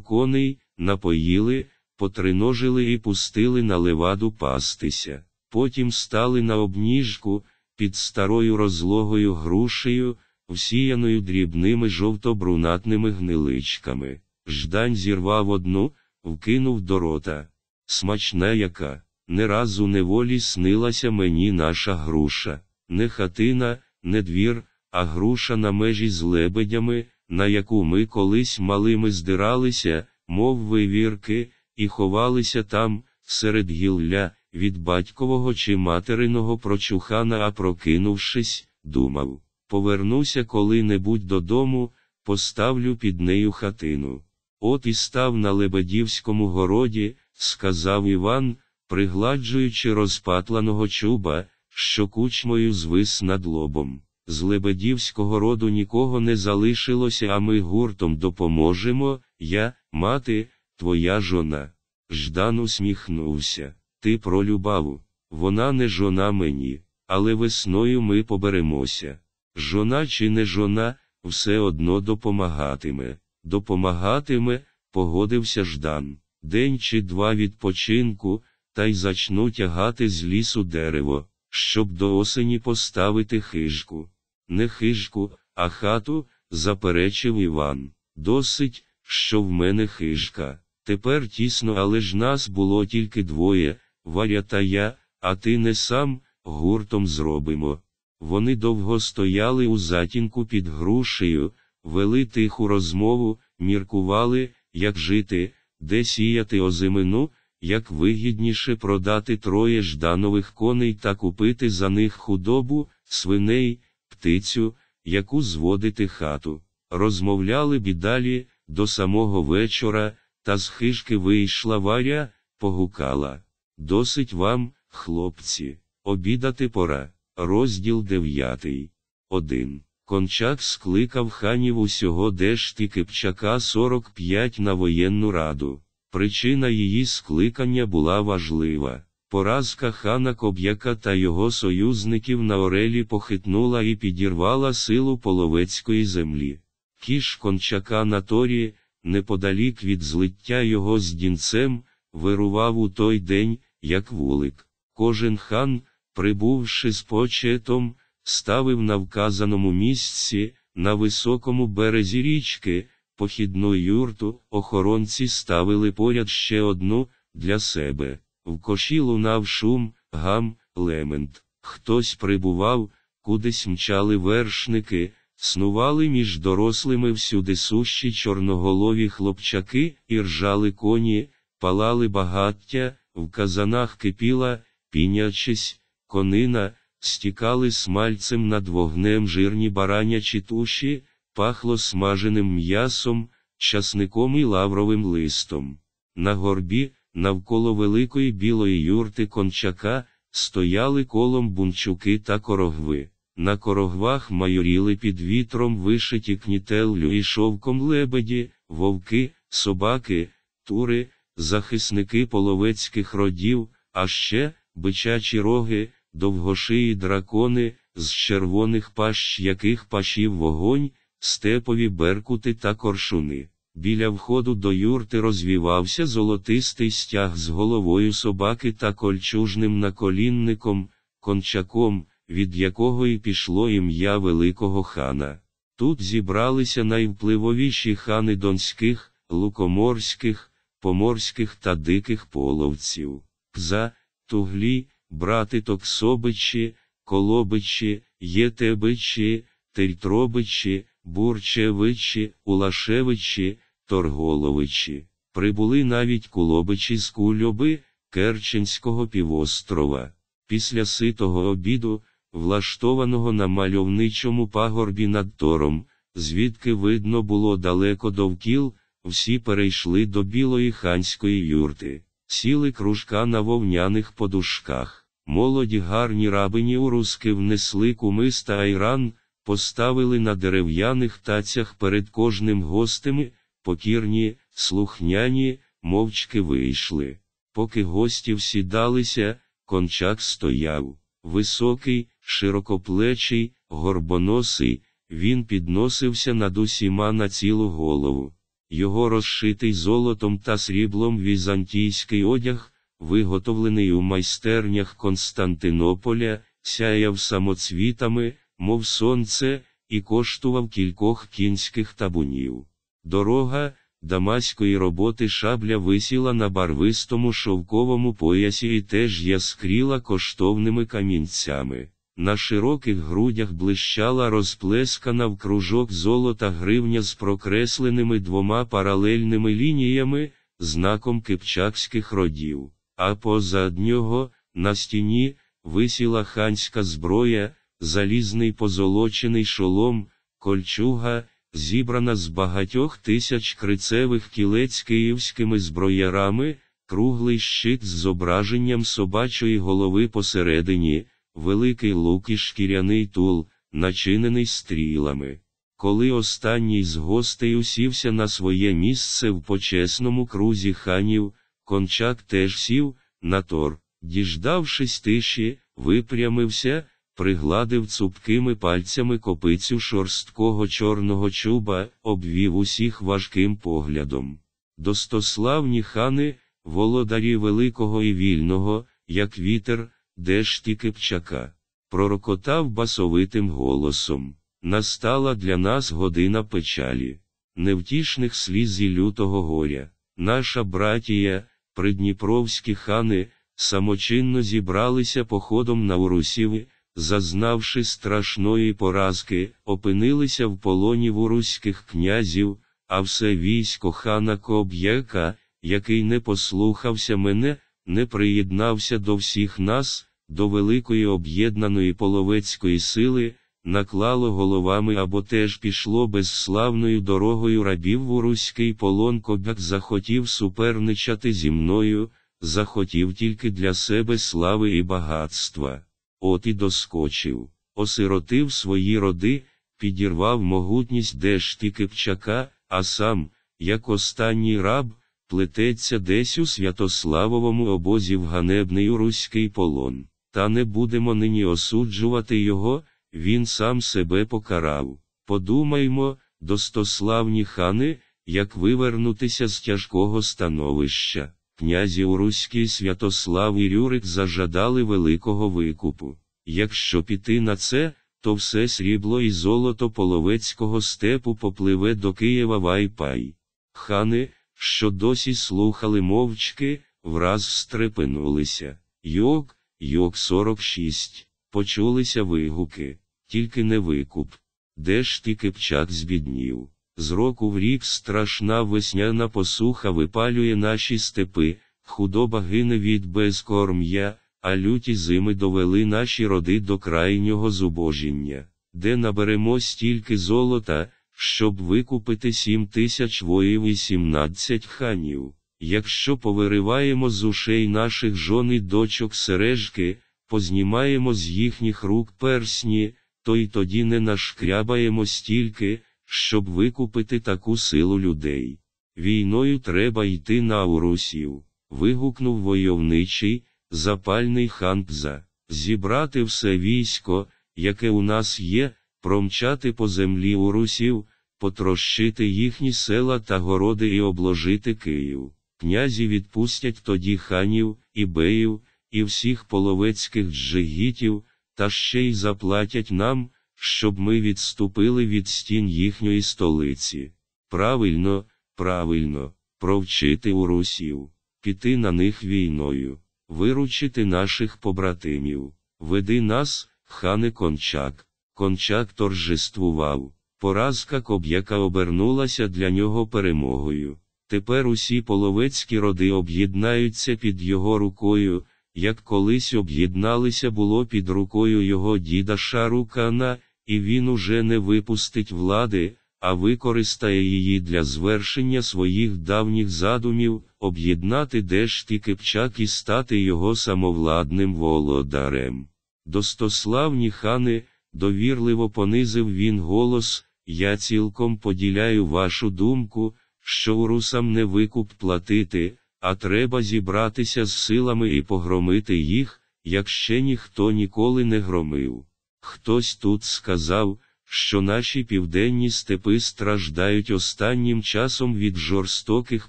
коней, напоїли, потриножили і пустили на леваду пастися. Потім стали на обніжку, під старою розлогою грушею, всіяною дрібними жовто-брунатними гниличками. Ждань зірвав одну, вкинув до рота. Смачна яка, не раз у неволі снилася мені наша груша, не хатина, не двір, а груша на межі з лебедями, на яку ми колись малими здиралися, мов вивірки, і ховалися там, серед гілля, від батькового чи материного прочухана, а прокинувшись, думав повернуся коли-небудь додому, поставлю під нею хатину. От і став на Лебедівському городі, сказав Іван, пригладжуючи розпатланого чуба, що кучмою звис над лобом. З Лебедівського роду нікого не залишилося, а ми гуртом допоможемо, я, мати, твоя жона. Ждан усміхнувся. Ти про любаву. Вона не жона мені, але весною ми поберемося. Жона чи не жона, все одно допомагатиме. Допомагатиме, погодився Ждан. День чи два відпочинку, та й зачну тягати з лісу дерево, щоб до осені поставити хижку. Не хижку, а хату, заперечив Іван. Досить, що в мене хижка. Тепер тісно, але ж нас було тільки двоє. Варя та я, а ти не сам, гуртом зробимо. Вони довго стояли у затінку під грушею, вели тиху розмову, міркували, як жити, де сіяти озимину, як вигідніше продати троє жданових коней та купити за них худобу, свиней, птицю, яку зводити хату. Розмовляли б і далі, до самого вечора, та з хижки вийшла Варя, погукала. Досить вам, хлопці, обідати пора. Розділ дев'ятий. 1. Кончак скликав ханів усього Дешти Кипчака 45 на воєнну раду. Причина її скликання була важлива. Поразка хана Коб'яка та його союзників на Орелі похитнула і підірвала силу половецької землі. Кіш кончака на торі, неподалік від злиття його з дінцем, вирував у той день, як вулик. Кожен хан, прибувши з почетом, ставив на вказаному місці, на високому березі річки, похідну юрту, охоронці ставили поряд ще одну для себе. В коші лунав шум, гам, лемент. Хтось прибував, кудись мчали вершники, снували між дорослими всюди сущі чорноголові хлопчаки і ржали коні, палали багаття, в казанах кипіла, пінячись, конина, стікали смальцем над вогнем жирні баранячі туші, пахло смаженим м'ясом, часником і лавровим листом. На горбі, навколо великої білої юрти кончака, стояли колом бунчуки та корогви. На корогвах майоріли під вітром вишиті кнітеллю і шовком лебеді, вовки, собаки, тури, захисники половецьких родів, а ще бичачі роги, довгошиї дракони, з червоних пащ яких пашів вогонь, степові беркути та коршуни. Біля входу до юрти розвівався золотистий стяг з головою собаки та кольчужним наколінником, кончаком, від якого й пішло ім'я Великого хана. Тут зібралися найвпливовіші хани донських, лукоморських, поморських та диких половців. Кза, Туглі, брати Токсобичі, Колобичі, Єтебичі, Тельтробичі, Бурчевичі, Улашевичі, Торголовичі. Прибули навіть кулобичі з кульоби, Керченського півострова. Після ситого обіду, влаштованого на мальовничому пагорбі над тором, звідки видно було далеко довкіл, всі перейшли до білої ханської юрти, сіли кружка на вовняних подушках. Молоді гарні рабині у руски внесли кумис та айран, поставили на дерев'яних тацях перед кожним гостем, покірні, слухняні, мовчки вийшли. Поки гості всідалися, кончак стояв. Високий, широкоплечий, горбоносий, він підносився над усіма на цілу голову. Його розшитий золотом та сріблом візантійський одяг, виготовлений у майстернях Константинополя, сяяв самоцвітами, мов сонце, і коштував кількох кінських табунів. Дорога, дамаської роботи шабля висіла на барвистому шовковому поясі і теж яскріла коштовними камінцями. На широких грудях блищала розплескана в кружок золота гривня з прокресленими двома паралельними лініями, знаком кипчакських родів, а позад нього, на стіні, висіла ханська зброя, залізний позолочений шолом, кольчуга, зібрана з багатьох тисяч крицевих кілець київськими зброярами, круглий щит з зображенням собачої голови посередині, великий лук і шкіряний тул, начинений стрілами. Коли останній з гостей усівся на своє місце в почесному крузі ханів, кончак теж сів, на тор, діждавшись тиші, випрямився, пригладив цупкими пальцями копицю шорсткого чорного чуба, обвів усіх важким поглядом. Достославні хани, володарі великого і вільного, як вітер, дешті кипчака, пророкотав басовитим голосом. Настала для нас година печалі, невтішних сліз і лютого горя. Наша братія, придніпровські хани, самочинно зібралися походом на урусів, зазнавши страшної поразки, опинилися в полоні в руських князів, а все військо хана Коб'єка, який не послухався мене, не приєднався до всіх нас, до великої об'єднаної половецької сили, наклало головами або теж пішло безславною дорогою рабів в руський полон Кобяк захотів суперничати зі мною, захотів тільки для себе слави і багатства. От і доскочив, осиротив свої роди, підірвав могутність дешті Кипчака, а сам, як останній раб, плететься десь у Святославовому обозі в ганебний руський полон. Та не будемо нині осуджувати його, він сам себе покарав. Подумаймо, достославні хани, як вивернутися з тяжкого становища. Князі Уруський Святослав і Рюрик зажадали великого викупу. Якщо піти на це, то все срібло і золото половецького степу попливе до Києва вайпай. Хани, що досі слухали мовчки, враз стрепенулися. Йок, йок 46. Почулися вигуки, тільки не викуп. Де ж ти Кипчак збіднів? З року в рік страшна весняна посуха випалює наші степи, худоба гине від безкорм'я, а люті зими довели наші роди до крайнього зубожіння, де наберемо стільки золота, щоб викупити сім тисяч воїв і сімнадцять ханів. Якщо повириваємо з ушей наших жон і дочок сережки, познімаємо з їхніх рук персні, то й тоді не нашкрябаємо стільки, щоб викупити таку силу людей. Війною треба йти на урусів, вигукнув войовничий, запальний хан Пза, зібрати все військо, яке у нас є, промчати по землі урусів, потрощити їхні села та городи і обложити Київ. Князі відпустять тоді ханів, і беїв, і всіх половецьких джигітів, та ще й заплатять нам, щоб ми відступили від стін їхньої столиці. Правильно, правильно, провчити урусів, піти на них війною, виручити наших побратимів, веди нас, хане кончак. Кончак торжествував. Поразка коб'яка обернулася для нього перемогою. Тепер усі половецькі роди об'єднаються під його рукою, як колись об'єдналися було під рукою його діда Шарукана, і він уже не випустить влади, а використає її для звершення своїх давніх задумів, об'єднати Дешті Кипчак і стати його самовладним володарем. Достославні хани, довірливо понизив він голос, я цілком поділяю вашу думку, що урусам не викуп платити, а треба зібратися з силами і погромити їх, як ще ніхто ніколи не громив. Хтось тут сказав, що наші південні степи страждають останнім часом від жорстоких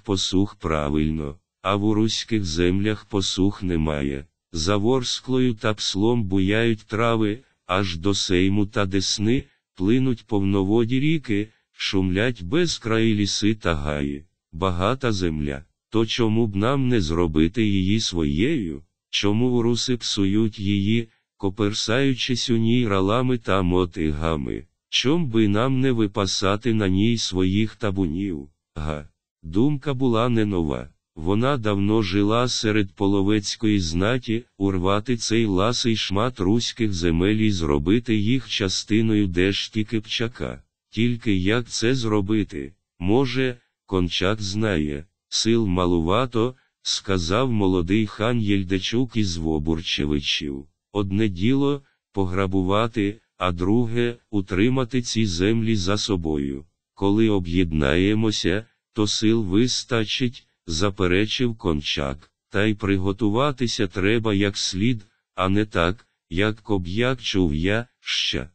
посух правильно, а в уруських землях посух немає. За ворсклою та пслом буяють трави, аж до сейму та десни, плинуть повноводі ріки, шумлять безкраї ліси та гаї, багата земля. То чому б нам не зробити її своєю? Чому уруси псують її, коперсаючись у ній ралами та мотигами? Чом би нам не випасати на ній своїх табунів? Га. Думка була не нова. Вона давно жила серед половецької знаті, урвати цей ласий шмат руських земель і зробити їх частиною дешті Кипчака. Тільки як це зробити? Може, кончак знає, сил малувато, сказав молодий хан Єльдечук із Вобурчевичів. Одне діло пограбувати, а друге утримати ці землі за собою. Коли об'єднаємося, то сил вистачить, заперечив кончак, та й приготуватися треба як слід, а не так, як коб'як чув я, ща.